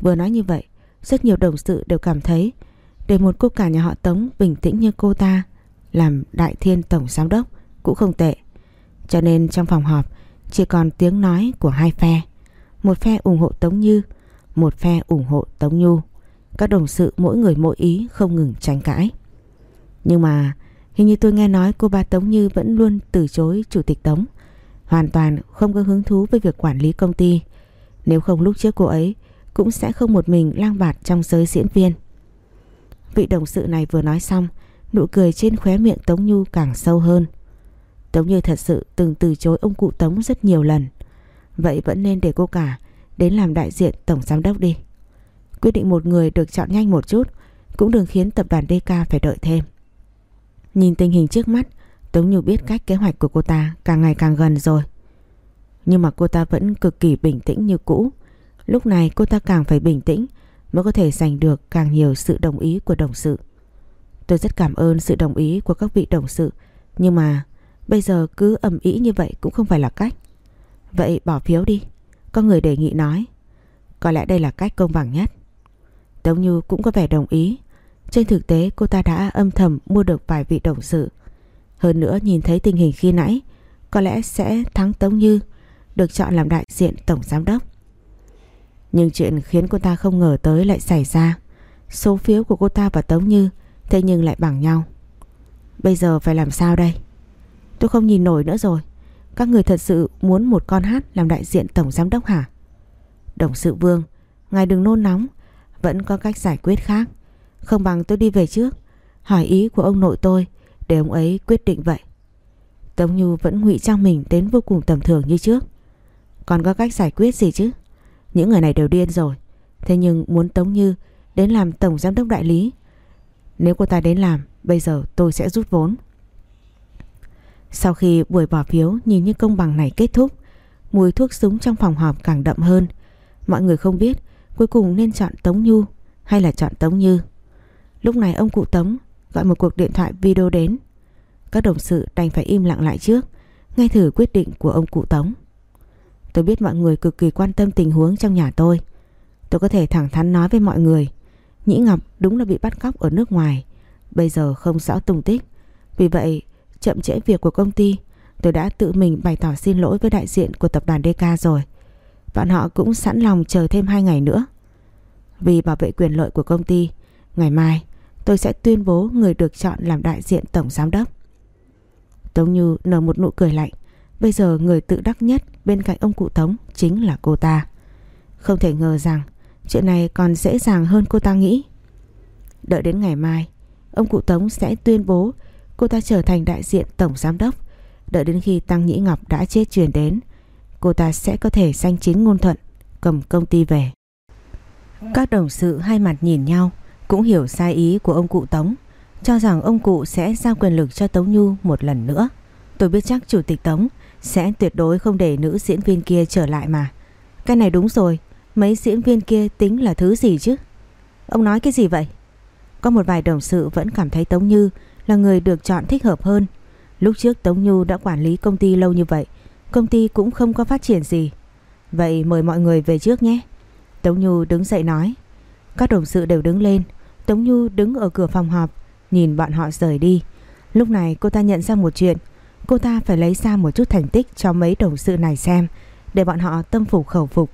Vừa nói như vậy, rất nhiều đồng sự đều cảm thấy để một cô cả nhà họ Tống bình tĩnh như cô ta làm đại thiên tổng giám đốc cũng không tệ. Cho nên trong phòng họp chỉ còn tiếng nói của hai phe. Một phe ủng hộ Tống Như, một phe ủng hộ Tống Nhu. Các đồng sự mỗi người mỗi ý không ngừng tranh cãi. Nhưng mà hình như tôi nghe nói cô ba Tống Như vẫn luôn từ chối chủ tịch Tống. Hoàn toàn không có hứng thú với việc quản lý công ty. Nếu không lúc trước cô ấy cũng sẽ không một mình lang bạt trong giới diễn viên. Vị đồng sự này vừa nói xong, nụ cười trên khóe miệng Tống Nhu càng sâu hơn. Tống Như thật sự từng từ chối ông cụ Tống rất nhiều lần. Vậy vẫn nên để cô cả đến làm đại diện tổng giám đốc đi. Quyết định một người được chọn nhanh một chút, cũng đừng khiến tập đoàn DK phải đợi thêm. Nhìn tình hình trước mắt, Tống Nhu biết cách kế hoạch của cô ta càng ngày càng gần rồi. Nhưng mà cô ta vẫn cực kỳ bình tĩnh như cũ. Lúc này cô ta càng phải bình tĩnh mới có thể giành được càng nhiều sự đồng ý của đồng sự. Tôi rất cảm ơn sự đồng ý của các vị đồng sự, nhưng mà bây giờ cứ ầm ĩ như vậy cũng không phải là cách. Vậy bỏ phiếu đi. Có người đề nghị nói. Có lẽ đây là cách công bằng nhất. Tống Như cũng có vẻ đồng ý. Trên thực tế cô ta đã âm thầm mua được vài vị đồng sự. Hơn nữa nhìn thấy tình hình khi nãy, có lẽ sẽ thắng Tống Như, được chọn làm đại diện tổng giám đốc. Nhưng chuyện khiến cô ta không ngờ tới lại xảy ra. Số phiếu của cô ta và Tống Như thế nhưng lại bằng nhau. Bây giờ phải làm sao đây? Tôi không nhìn nổi nữa rồi. Các người thật sự muốn một con hát làm đại diện tổng giám đốc hả? Đồng sự Vương, ngài đừng nôn nóng, vẫn có cách giải quyết khác. Không bằng tôi đi về trước, hỏi ý của ông nội tôi để ông ấy quyết định vậy. Tống Nhu vẫn ngụy trang mình đến vô cùng tầm thường như trước. Còn có cách giải quyết gì chứ? Những người này đều điên rồi. Thế nhưng muốn Tống Như đến làm tổng giám đốc đại lý. Nếu cô ta đến làm, bây giờ tôi sẽ rút vốn. Sau khi buổi bỏ phiếu nhìn như công bằng này kết thúc, mùi thuốc súng trong phòng họp càng đậm hơn. Mọi người không biết cuối cùng nên chọn Tống Nhu hay là chọn Tống Như. Lúc này ông cụ Tống gọi một cuộc điện thoại video đến. Các đồng sự đành phải im lặng lại trước, nghe thử quyết định của ông cụ Tống. Tôi biết mọi người cực kỳ quan tâm tình huống trong nhà tôi. Tôi có thể thẳng thắn nói với mọi người, Nhĩ Ngọc đúng là bị bắt cóc ở nước ngoài, bây giờ không rõ tung tích. Vì vậy, chậm trễ việc của công ty, tôi đã tự mình bày tỏ xin lỗi với đại diện của tập đoàn DK rồi. Bọn họ cũng sẵn lòng chờ thêm 2 ngày nữa. Vì bảo vệ quyền lợi của công ty, ngày mai tôi sẽ tuyên bố người được chọn làm đại diện tổng giám đốc. Tống Như nở một nụ cười lạnh. Bây giờ người tự đắc nhất bên cạnh ông cụ Tống chính là cô ta. Không thể ngờ rằng chuyện này còn dễ dàng hơn cô ta nghĩ. Đợi đến ngày mai, ông cụ Tống sẽ tuyên bố cô ta trở thành đại diện tổng giám đốc. Đợi đến khi Tăng Nhĩ Ngọc đã chết truyền đến, cô ta sẽ có thể sanh chính ngôn thuận, cầm công ty về. Các đồng sự hai mặt nhìn nhau, cũng hiểu sai ý của ông cụ Tống, cho rằng ông cụ sẽ giao quyền lực cho Tống Nhu một lần nữa. Tôi biết chắc chủ tịch Tống sẽ tuyệt đối không để nữ diễn viên kia trở lại mà. Cái này đúng rồi, mấy diễn viên kia tính là thứ gì chứ? Ông nói cái gì vậy? Có một vài đồng sự vẫn cảm thấy Tống Như là người được chọn thích hợp hơn. Lúc trước Tống Như đã quản lý công ty lâu như vậy, công ty cũng không có phát triển gì. Vậy mời mọi người về trước nhé. Tống Như đứng dậy nói. Các đồng sự đều đứng lên. Tống Như đứng ở cửa phòng họp, nhìn bọn họ rời đi. Lúc này cô ta nhận ra một chuyện. Cô ta phải lấy ra một chút thành tích cho mấy đồng sự này xem, để bọn họ tâm phục khẩu phục.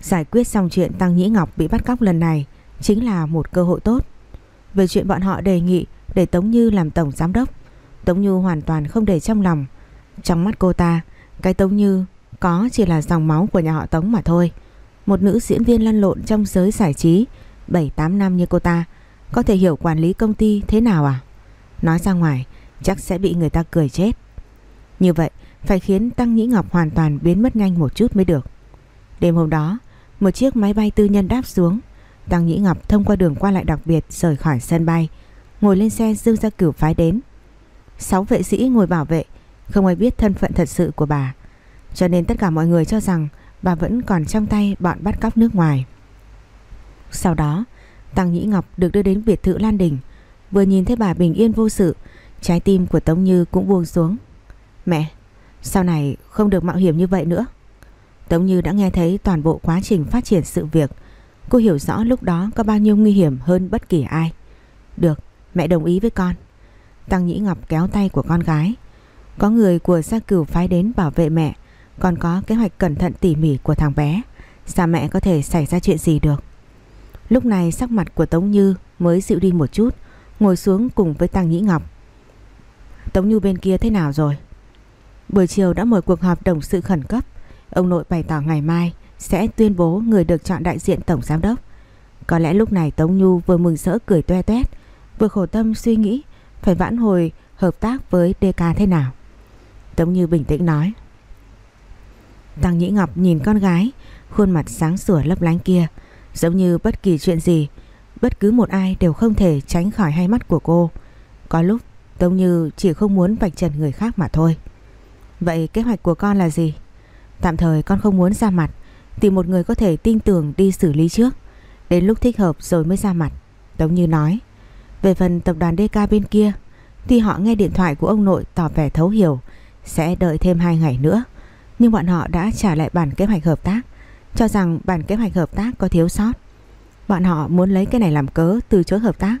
Giải quyết xong chuyện Tăng Nhĩ Ngọc bị bắt cóc lần này chính là một cơ hội tốt. Về chuyện bọn họ đề nghị để Tống Như làm tổng giám đốc, Tống Như hoàn toàn không để trong lòng. Trong mắt cô ta, cái Tống Như có chỉ là dòng máu của nhà họ Tống mà thôi. Một nữ diễn viên lăn lộn trong giới giải trí 7-8 năm như cô ta có thể hiểu quản lý công ty thế nào à? Nói ra ngoài chắc sẽ bị người ta cười chết. Như vậy phải khiến Tăng Nhĩ Ngọc hoàn toàn biến mất nhanh một chút mới được. Đêm hôm đó, một chiếc máy bay tư nhân đáp xuống. Tăng Nhĩ Ngọc thông qua đường qua lại đặc biệt rời khỏi sân bay, ngồi lên xe Dương Gia Cửu phái đến. Sáu vệ sĩ ngồi bảo vệ, không ai biết thân phận thật sự của bà. Cho nên tất cả mọi người cho rằng bà vẫn còn trong tay bọn bắt cóc nước ngoài. Sau đó, Tăng Nhĩ Ngọc được đưa đến biệt thự Lan Đình. Vừa nhìn thấy bà bình yên vô sự, trái tim của Tống Như cũng buông xuống. Mẹ, sau này không được mạo hiểm như vậy nữa. Tống Như đã nghe thấy toàn bộ quá trình phát triển sự việc. Cô hiểu rõ lúc đó có bao nhiêu nguy hiểm hơn bất kỳ ai. Được, mẹ đồng ý với con. Tăng Nhĩ Ngọc kéo tay của con gái. Có người của gia cửu phái đến bảo vệ mẹ, còn có kế hoạch cẩn thận tỉ mỉ của thằng bé. Sao mẹ có thể xảy ra chuyện gì được? Lúc này sắc mặt của Tống Như mới dịu đi một chút, ngồi xuống cùng với Tăng Nhĩ Ngọc. Tống Như bên kia thế nào rồi? Buổi chiều đã mời cuộc họp đồng sự khẩn cấp. Ông nội bày tỏ ngày mai sẽ tuyên bố người được chọn đại diện tổng giám đốc. Có lẽ lúc này Tống Nhu vừa mừng rỡ cười toe toét, vừa khổ tâm suy nghĩ phải vãn hồi hợp tác với DK thế nào. Tống Như bình tĩnh nói. Tăng Nhĩ Ngọc nhìn con gái, khuôn mặt sáng sủa lấp lánh kia, giống như bất kỳ chuyện gì, bất cứ một ai đều không thể tránh khỏi hai mắt của cô. Có lúc Tống Như chỉ không muốn vạch trần người khác mà thôi. Vậy kế hoạch của con là gì? Tạm thời con không muốn ra mặt, tìm một người có thể tin tưởng đi xử lý trước, đến lúc thích hợp rồi mới ra mặt. Tống Như nói. Về phần tập đoàn DK bên kia, tuy họ nghe điện thoại của ông nội tỏ vẻ thấu hiểu, sẽ đợi thêm 2 ngày nữa, nhưng bọn họ đã trả lại bản kế hoạch hợp tác, cho rằng bản kế hoạch hợp tác có thiếu sót. Bọn họ muốn lấy cái này làm cớ từ chối hợp tác.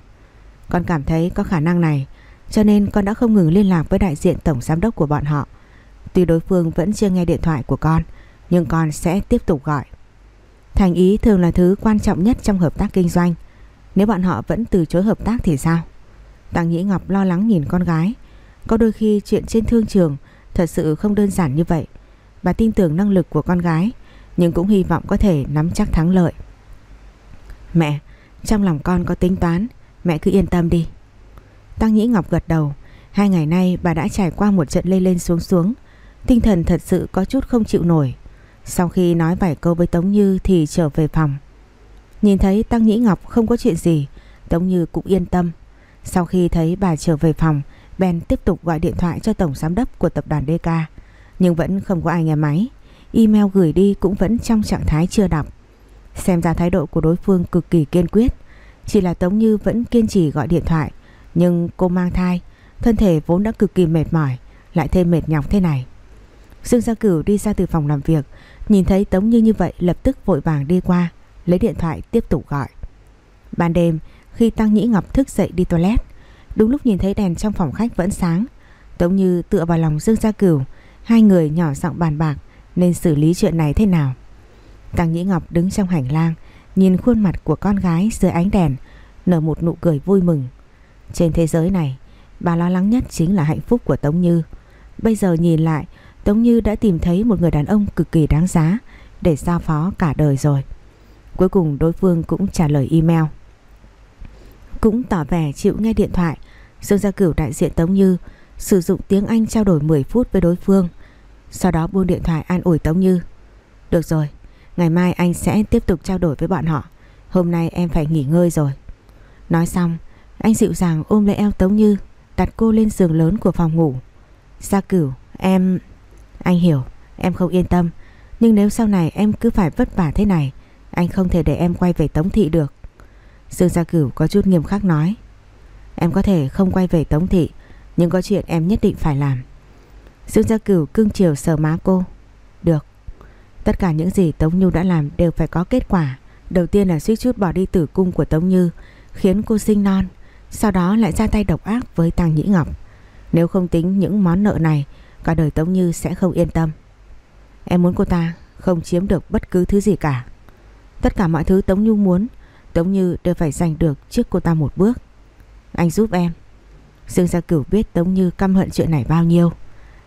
Con cảm thấy có khả năng này, cho nên con đã không ngừng liên lạc với đại diện tổng giám đốc của bọn họ. Tuy đối phương vẫn chưa nghe điện thoại của con, nhưng con sẽ tiếp tục gọi. Thành ý thường là thứ quan trọng nhất trong hợp tác kinh doanh. Nếu bọn họ vẫn từ chối hợp tác thì sao? Tăng Nhĩ Ngọc lo lắng nhìn con gái. Có đôi khi chuyện trên thương trường thật sự không đơn giản như vậy. Bà tin tưởng năng lực của con gái, nhưng cũng hy vọng có thể nắm chắc thắng lợi. Mẹ, trong lòng con có tính toán, mẹ cứ yên tâm đi. Tăng Nhĩ Ngọc gật đầu. Hai ngày nay bà đã trải qua một trận lên lên xuống xuống. Tinh thần thật sự có chút không chịu nổi. Sau khi nói vài câu với Tống Như thì trở về phòng. Nhìn thấy Tăng Nhĩ Ngọc không có chuyện gì, Tống Như cũng yên tâm. Sau khi thấy bà trở về phòng, Ben tiếp tục gọi điện thoại cho tổng giám đốc của tập đoàn DK, nhưng vẫn không có ai nghe máy. email gửi đi cũng vẫn trong trạng thái chưa đọc. Xem ra thái độ của đối phương cực kỳ kiên quyết. Chỉ là Tống Như vẫn kiên trì gọi điện thoại. Nhưng cô mang thai, thân thể vốn đã cực kỳ mệt mỏi, lại thêm mệt nhọc thế này. Dương Gia Cửu đi ra từ phòng làm việc, nhìn thấy Tống Như như vậy lập tức vội vàng đi qua, lấy điện thoại tiếp tục gọi. Ban đêm, khi Tăng Nhĩ Ngọc thức dậy đi toilet, đúng lúc nhìn thấy đèn trong phòng khách vẫn sáng, Tống Như tựa vào lòng Dương Gia Cửu, hai người nhỏ giọng bàn bạc nên xử lý chuyện này thế nào. Tăng Nhĩ Ngọc đứng trong hành lang, nhìn khuôn mặt của con gái dưới ánh đèn, nở một nụ cười vui mừng. Trên thế giới này, bà lo lắng nhất chính là hạnh phúc của Tống Như. Bây giờ nhìn lại, Tống Như đã tìm thấy một người đàn ông cực kỳ đáng giá để giao phó cả đời rồi. Cuối cùng đối phương cũng trả lời email. Cũng tỏ vẻ chịu nghe điện thoại, Dương Gia Cửu đại diện Tống Như sử dụng tiếng Anh trao đổi 10 phút với đối phương. Sau đó buông điện thoại an ủi Tống Như. Được rồi, ngày mai anh sẽ tiếp tục trao đổi với bọn họ. Hôm nay em phải nghỉ ngơi rồi. Nói xong, anh dịu dàng ôm lấy eo Tống Như, đặt cô lên giường lớn của phòng ngủ. Gia Cửu, em... Anh hiểu, em không yên tâm. Nhưng nếu sau này em cứ phải vất vả thế này, anh không thể để em quay về Tống Thị được. Dương Gia Cửu có chút nghiêm khắc nói. Em có thể không quay về Tống Thị, nhưng có chuyện em nhất định phải làm. Dương Gia Cửu cưng chiều sờ má cô. Được. Tất cả những gì Tống Như đã làm đều phải có kết quả. Đầu tiên là suýt chút bỏ đi tử cung của Tống Như, khiến cô sinh non. Sau đó lại ra tay độc ác với Tăng Nhĩ Ngọc. Nếu không tính những món nợ này, cả đời Tống Như sẽ không yên tâm. Em muốn cô ta không chiếm được bất cứ thứ gì cả. Tất cả mọi thứ Tống Như muốn, Tống Như đều phải giành được trước cô ta một bước. Anh giúp em. Dương Gia Cửu biết Tống Như căm hận chuyện này bao nhiêu.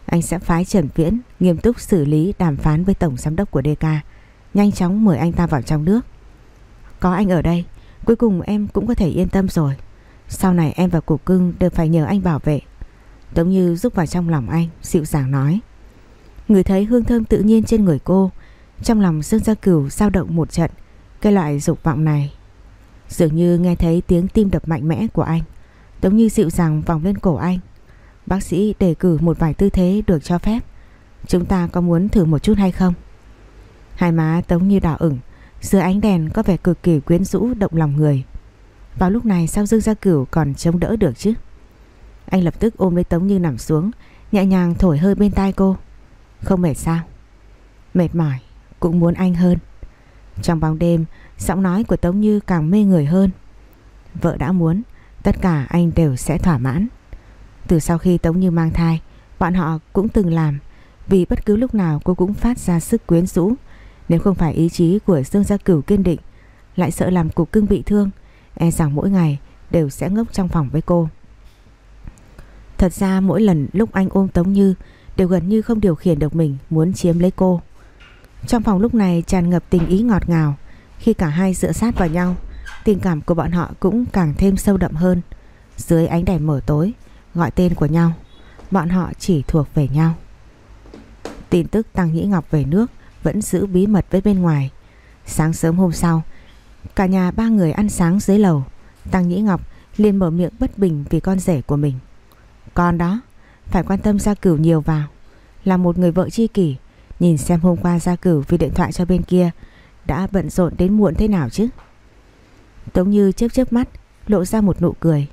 Anh sẽ phái Trần Viễn nghiêm túc xử lý đàm phán với Tổng Giám đốc của DK. Nhanh chóng mời anh ta vào trong nước. Có anh ở đây, cuối cùng em cũng có thể yên tâm rồi. Sau này em và Cục Cưng đều phải nhờ anh bảo vệ. Tống Như rúc vào trong lòng anh, dịu dàng nói. Người thấy hương thơm tự nhiên trên người cô, trong lòng Dương Gia Cửu dao động một trận, cái loại dục vọng này. Dường như nghe thấy tiếng tim đập mạnh mẽ của anh. Tống Như dịu dàng vòng lên cổ anh Bác sĩ đề cử một vài tư thế được cho phép Chúng ta có muốn thử một chút hay không? Hai má Tống Như đỏ ửng Dưới ánh đèn có vẻ cực kỳ quyến rũ động lòng người vào lúc này sao Dương Gia Cửu còn chống đỡ được chứ? Anh lập tức ôm lấy Tống Như nằm xuống, Nhẹ nhàng thổi hơi bên tai cô. Không mệt sao? Mệt mỏi, Cũng muốn anh hơn. Trong bóng đêm, Giọng nói của Tống Như càng mê người hơn. Vợ đã muốn, Tất cả anh đều sẽ thỏa mãn. Từ sau khi Tống Như mang thai, Bọn họ cũng từng làm, Vì bất cứ lúc nào cô cũng phát ra sức quyến rũ. Nếu không phải ý chí của Dương Gia Cửu kiên định, Lại sợ làm cục cưng bị thương E rằng mỗi ngày đều sẽ ngốc trong phòng với cô. Thật ra mỗi lần lúc anh ôm Tống Như Đều gần như không điều khiển được mình Muốn chiếm lấy cô. Trong phòng lúc này tràn ngập tình ý ngọt ngào, Khi cả hai dựa sát vào nhau, Tình cảm của bọn họ cũng càng thêm sâu đậm hơn. Dưới ánh đèn mở tối, Gọi tên của nhau, Bọn họ chỉ thuộc về nhau. Tin tức Tăng Nhĩ Ngọc về nước Vẫn giữ bí mật với bên ngoài. Sáng sớm hôm sau Cả nhà ba người ăn sáng dưới lầu. Tăng Nhĩ Ngọc liền mở miệng bất bình Vì con rể của mình. Con đó, phải quan tâm Gia Cửu nhiều vào. Là một người vợ chi kỷ, Nhìn xem hôm qua Gia Cửu vì điện thoại cho bên kia Đã bận rộn đến muộn thế nào chứ? Tống Như chớp chớp mắt, Lộ ra một nụ cười.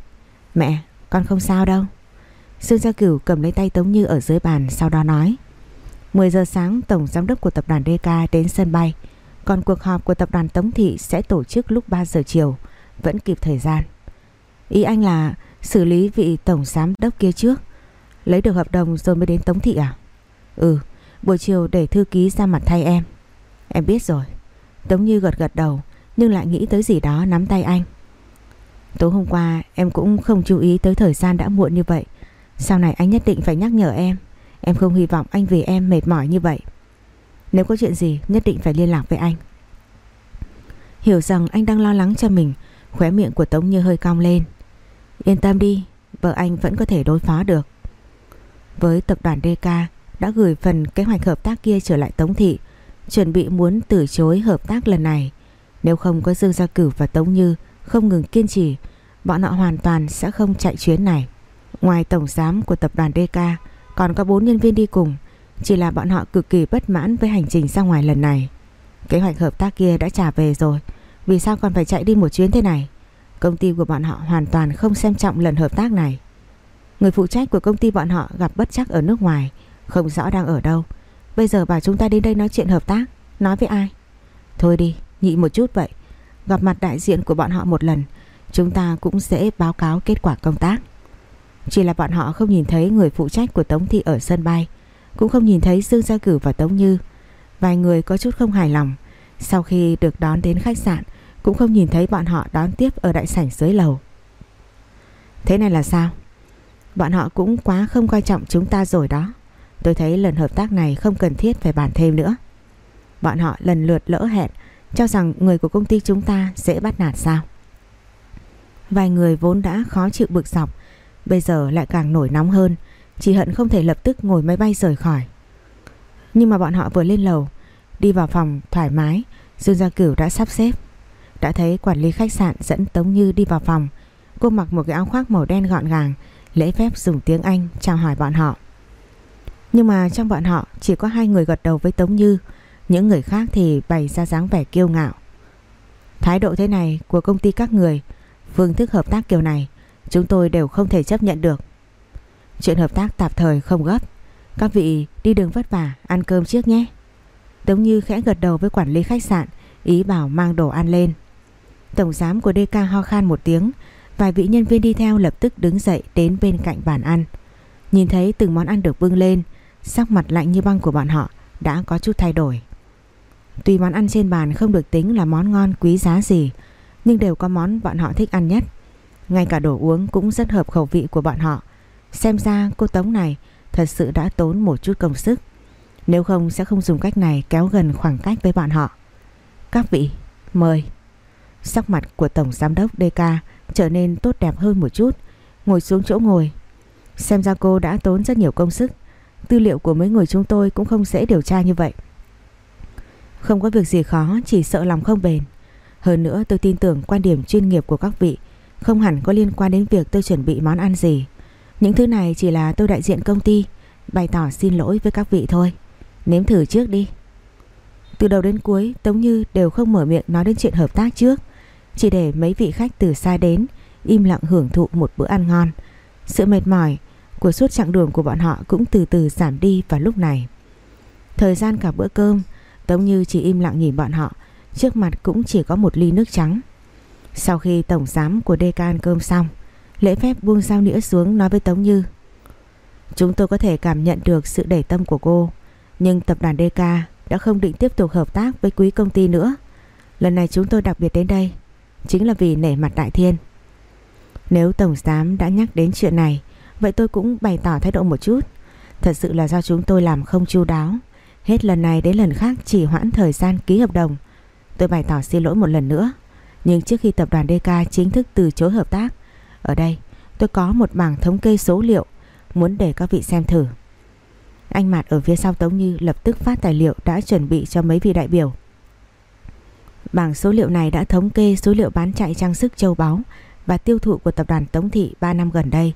Mẹ, con không sao đâu. Dương Gia Cửu cầm lấy tay Tống Như ở dưới bàn, Sau đó nói. 10 giờ sáng, Tổng Giám đốc của tập đoàn DK đến sân bay. Còn cuộc họp của tập đoàn Tống Thị Sẽ tổ chức lúc 3 giờ chiều Vẫn kịp thời gian Ý anh là xử lý vị Tổng Giám đốc kia trước Lấy được hợp đồng rồi mới đến Tống Thị à Ừ Buổi chiều để thư ký ra mặt thay em Em biết rồi Tống Như gật gật đầu, nhưng lại nghĩ tới gì đó nắm tay anh. Tối hôm qua, em cũng không chú ý tới thời gian đã muộn như vậy. Sau này anh nhất định phải nhắc nhở em. Em không hy vọng anh vì em mệt mỏi như vậy. Nếu có chuyện gì nhất định phải liên lạc với anh. Hiểu rằng anh đang lo lắng cho mình, khóe miệng của Tống Như hơi cong lên. Yên tâm đi, vợ anh vẫn có thể đối phó được. Với tập đoàn DK đã gửi phần kế hoạch hợp tác kia trở lại Tống Thị, chuẩn bị muốn từ chối hợp tác lần này. Nếu không có Dương Gia Cửu và Tống Như không ngừng kiên trì, bọn họ hoàn toàn sẽ không chạy chuyến này. Ngoài tổng giám của tập đoàn DK, còn có 4 nhân viên đi cùng, chỉ là bọn họ cực kỳ bất mãn với hành trình ra ngoài lần này. Kế hoạch hợp tác kia đã trả về rồi. Vì sao còn phải chạy đi một chuyến thế này? Công ty của bọn họ hoàn toàn không xem trọng lần hợp tác này. Người phụ trách của công ty bọn họ gặp bất chắc ở nước ngoài, không rõ đang ở đâu. Bây giờ bảo chúng ta đến đây nói chuyện hợp tác, nói với ai? Thôi đi, nhị một chút vậy. Gặp mặt đại diện của bọn họ một lần, chúng ta cũng sẽ báo cáo kết quả công tác. Chỉ là bọn họ không nhìn thấy người phụ trách của Tống Thị ở sân bay, cũng không nhìn thấy Dương Gia Cử và Tống Như. Vài người có chút không hài lòng, sau khi được đón đến khách sạn cũng không nhìn thấy bọn họ đón tiếp ở đại sảnh dưới lầu. Thế này là sao? Bọn họ cũng quá không coi trọng chúng ta rồi đó. Tôi thấy lần hợp tác này không cần thiết phải bàn thêm nữa. Bọn họ lần lượt lỡ hẹn cho rằng người của công ty chúng ta dễ bắt nạt sao. Vài người vốn đã khó chịu bực dọc, bây giờ lại càng nổi nóng hơn, chỉ hận không thể lập tức ngồi máy bay rời khỏi. Nhưng mà bọn họ vừa lên lầu, đi vào phòng thoải mái, Dương Gia Cửu đã sắp xếp. Đã thấy quản lý khách sạn dẫn Tống Như đi vào phòng, cô mặc một cái áo khoác màu đen gọn gàng, lễ phép dùng tiếng Anh chào hỏi bọn họ. Nhưng mà trong bọn họ chỉ có hai người gật đầu với Tống Như, những người khác thì bày ra dáng vẻ kiêu ngạo. Thái độ thế này của công ty các người, phương thức hợp tác kiểu này, chúng tôi đều không thể chấp nhận được. Chuyện hợp tác tạm thời không gấp, các vị đi đường vất vả, ăn cơm trước nhé. Tống Như khẽ gật đầu với quản lý khách sạn, ý bảo mang đồ ăn lên. Tổng giám của DK ho khan một tiếng, vài vị nhân viên đi theo lập tức đứng dậy đến bên cạnh bàn ăn. Nhìn thấy từng món ăn được bưng lên, sắc mặt lạnh như băng của bọn họ đã có chút thay đổi. Tuy món ăn trên bàn không được tính là món ngon quý giá gì, nhưng đều có món bọn họ thích ăn nhất. Ngay cả đồ uống cũng rất hợp khẩu vị của bọn họ. Xem ra cô Tống này thật sự đã tốn một chút công sức. Nếu không sẽ không dùng cách này kéo gần khoảng cách với bọn họ. Các vị, mời. Sắc mặt của Tổng Giám đốc DK trở nên tốt đẹp hơn một chút, ngồi xuống chỗ ngồi. Xem ra cô đã tốn rất nhiều công sức, tư liệu của mấy người chúng tôi cũng không dễ điều tra như vậy. Không có việc gì khó, chỉ sợ lòng không bền. Hơn nữa tôi tin tưởng quan điểm chuyên nghiệp của các vị không hẳn có liên quan đến việc tôi chuẩn bị món ăn gì. Những thứ này chỉ là tôi đại diện công ty, bày tỏ xin lỗi với các vị thôi. Nếm thử trước đi. Từ đầu đến cuối Tống Như đều không mở miệng nói đến chuyện hợp tác trước. Chỉ để mấy vị khách từ xa đến Im lặng hưởng thụ một bữa ăn ngon. Sự mệt mỏi của suốt chặng đường của bọn họ cũng từ từ giảm đi vào lúc này. Thời gian cả bữa cơm Tống Như chỉ im lặng nhìn bọn họ. Trước mặt cũng chỉ có một ly nước trắng. Sau khi tổng giám của đê can cơm xong Lễ phép buông dao nĩa xuống nói với Tống Như Chúng tôi có thể cảm nhận được sự đẩy tâm của cô Nhưng tập đoàn DK đã không định tiếp tục hợp tác với quý công ty nữa. Lần này chúng tôi đặc biệt đến đây chính là vì nể mặt Đại Thiên. Nếu Tổng Giám đã nhắc đến chuyện này, vậy tôi cũng bày tỏ thái độ một chút. Thật sự là do chúng tôi làm không chu đáo. Hết lần này đến lần khác chỉ hoãn thời gian ký hợp đồng. Tôi bày tỏ xin lỗi một lần nữa. Nhưng trước khi tập đoàn DK chính thức từ chối hợp tác, ở đây tôi có một bảng thống kê số liệu muốn để các vị xem thử. Anh Mạt ở phía sau Tống Như lập tức phát tài liệu đã chuẩn bị cho mấy vị đại biểu. Bảng số liệu này đã thống kê số liệu bán chạy trang sức châu báu và tiêu thụ của tập đoàn Tống Thị 3 năm gần đây.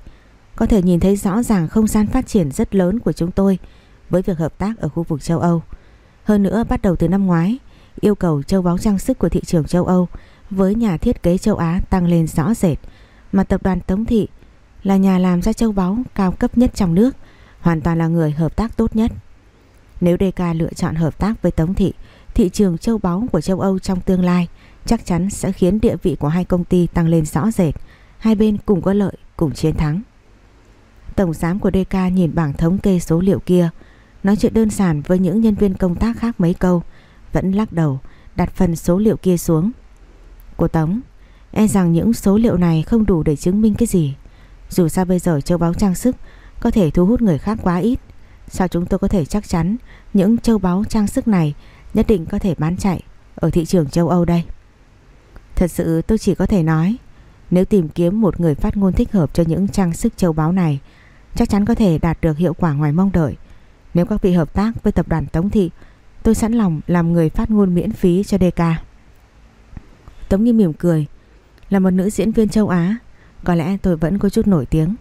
Có thể nhìn thấy rõ ràng không gian phát triển rất lớn của chúng tôi với việc hợp tác ở khu vực châu Âu. Hơn nữa bắt đầu từ năm ngoái, yêu cầu châu báu trang sức của thị trường châu Âu với nhà thiết kế châu Á tăng lên rõ rệt mà tập đoàn Tống Thị là nhà làm ra châu báu cao cấp nhất trong nước hoàn toàn là người hợp tác tốt nhất. Nếu DK lựa chọn hợp tác với Tống Thị, thị trường châu báu của châu Âu trong tương lai chắc chắn sẽ khiến địa vị của hai công ty tăng lên rõ rệt, hai bên cùng có lợi, cùng chiến thắng. Tổng giám của DK nhìn bảng thống kê số liệu kia, nói chuyện đơn giản với những nhân viên công tác khác mấy câu, vẫn lắc đầu, đặt phần số liệu kia xuống. Cô Tống, e rằng những số liệu này không đủ để chứng minh cái gì. Dù sao bây giờ châu báu trang sức có thể thu hút người khác quá ít. Sao chúng tôi có thể chắc chắn những châu báu trang sức này nhất định có thể bán chạy ở thị trường châu Âu đây? Thật sự tôi chỉ có thể nói, nếu tìm kiếm một người phát ngôn thích hợp cho những trang sức châu báu này, chắc chắn có thể đạt được hiệu quả ngoài mong đợi. Nếu các vị hợp tác với tập đoàn Tống Thị, tôi sẵn lòng làm người phát ngôn miễn phí cho DK. Tống Như mỉm cười là một nữ diễn viên châu Á. Có lẽ tôi vẫn có chút nổi tiếng.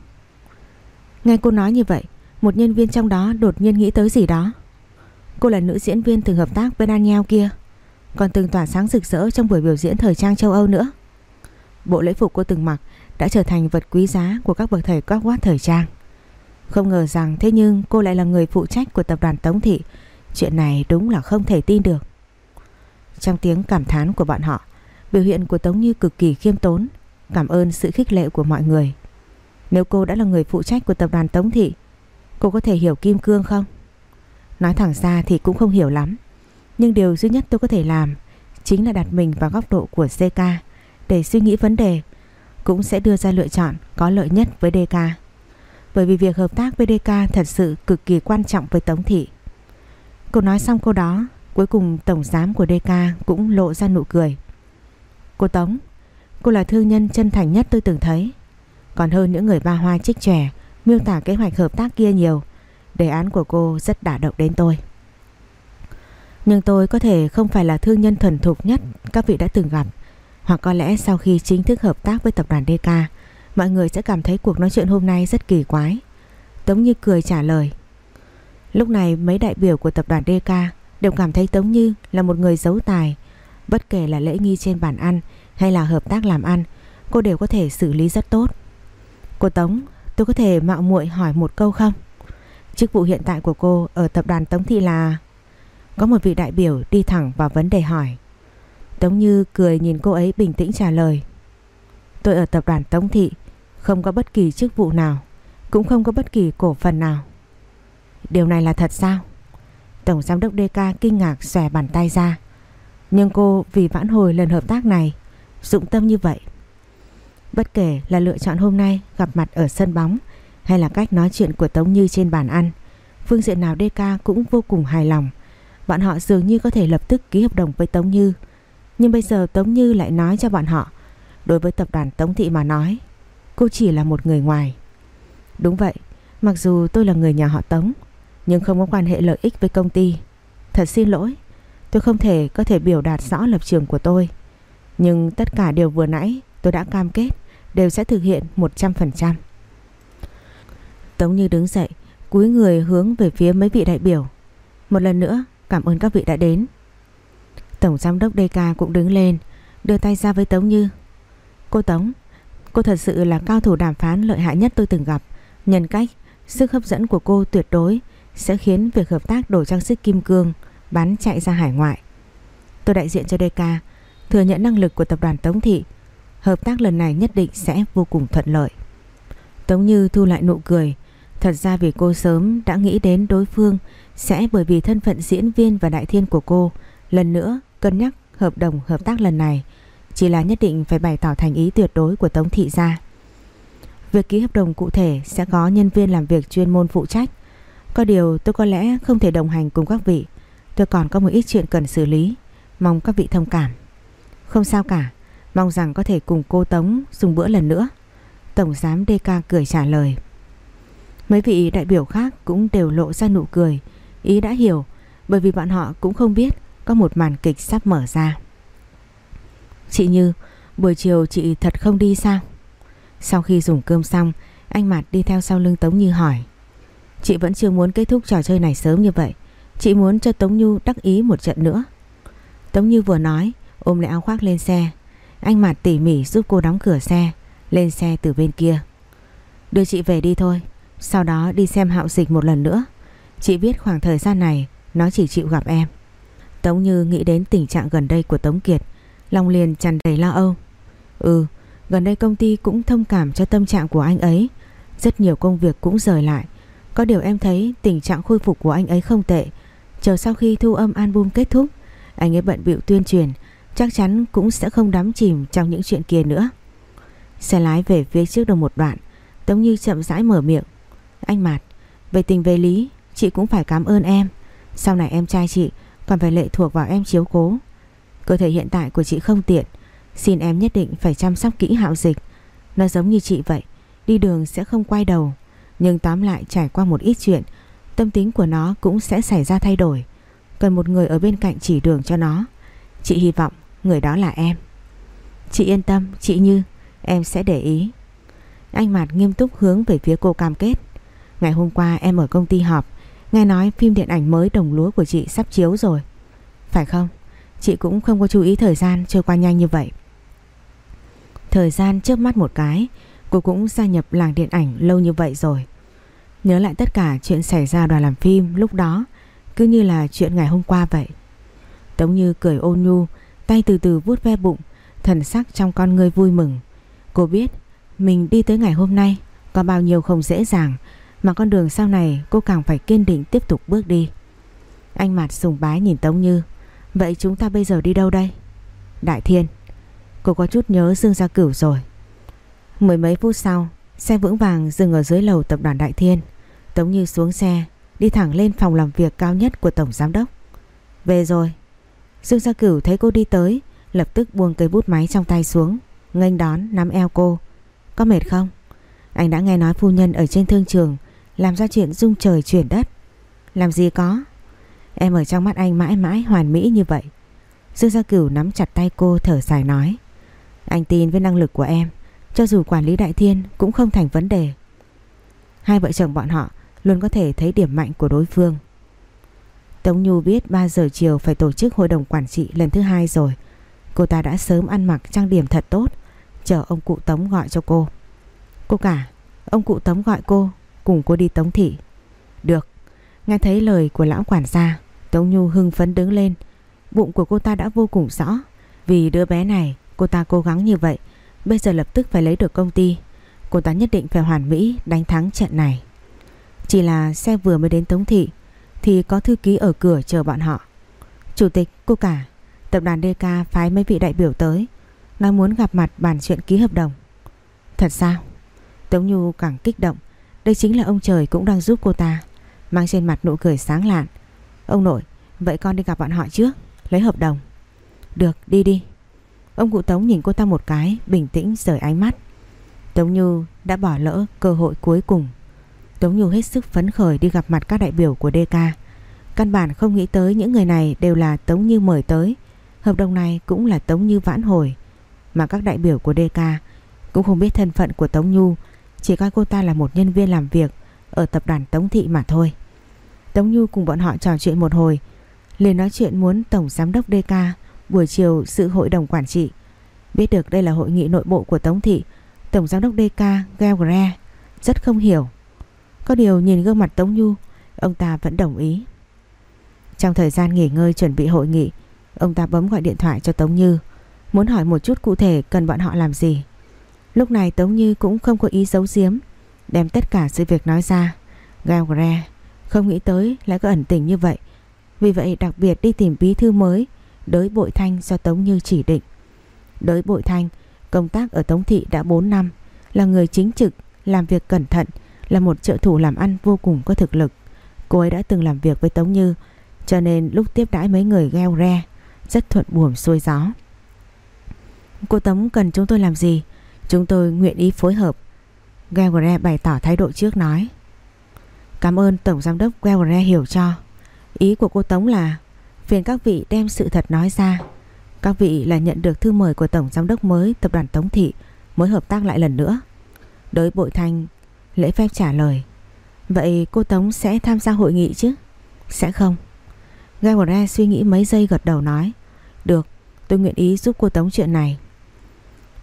Nghe cô nói như vậy, Một nhân viên trong đó đột nhiên nghĩ tới gì đó. Cô là nữ diễn viên từng hợp tác với Daniel kia Còn từng tỏa sáng rực rỡ trong buổi biểu diễn thời trang châu Âu nữa. Bộ lễ phục cô từng mặc đã trở thành vật quý giá của các bậc thầy các quát thời trang. Không ngờ rằng thế nhưng cô lại là người phụ trách của tập đoàn Tống Thị. Chuyện này đúng là không thể tin được. Trong tiếng cảm thán của bọn họ Biểu hiện của Tống Như cực kỳ khiêm tốn. Cảm ơn sự khích lệ của mọi người. Nếu cô đã là người phụ trách của tập đoàn Tống Thị, Cô có thể hiểu Kim Cương không? Nói thẳng ra thì cũng không hiểu lắm. Nhưng điều duy nhất tôi có thể làm Chính là đặt mình vào góc độ của CK Để suy nghĩ vấn đề, Cũng sẽ đưa ra lựa chọn có lợi nhất với DK Bởi vì việc hợp tác với DK thật sự cực kỳ quan trọng với Tống Thị. Cô nói xong câu đó, Cuối cùng tổng giám của DK cũng lộ ra nụ cười. Cô Tống, Cô là thương nhân chân thành nhất tôi từng thấy. Còn hơn những người ba hoa trích trẻ, Miêu tả kế hoạch hợp tác kia nhiều, Đề án của cô rất đả động đến tôi. Nhưng tôi có thể không phải là thương nhân thuần thục nhất Các vị đã từng gặp, Hoặc có lẽ sau khi chính thức hợp tác với tập đoàn DK Mọi người sẽ cảm thấy cuộc nói chuyện hôm nay rất kỳ quái. Tống Như cười trả lời, Lúc này mấy đại biểu của tập đoàn DK Đều cảm thấy Tống Như là một người giấu tài Bất kể là lễ nghi trên bàn ăn Hay là hợp tác làm ăn Cô đều có thể xử lý rất tốt Cô Tống tôi có thể mạo muội hỏi một câu không Chức vụ hiện tại của cô ở tập đoàn Tống Thị là... Có một vị đại biểu đi thẳng vào vấn đề hỏi. Tống Như cười nhìn cô ấy bình tĩnh trả lời. Tôi ở tập đoàn Tống Thị, không có bất kỳ chức vụ nào, cũng không có bất kỳ cổ phần nào. Điều này là thật sao? Tổng giám đốc DK kinh ngạc xòe bàn tay ra. Nhưng cô vì vãn hồi lần hợp tác này, dụng tâm như vậy. Bất kể là lựa chọn hôm nay gặp mặt ở sân bóng hay là cách nói chuyện của Tống Như trên bàn ăn. Phương diện nào DK cũng vô cùng hài lòng. Bọn họ dường như có thể lập tức ký hợp đồng với Tống Như. Nhưng bây giờ Tống Như lại nói cho bọn họ. Đối với tập đoàn Tống Thị mà nói, cô chỉ là một người ngoài. Đúng vậy, mặc dù tôi là người nhà họ Tống, nhưng không có quan hệ lợi ích với công ty. Thật xin lỗi, tôi không thể có thể biểu đạt rõ lập trường của tôi. Nhưng tất cả điều vừa nãy tôi đã cam kết đều sẽ thực hiện 100%. Tống Như đứng dậy, cúi người hướng về phía mấy vị đại biểu. Một lần nữa, cảm ơn các vị đã đến. Tổng giám đốc DK cũng đứng lên, đưa tay ra với Tống Như. Cô Tống, cô thật sự là cao thủ đàm phán lợi hại nhất tôi từng gặp. Nhân cách, sức hấp dẫn của cô tuyệt đối sẽ khiến việc hợp tác đổi trang sức kim cương bán chạy ra hải ngoại. Tôi đại diện cho DK, thừa nhận năng lực của tập đoàn Tống Thị. Hợp tác lần này nhất định sẽ vô cùng thuận lợi. Tống Như thu lại nụ cười, Thật ra vì cô sớm đã nghĩ đến đối phương sẽ bởi vì thân phận diễn viên và đại thiên của cô lần nữa cân nhắc hợp đồng hợp tác lần này chỉ là nhất định phải bày tỏ thành ý tuyệt đối của Tống Thị gia. Việc ký hợp đồng cụ thể sẽ có nhân viên làm việc chuyên môn phụ trách. Có điều tôi có lẽ không thể đồng hành cùng các vị. Tôi còn có một ít chuyện cần xử lý. Mong các vị thông cảm. Không sao cả. Mong rằng có thể cùng cô Tống dùng bữa lần nữa. Tổng giám DK cười trả lời. Mấy vị đại biểu khác cũng đều lộ ra nụ cười, ý đã hiểu bởi vì bọn họ cũng không biết có một màn kịch sắp mở ra. Chị Như, buổi chiều chị thật không đi sao? Sau khi dùng cơm xong, anh Mạt đi theo sau lưng Tống Như hỏi. Chị vẫn chưa muốn kết thúc trò chơi này sớm như vậy. Chị muốn cho Tống Như đắc ý một trận nữa. Tống Như vừa nói, ôm lại áo khoác lên xe. Anh Mạt tỉ mỉ giúp cô đóng cửa xe, lên xe từ bên kia. Đưa chị về đi thôi, sau đó đi xem hạo dịch một lần nữa Chị biết khoảng thời gian này Nó chỉ chịu gặp em Tống Như nghĩ đến tình trạng gần đây của Tống Kiệt Lòng liền tràn đầy lo âu Ừ Gần đây công ty cũng thông cảm cho tâm trạng của anh ấy Rất nhiều công việc cũng rời lại Có điều em thấy tình trạng khôi phục của anh ấy không tệ Chờ sau khi thu âm album kết thúc Anh ấy bận bịu tuyên truyền Chắc chắn cũng sẽ không đắm chìm trong những chuyện kia nữa Xe lái về phía trước được một đoạn Tống Như chậm rãi mở miệng anh Mạt, về tình về lý, chị cũng phải cảm ơn em. Sau này em trai chị còn phải lệ thuộc vào em chiếu cố. Cơ thể hiện tại của chị không tiện, xin em nhất định phải chăm sóc kỹ hạo dịch. Nó giống như chị vậy, đi đường sẽ không quay đầu. Nhưng tóm lại trải qua một ít chuyện, tâm tính của nó cũng sẽ xảy ra thay đổi. Cần một người ở bên cạnh chỉ đường cho nó. Chị hy vọng người đó là em. Chị yên tâm, chị Như, em sẽ để ý. Anh Mạt nghiêm túc hướng về phía cô cam kết. Ngày hôm qua em ở công ty họp Nghe nói phim điện ảnh mới đồng lúa của chị sắp chiếu rồi Phải không? Chị cũng không có chú ý thời gian trôi qua nhanh như vậy Thời gian chớp mắt một cái Cô cũng gia nhập làng điện ảnh lâu như vậy rồi Nhớ lại tất cả chuyện xảy ra đoàn làm phim lúc đó, Cứ như là chuyện ngày hôm qua vậy. Tống Như cười ôn nhu, Tay từ từ vuốt ve bụng, Thần sắc trong con người vui mừng. Cô biết, mình đi tới ngày hôm nay Có bao nhiêu không dễ dàng, Mà con đường sau này cô càng phải kiên định tiếp tục bước đi. Anh mặt sùng bái nhìn Tống Như. Vậy chúng ta bây giờ đi đâu đây? Đại Thiên, Cô có chút nhớ Dương Gia Cửu rồi. Mười mấy phút sau, Xe vững vàng dừng ở dưới lầu tập đoàn Đại Thiên. Tống Như xuống xe, Đi thẳng lên phòng làm việc cao nhất của Tổng Giám Đốc. Về rồi, Dương Gia Cửu thấy cô đi tới, Lập tức buông cây bút máy trong tay xuống, nghênh đón, nắm eo cô. Có mệt không? Anh đã nghe nói phu nhân ở trên thương trường Làm ra chuyện rung trời chuyển đất. Làm gì có? Em ở trong mắt anh mãi mãi hoàn mỹ như vậy. Dương Gia Cửu nắm chặt tay cô, thở dài nói, Anh tin với năng lực của em, Cho dù quản lý đại thiên cũng không thành vấn đề. Hai vợ chồng bọn họ Luôn có thể thấy điểm mạnh của đối phương. Tống Nhu biết 3 giờ chiều phải tổ chức hội đồng quản trị lần thứ hai rồi. Cô ta đã sớm ăn mặc trang điểm thật tốt. Chờ ông cụ Tống gọi cho cô. Cô cả, Ông cụ Tống gọi cô, Cùng cô đi Tống Thị. Được, Nghe thấy lời của lão quản gia, Tống Nhu hưng phấn đứng lên. Bụng của cô ta đã vô cùng rõ. Vì đứa bé này, cô ta cố gắng như vậy, Bây giờ lập tức phải lấy được công ty. Cô ta nhất định phải hoàn mỹ, đánh thắng trận này. Chỉ là xe vừa mới đến Tống Thị, Thì có thư ký ở cửa chờ bọn họ. Chủ tịch, cô cả, Tập đoàn DK phái mấy vị đại biểu tới, Nói muốn gặp mặt bàn chuyện ký hợp đồng. Thật sao? Tống Nhu càng kích động. Đây chính là ông trời cũng đang giúp cô ta, Mang trên mặt nụ cười sáng lạn. Ông nội, Vậy con đi gặp bọn họ trước, Lấy hợp đồng. Được, đi đi. Ông cụ Tống nhìn cô ta một cái, Bình tĩnh rời ánh mắt. Tống nhu đã bỏ lỡ cơ hội cuối cùng. Tống Như hết sức phấn khởi đi gặp mặt các đại biểu của DK Căn bản không nghĩ tới những người này đều là Tống Như mời tới. Hợp đồng này cũng là Tống Như vãn hồi. Mà các đại biểu của DK Cũng không biết thân phận của Tống Như Chỉ coi cô ta là một nhân viên làm việc Ở tập đoàn Tống Thị mà thôi. Tống Như cùng bọn họ trò chuyện một hồi, liền nói chuyện muốn Tổng Giám đốc DK Buổi chiều sự hội đồng quản trị. Biết được đây là hội nghị nội bộ của Tống Thị, Tổng Giám đốc DK Gail Rất không hiểu. Có điều nhìn gương mặt Tống Nhu, Ông ta vẫn đồng ý. Trong thời gian nghỉ ngơi chuẩn bị hội nghị, Ông ta bấm gọi điện thoại cho Tống Như, Muốn hỏi một chút cụ thể cần bọn họ làm gì. Lúc này Tống Như cũng không có ý giấu giếm, Đem tất cả sự việc nói ra. Gail Gre không nghĩ tới lại có ẩn tình như vậy, Vì vậy đặc biệt đi tìm bí thư mới, Đới Bội Thanh do Tống Như chỉ định. Đới Bội Thanh, Công tác ở Tống Thị đã 4 năm, Là người chính trực, Làm việc cẩn thận là một trợ thủ làm ăn vô cùng có thực lực. Cô ấy đã từng làm việc với Tống Như, Cho nên lúc tiếp đãi mấy người gheo re, Rất thuận buồm xuôi gió. Cô Tống, cần chúng tôi làm gì? Chúng tôi nguyện ý phối hợp. Gabriel bày tỏ thái độ trước nói. Cảm ơn Tổng Giám đốc Welre hiểu cho. Ý của cô Tống là, Phiền các vị đem sự thật nói ra. Các vị là nhận được thư mời của Tổng Giám đốc mới, Tập đoàn Tống Thị, Mới hợp tác lại lần nữa. Đối bội thanh lễ phép trả lời. Vậy cô Tống sẽ tham gia hội nghị chứ? Sẽ không. Gabriel suy nghĩ mấy giây gật đầu nói. Được, tôi nguyện ý giúp cô Tống chuyện này.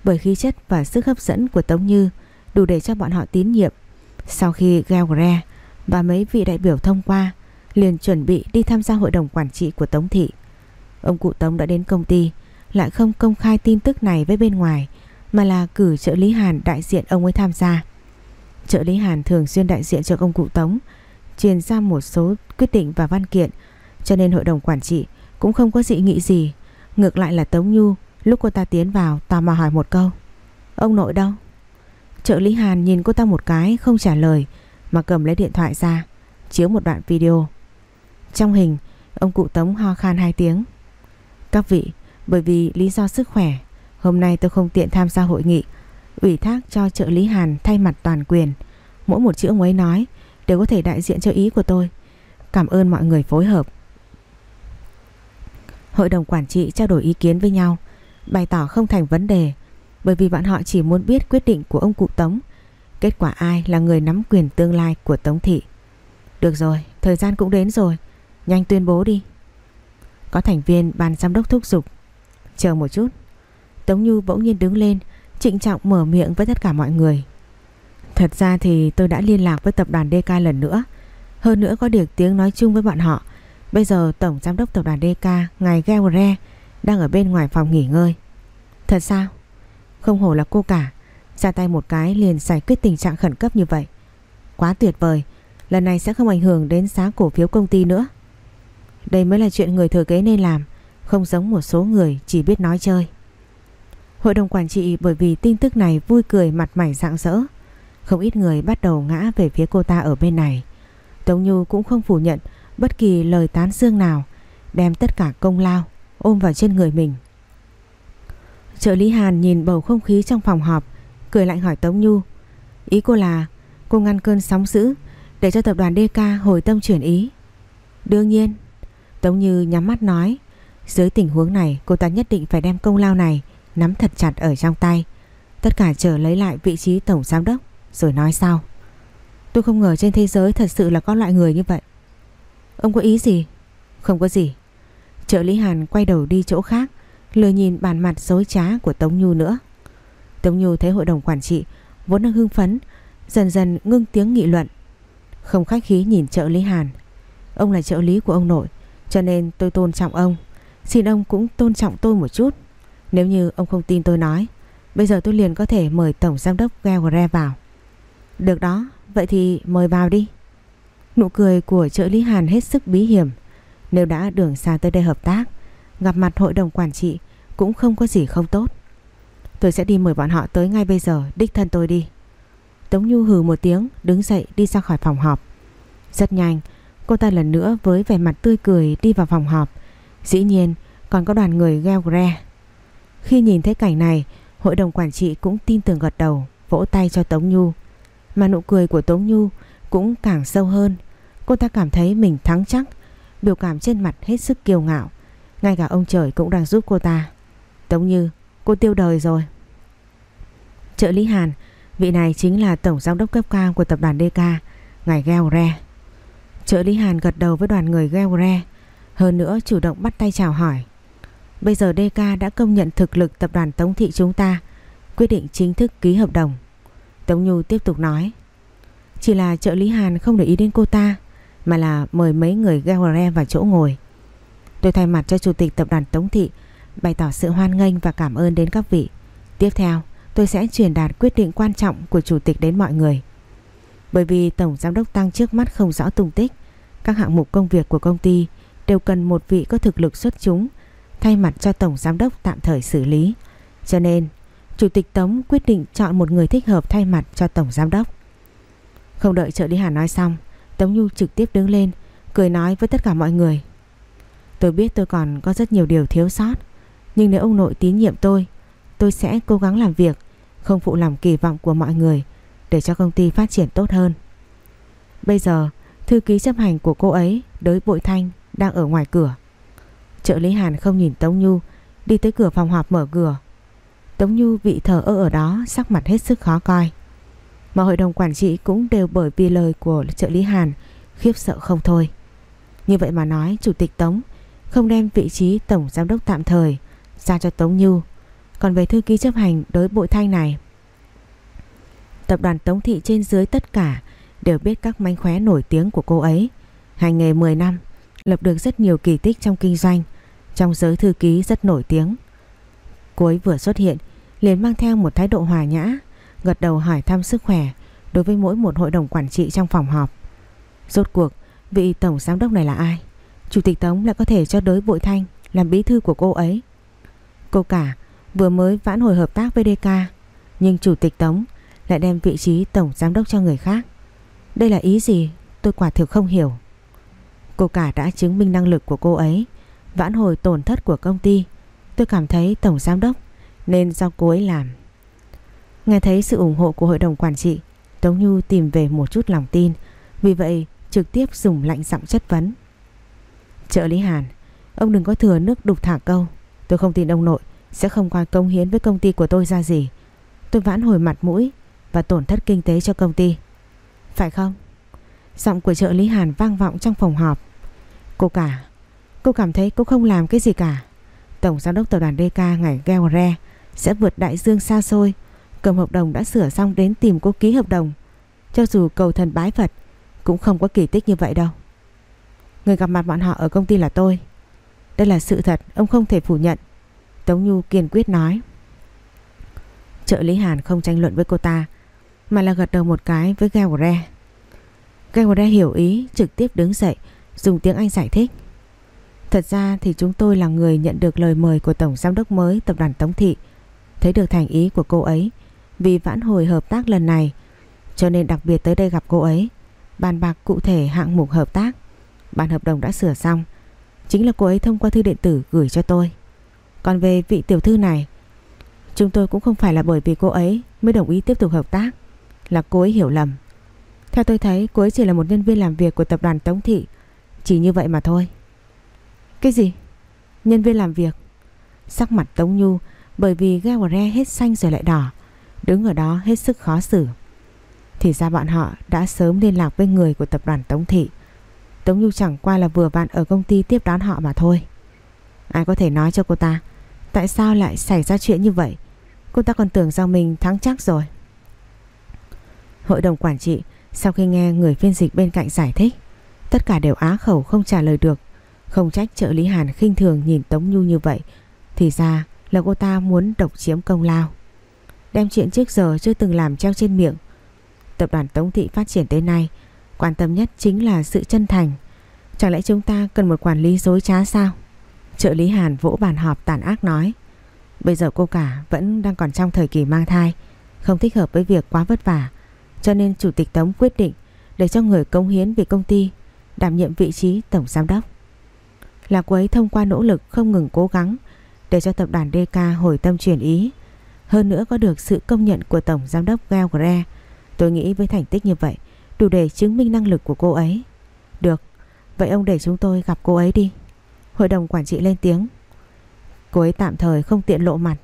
Bởi khí chất và sức hấp dẫn của Tống Như Đủ để cho bọn họ tín nhiệm. Sau khi Gabriel và mấy vị đại biểu thông qua, liền chuẩn bị đi tham gia hội đồng quản trị của Tống Thị. Ông cụ Tống đã đến công ty, lại không công khai tin tức này với bên ngoài, mà là cử trợ lý Hàn đại diện ông ấy tham gia. Trợ lý Hàn thường xuyên đại diện cho ông cụ Tống truyền ra một số quyết định và văn kiện cho nên hội đồng quản trị cũng không có dị nghị gì. Ngược lại là Tống Nhu lúc cô ta tiến vào tò mò hỏi một câu Ông nội đâu? Trợ lý Hàn nhìn cô ta một cái không trả lời mà cầm lấy điện thoại ra chiếu một đoạn video. Trong hình, ông cụ Tống ho khan hai tiếng. Các vị, bởi vì lý do sức khỏe, hôm nay tôi không tiện tham gia hội nghị, ủy thác cho trợ lý Hàn thay mặt toàn quyền. Mỗi một chữ ông ấy nói đều có thể đại diện cho ý của tôi. Cảm ơn mọi người phối hợp. Hội đồng quản trị trao đổi ý kiến với nhau, bày tỏ không thành vấn đề, bởi vì bọn họ chỉ muốn biết quyết định của ông cụ Tống Kết quả ai là người nắm quyền tương lai của Tống Thị Được rồi Thời gian cũng đến rồi Nhanh tuyên bố đi Có thành viên ban giám đốc thúc giục Chờ một chút Tống Như bỗng nhiên đứng lên Trịnh trọng mở miệng với tất cả mọi người. Thật ra thì tôi đã liên lạc với tập đoàn DK lần nữa. Hơn nữa có được tiếng nói chung với bọn họ. Bây giờ Tổng Giám đốc Tập đoàn DK Ngài Gaure đang ở bên ngoài phòng nghỉ ngơi. Thật sao? Không hổ là cô cả. Ra tay một cái liền giải quyết tình trạng khẩn cấp như vậy. Quá tuyệt vời. Lần này sẽ không ảnh hưởng đến giá cổ phiếu công ty nữa. Đây mới là chuyện người thừa kế nên làm. Không giống một số người chỉ biết nói chơi. Hội đồng quản trị bởi vì tin tức này vui cười, mặt mày rạng rỡ. Không ít người bắt đầu ngã về phía cô ta ở bên này. Tống Nhu cũng không phủ nhận bất kỳ lời tán dương nào, Đem tất cả công lao ôm vào trên người mình. Trợ lý Hàn nhìn bầu không khí trong phòng họp, Cười lạnh hỏi Tống Nhu, Ý cô là cô ngăn cơn sóng dữ Để cho tập đoàn DK hồi tâm chuyển ý? Đương nhiên. Tống Như nhắm mắt nói, Dưới tình huống này, cô ta nhất định phải đem công lao này Nắm thật chặt ở trong tay. Tất cả chờ lấy lại vị trí tổng giám đốc, Rồi nói sau. Tôi không ngờ trên thế giới thật sự là có loại người như vậy. Ông có ý gì? Không có gì. Trợ lý Hàn quay đầu đi chỗ khác, lười nhìn bàn mặt dối trá của Tống Nhu nữa. Tống Nhu thấy hội đồng quản trị Vốn đang hưng phấn, Dần dần ngưng tiếng nghị luận. Không khách khí nhìn trợ lý Hàn. Ông là trợ lý của ông nội, Cho nên tôi tôn trọng ông. Xin ông cũng tôn trọng tôi một chút. Nếu như ông không tin tôi nói, Bây giờ tôi liền có thể mời Tổng Giám đốc Gelgre vào. Được đó, Vậy thì mời vào đi. Nụ cười của trợ lý Hàn hết sức bí hiểm. Nếu đã đường xa tới đây hợp tác, Gặp mặt hội đồng quản trị Cũng không có gì không tốt. Tôi sẽ đi mời bọn họ tới ngay bây giờ, Đích thân tôi đi. Tống Nhu hừ một tiếng, đứng dậy đi ra khỏi phòng họp. Rất nhanh, Cô ta lần nữa với vẻ mặt tươi cười đi vào phòng họp. Dĩ nhiên, còn có đoàn người gheo gre khi nhìn thấy cảnh này, Hội đồng quản trị cũng tin tưởng gật đầu, Vỗ tay cho Tống Nhu. Mà nụ cười của Tống Nhu cũng càng sâu hơn. Cô ta cảm thấy mình thắng chắc, Biểu cảm trên mặt hết sức kiêu ngạo. Ngay cả ông trời cũng đang giúp cô ta. Tống Như Cô tiêu đời rồi. Trợ lý Hàn, Vị này chính là tổng giám đốc cấp cao của tập đoàn DK Ngài Geo Re. Trợ lý Hàn gật đầu với đoàn người Geo Re, Hơn nữa chủ động bắt tay chào hỏi. Bây giờ DK đã công nhận thực lực tập đoàn Tống Thị chúng ta Quyết định chính thức ký hợp đồng Tống Nhu tiếp tục nói Chỉ là trợ lý Hàn không để ý đến cô ta Mà là mời mấy người Geo vào chỗ ngồi Tôi thay mặt cho chủ tịch tập đoàn Tống Thị bày tỏ sự hoan nghênh và cảm ơn đến các vị. Tiếp theo, tôi sẽ truyền đạt quyết định quan trọng của chủ tịch đến mọi người. Bởi vì tổng giám đốc tăng trước mắt không rõ tung tích, các hạng mục công việc của công ty đều cần một vị có thực lực xuất chúng thay mặt cho tổng giám đốc tạm thời xử lý. Cho nên, chủ tịch Tống quyết định chọn một người thích hợp thay mặt cho tổng giám đốc. Không đợi trợ lý Hà nói xong, Tống Nhu trực tiếp đứng lên, cười nói với tất cả mọi người. Tôi biết tôi còn có rất nhiều điều thiếu sót, nhưng nếu ông nội tín nhiệm tôi Tôi sẽ cố gắng làm việc Không phụ lòng kỳ vọng của mọi người Để cho công ty phát triển tốt hơn Bây giờ Thư ký chấp hành của cô ấy Đới bội thanh đang ở ngoài cửa Trợ lý Hàn không nhìn Tống Nhu Đi tới cửa phòng họp mở cửa Tống Nhu bị thờ ơ ở đó Sắc mặt hết sức khó coi Mà hội đồng quản trị cũng đều bởi vì lời của trợ lý Hàn Khiếp sợ không thôi Như vậy mà nói Chủ tịch Tống Không đem vị trí tổng giám đốc tạm thời ra cho Tống Như. Còn về thư ký chấp hành đối bội thanh này, tập đoàn Tống Thị trên dưới tất cả đều biết các manh khóe nổi tiếng của cô ấy. Hành nghề 10 năm, lập được rất nhiều kỳ tích trong kinh doanh, trong giới thư ký rất nổi tiếng. Cô ấy vừa xuất hiện, liền mang theo một thái độ hòa nhã, gật đầu hỏi thăm sức khỏe đối với mỗi một hội đồng quản trị trong phòng họp. Rốt cuộc, vị tổng giám đốc này là ai? Chủ tịch Tống lại có thể cho đối bội thanh làm bí thư của cô ấy. Cô cả vừa mới vãn hồi hợp tác với DK Nhưng chủ tịch Tống lại đem vị trí tổng giám đốc cho người khác Đây là ý gì tôi quả thực không hiểu Cô cả đã chứng minh năng lực của cô ấy Vãn hồi tổn thất của công ty, Tôi cảm thấy tổng giám đốc, Nên do cô ấy làm Nghe thấy sự ủng hộ của hội đồng quản trị, Tống Nhu tìm về một chút lòng tin, Vì vậy trực tiếp dùng lạnh giọng chất vấn Trợ lý Hàn, Ông đừng có thừa nước đục thả câu Tôi không tin ông nội sẽ không qua công hiến với công ty của tôi ra gì. Tôi vãn hồi mặt mũi và tổn thất kinh tế cho công ty. Phải không? Giọng của trợ lý Hàn vang vọng trong phòng họp. Cô cả, cô cảm thấy cô không làm cái gì cả. Tổng giám đốc tập đoàn DK ngày Gelre sẽ vượt đại dương xa xôi. Cầm hợp đồng đã sửa xong đến tìm cô ký hợp đồng. Cho dù cầu thần bái Phật cũng không có kỳ tích như vậy đâu. Người gặp mặt bọn họ ở công ty là tôi. Đây là sự thật, ông không thể phủ nhận. Tống Nhu kiên quyết nói. Trợ lý Hàn không tranh luận với cô ta, mà là gật đầu một cái với gare gare hiểu ý, trực tiếp đứng dậy, dùng tiếng Anh giải thích. Thật ra thì chúng tôi là người nhận được lời mời của Tổng Giám đốc mới, tập đoàn Tống Thị. Thấy được thành ý của cô ấy, vì vãn hồi hợp tác lần này, cho nên đặc biệt tới đây gặp cô ấy, bàn bạc cụ thể hạng mục hợp tác. Bản hợp đồng đã sửa xong, Chính là cô ấy thông qua thư điện tử gửi cho tôi Còn về vị tiểu thư này, Chúng tôi cũng không phải là bởi vì cô ấy Mới đồng ý tiếp tục hợp tác, Là cô ấy hiểu lầm Theo tôi thấy, cô ấy chỉ là một nhân viên làm việc của tập đoàn Tống Thị chỉ như vậy mà thôi. Cái gì? Nhân viên làm việc. Sắc mặt Tống Nhu, Bởi vì Gabriel hết xanh rồi lại đỏ, Đứng ở đó hết sức khó xử. Thì ra bọn họ đã sớm liên lạc với người của tập đoàn Tống Thị. Tống Nhu chẳng qua là vừa bạn ở công ty tiếp đón họ mà thôi. Ai có thể nói cho cô ta, Tại sao lại xảy ra chuyện như vậy? Cô ta còn tưởng rằng mình thắng chắc rồi. Hội đồng quản trị, Sau khi nghe người phiên dịch bên cạnh giải thích Tất cả đều á khẩu không trả lời được. Không trách trợ lý Hàn khinh thường nhìn Tống Nhu như vậy, Thì ra là cô ta muốn độc chiếm công lao. Đem chuyện trước giờ chưa từng làm treo trên miệng. Tập đoàn Tống Thị phát triển tới nay, Quan tâm nhất chính là sự chân thành. Chẳng lẽ chúng ta cần một quản lý dối trá sao? Trợ lý Hàn vỗ bàn họp tàn ác nói. Bây giờ cô cả vẫn đang còn trong thời kỳ mang thai, Không thích hợp với việc quá vất vả, Cho nên Chủ tịch Tống quyết định Để cho người công hiến vì công ty Đảm nhiệm vị trí Tổng Giám đốc. Là cô ấy thông qua nỗ lực không ngừng cố gắng Để cho tập đoàn DK hồi tâm chuyển ý. Hơn nữa có được sự công nhận của Tổng Giám đốc Gelgre. Tôi nghĩ với thành tích như vậy, Đủ để chứng minh năng lực của cô ấy. Được, Vậy ông để chúng tôi gặp cô ấy đi. Hội đồng quản trị lên tiếng. Cô ấy tạm thời không tiện lộ mặt,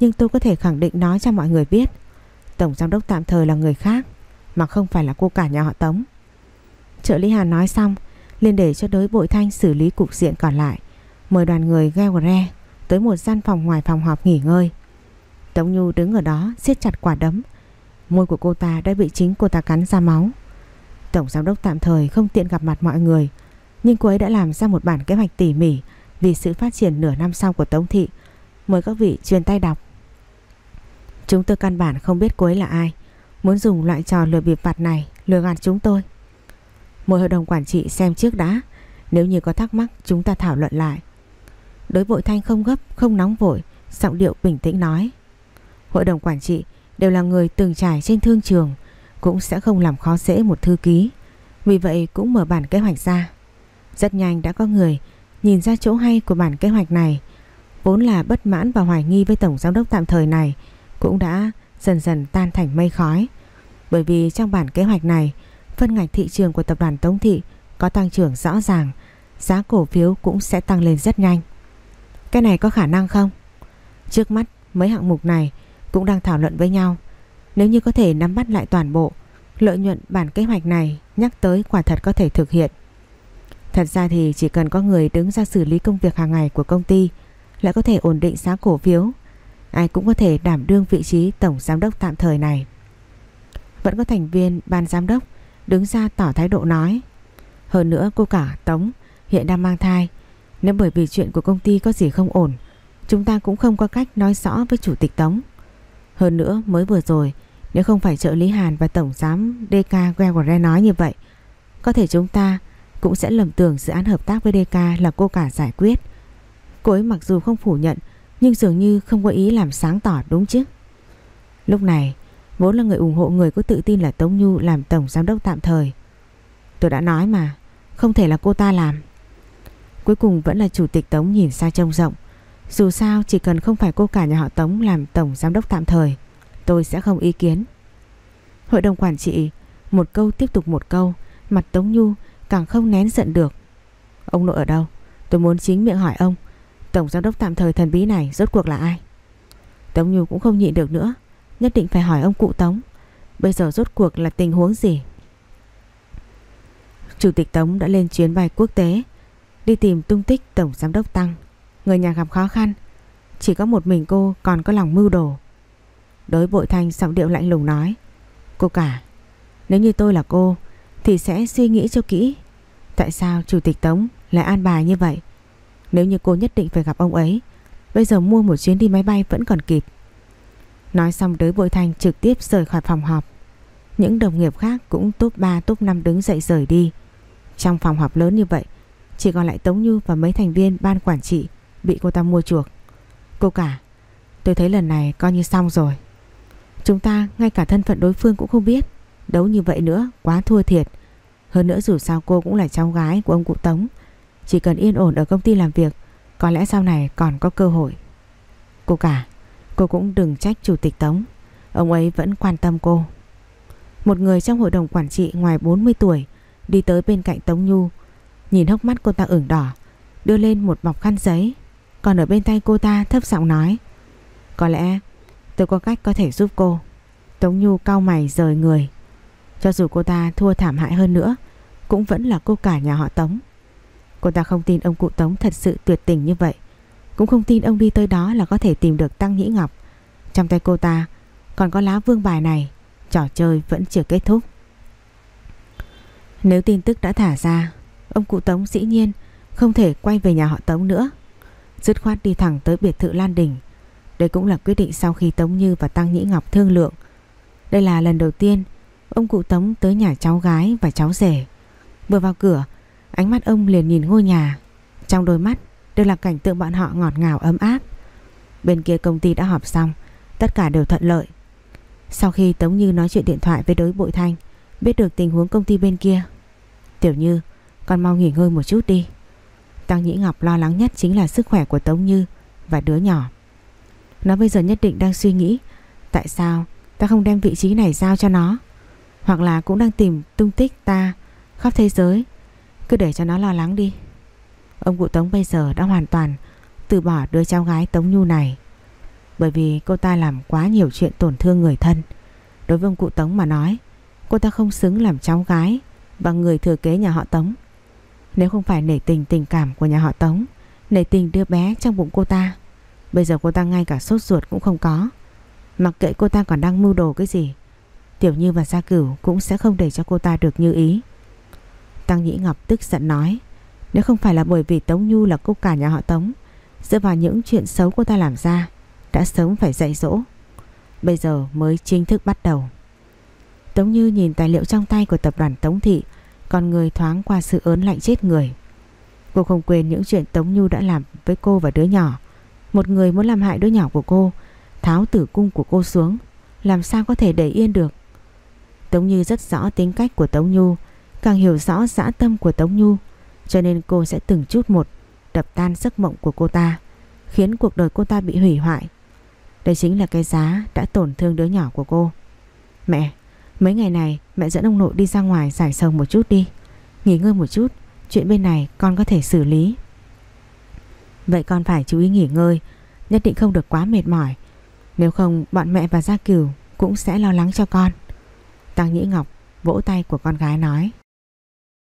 Nhưng tôi có thể khẳng định nói cho mọi người biết. Tổng giám đốc tạm thời là người khác, Mà không phải là cô cả nhà họ Tống. Trợ lý Hàn nói xong, liền để cho đới bội thanh xử lý cục diện còn lại. Mời đoàn người ghe re Tới một gian phòng ngoài phòng họp nghỉ ngơi. Tống Nhu đứng ở đó, siết chặt quả đấm. Môi của cô ta đã bị chính cô ta cắn ra máu. Tổng giám đốc tạm thời không tiện gặp mặt mọi người, Nhưng cô ấy đã làm ra một bản kế hoạch tỉ mỉ Vì sự phát triển nửa năm sau của Tống Thị. Mời các vị truyền tay đọc. Chúng tôi căn bản không biết cô ấy là ai, Muốn dùng loại trò lừa bịp vặt này Lừa gạt chúng tôi. Mời hội đồng quản trị xem trước đã Nếu như có thắc mắc chúng ta thảo luận lại Đối vội thanh không gấp Không nóng vội Giọng điệu bình tĩnh nói Hội đồng quản trị đều là người từng trải trên thương trường cũng sẽ không làm khó dễ một thư ký. Vì vậy cũng mở bản kế hoạch ra. Rất nhanh đã có người nhìn ra chỗ hay của bản kế hoạch này. Vốn là bất mãn và hoài nghi với tổng giám đốc tạm thời này cũng đã dần dần tan thành mây khói. Bởi vì trong bản kế hoạch này, phân ngạch thị trường của tập đoàn Tống Thị có tăng trưởng rõ ràng, giá cổ phiếu cũng sẽ tăng lên rất nhanh. Cái này có khả năng không? Trước mắt mấy hạng mục này cũng đang thảo luận với nhau. Nếu như có thể nắm bắt lại toàn bộ, lợi nhuận bản kế hoạch này nhắc tới quả thật có thể thực hiện. Thật ra thì chỉ cần có người đứng ra xử lý công việc hàng ngày của công ty lại có thể ổn định giá cổ phiếu. Ai cũng có thể đảm đương vị trí tổng giám đốc tạm thời này. Vẫn có thành viên ban giám đốc đứng ra tỏ thái độ nói. Hơn nữa cô cả Tống hiện đang mang thai. Nếu bởi vì chuyện của công ty có gì không ổn, chúng ta cũng không có cách nói rõ với chủ tịch Tống. Hơn nữa mới vừa rồi nếu không phải trợ lý Hàn và Tổng giám DK Gregory nói như vậy Có thể chúng ta cũng sẽ lầm tưởng dự án hợp tác với DK là cô cả giải quyết Cô ấy mặc dù không phủ nhận Nhưng dường như không có ý làm sáng tỏ đúng chứ Lúc này Vốn là người ủng hộ người có tự tin là Tống Nhu làm tổng giám đốc tạm thời. Tôi đã nói mà, Không thể là cô ta làm. Cuối cùng vẫn là chủ tịch Tống nhìn xa trông rộng. Dù sao, chỉ cần không phải cô cả nhà họ Tống làm tổng giám đốc tạm thời, Tôi sẽ không ý kiến. Hội đồng quản trị, Một câu tiếp tục một câu, Mặt Tống Nhu càng không nén giận được. Ông nội ở đâu? Tôi muốn chính miệng hỏi ông. Tổng giám đốc tạm thời thần bí này rốt cuộc là ai? Tống Nhu cũng không nhịn được nữa. Nhất định phải hỏi ông cụ Tống Bây giờ rốt cuộc là tình huống gì? Chủ tịch Tống đã lên chuyến bay quốc tế đi tìm tung tích Tổng Giám đốc Tăng. Người nhà gặp khó khăn, chỉ có một mình cô còn có lòng mưu đồ. Đối bội thanh giọng điệu lạnh lùng nói Cô cả Nếu như tôi là cô Thì sẽ suy nghĩ cho kỹ Tại sao chủ tịch Tống lại an bài như vậy Nếu như cô nhất định phải gặp ông ấy Bây giờ mua một chuyến đi máy bay vẫn còn kịp Nói xong đới bội thanh trực tiếp rời khỏi phòng họp. Những đồng nghiệp khác cũng top 3 top 5 đứng dậy rời đi. Trong phòng họp lớn như vậy, Chỉ còn lại Tống Như và mấy thành viên ban quản trị Bị cô ta mua chuộc. Cô cả, Tôi thấy lần này coi như xong rồi. Chúng ta, ngay cả thân phận đối phương cũng không biết. Đấu như vậy nữa, quá thua thiệt. Hơn nữa dù sao cô cũng là cháu gái của ông cụ Tống. Chỉ cần yên ổn ở công ty làm việc, Có lẽ sau này còn có cơ hội. Cô cả Cô cũng đừng trách chủ tịch Tống. Ông ấy vẫn quan tâm cô. Một người trong hội đồng quản trị ngoài 40 tuổi Đi tới bên cạnh Tống Nhu, Nhìn hốc mắt cô ta ửng đỏ, Đưa lên một bọc khăn giấy. Còn ở bên tay cô ta thấp giọng nói, Có lẽ Tôi có cách có thể giúp cô. Tống Nhu cao mày rời người. Cho dù cô ta thua thảm hại hơn nữa, Cũng vẫn là cô cả nhà họ Tống. Cô ta không tin ông cụ Tống thật sự tuyệt tình như vậy. Cũng không tin ông đi tới đó là có thể tìm được Tăng Nhĩ Ngọc Trong tay cô ta Còn có lá vương bài này Trò chơi vẫn chưa kết thúc Nếu tin tức đã thả ra Ông cụ Tống dĩ nhiên Không thể quay về nhà họ Tống nữa Dứt khoát đi thẳng tới biệt thự Lan Đình đây cũng là quyết định sau khi Tống Như và Tăng Nhĩ Ngọc thương lượng. Đây là lần đầu tiên ông cụ Tống tới nhà cháu gái và cháu rể. Vừa vào cửa, ánh mắt ông liền nhìn ngôi nhà. Trong đôi mắt đều là cảnh tượng bọn họ ngọt ngào ấm áp. Bên kia công ty đã họp xong, tất cả đều thuận lợi. Sau khi Tống Như nói chuyện điện thoại với đối bội thanh, biết được tình huống công ty bên kia. Tiểu Như, con mau nghỉ ngơi một chút đi. Tăng Nhĩ Ngọc lo lắng nhất chính là sức khỏe của Tống Như và đứa nhỏ. Nó bây giờ nhất định đang suy nghĩ Tại sao ta không đem vị trí này giao cho nó Hoặc là cũng đang tìm tung tích ta Khắp thế giới Cứ để cho nó lo lắng đi Ông cụ Tống bây giờ đã hoàn toàn Từ bỏ đứa cháu gái Tống Nhu này. Bởi vì cô ta làm quá nhiều chuyện tổn thương người thân. Đối với ông cụ Tống mà nói, Cô ta không xứng làm cháu gái Và người thừa kế nhà họ Tống. Nếu không phải nể tình tình cảm của nhà họ Tống, Nể tình đứa bé trong bụng cô ta, Bây giờ cô ta ngay cả sốt ruột cũng không có. Mặc kệ cô ta còn đang mưu đồ cái gì, Tiểu Như và Gia Cửu cũng sẽ không để cho cô ta được như ý. Tăng Nhĩ Ngọc tức giận nói nếu không phải là bởi vì Tống Nhu là cô cả nhà họ Tống, Dựa vào những chuyện xấu cô ta làm ra, Đã sớm phải dạy dỗ. Bây giờ mới chính thức bắt đầu. Tống Như nhìn tài liệu trong tay của tập đoàn Tống Thị, Còn người thoáng qua sự ớn lạnh chết người. Cô không quên những chuyện Tống Nhu đã làm với cô và đứa nhỏ. Một người muốn làm hại đứa nhỏ của cô, Tháo tử cung của cô xuống, Làm sao có thể để yên được? Tống Như rất rõ tính cách của Tống Nhu, Càng hiểu rõ dã tâm của Tống Nhu. Cho nên cô sẽ từng chút một Đập tan giấc mộng của cô ta, Khiến cuộc đời cô ta bị hủy hoại. Đây chính là cái giá đã tổn thương đứa nhỏ của cô. Mẹ, Mấy ngày này mẹ dẫn ông nội đi ra ngoài giải sầu một chút đi. Nghỉ ngơi một chút, Chuyện bên này con có thể xử lý. Vậy con phải chú ý nghỉ ngơi, Nhất định không được quá mệt mỏi. Nếu không, bọn mẹ và Gia Cửu Cũng sẽ lo lắng cho con. Tăng Nhĩ Ngọc vỗ tay của con gái nói.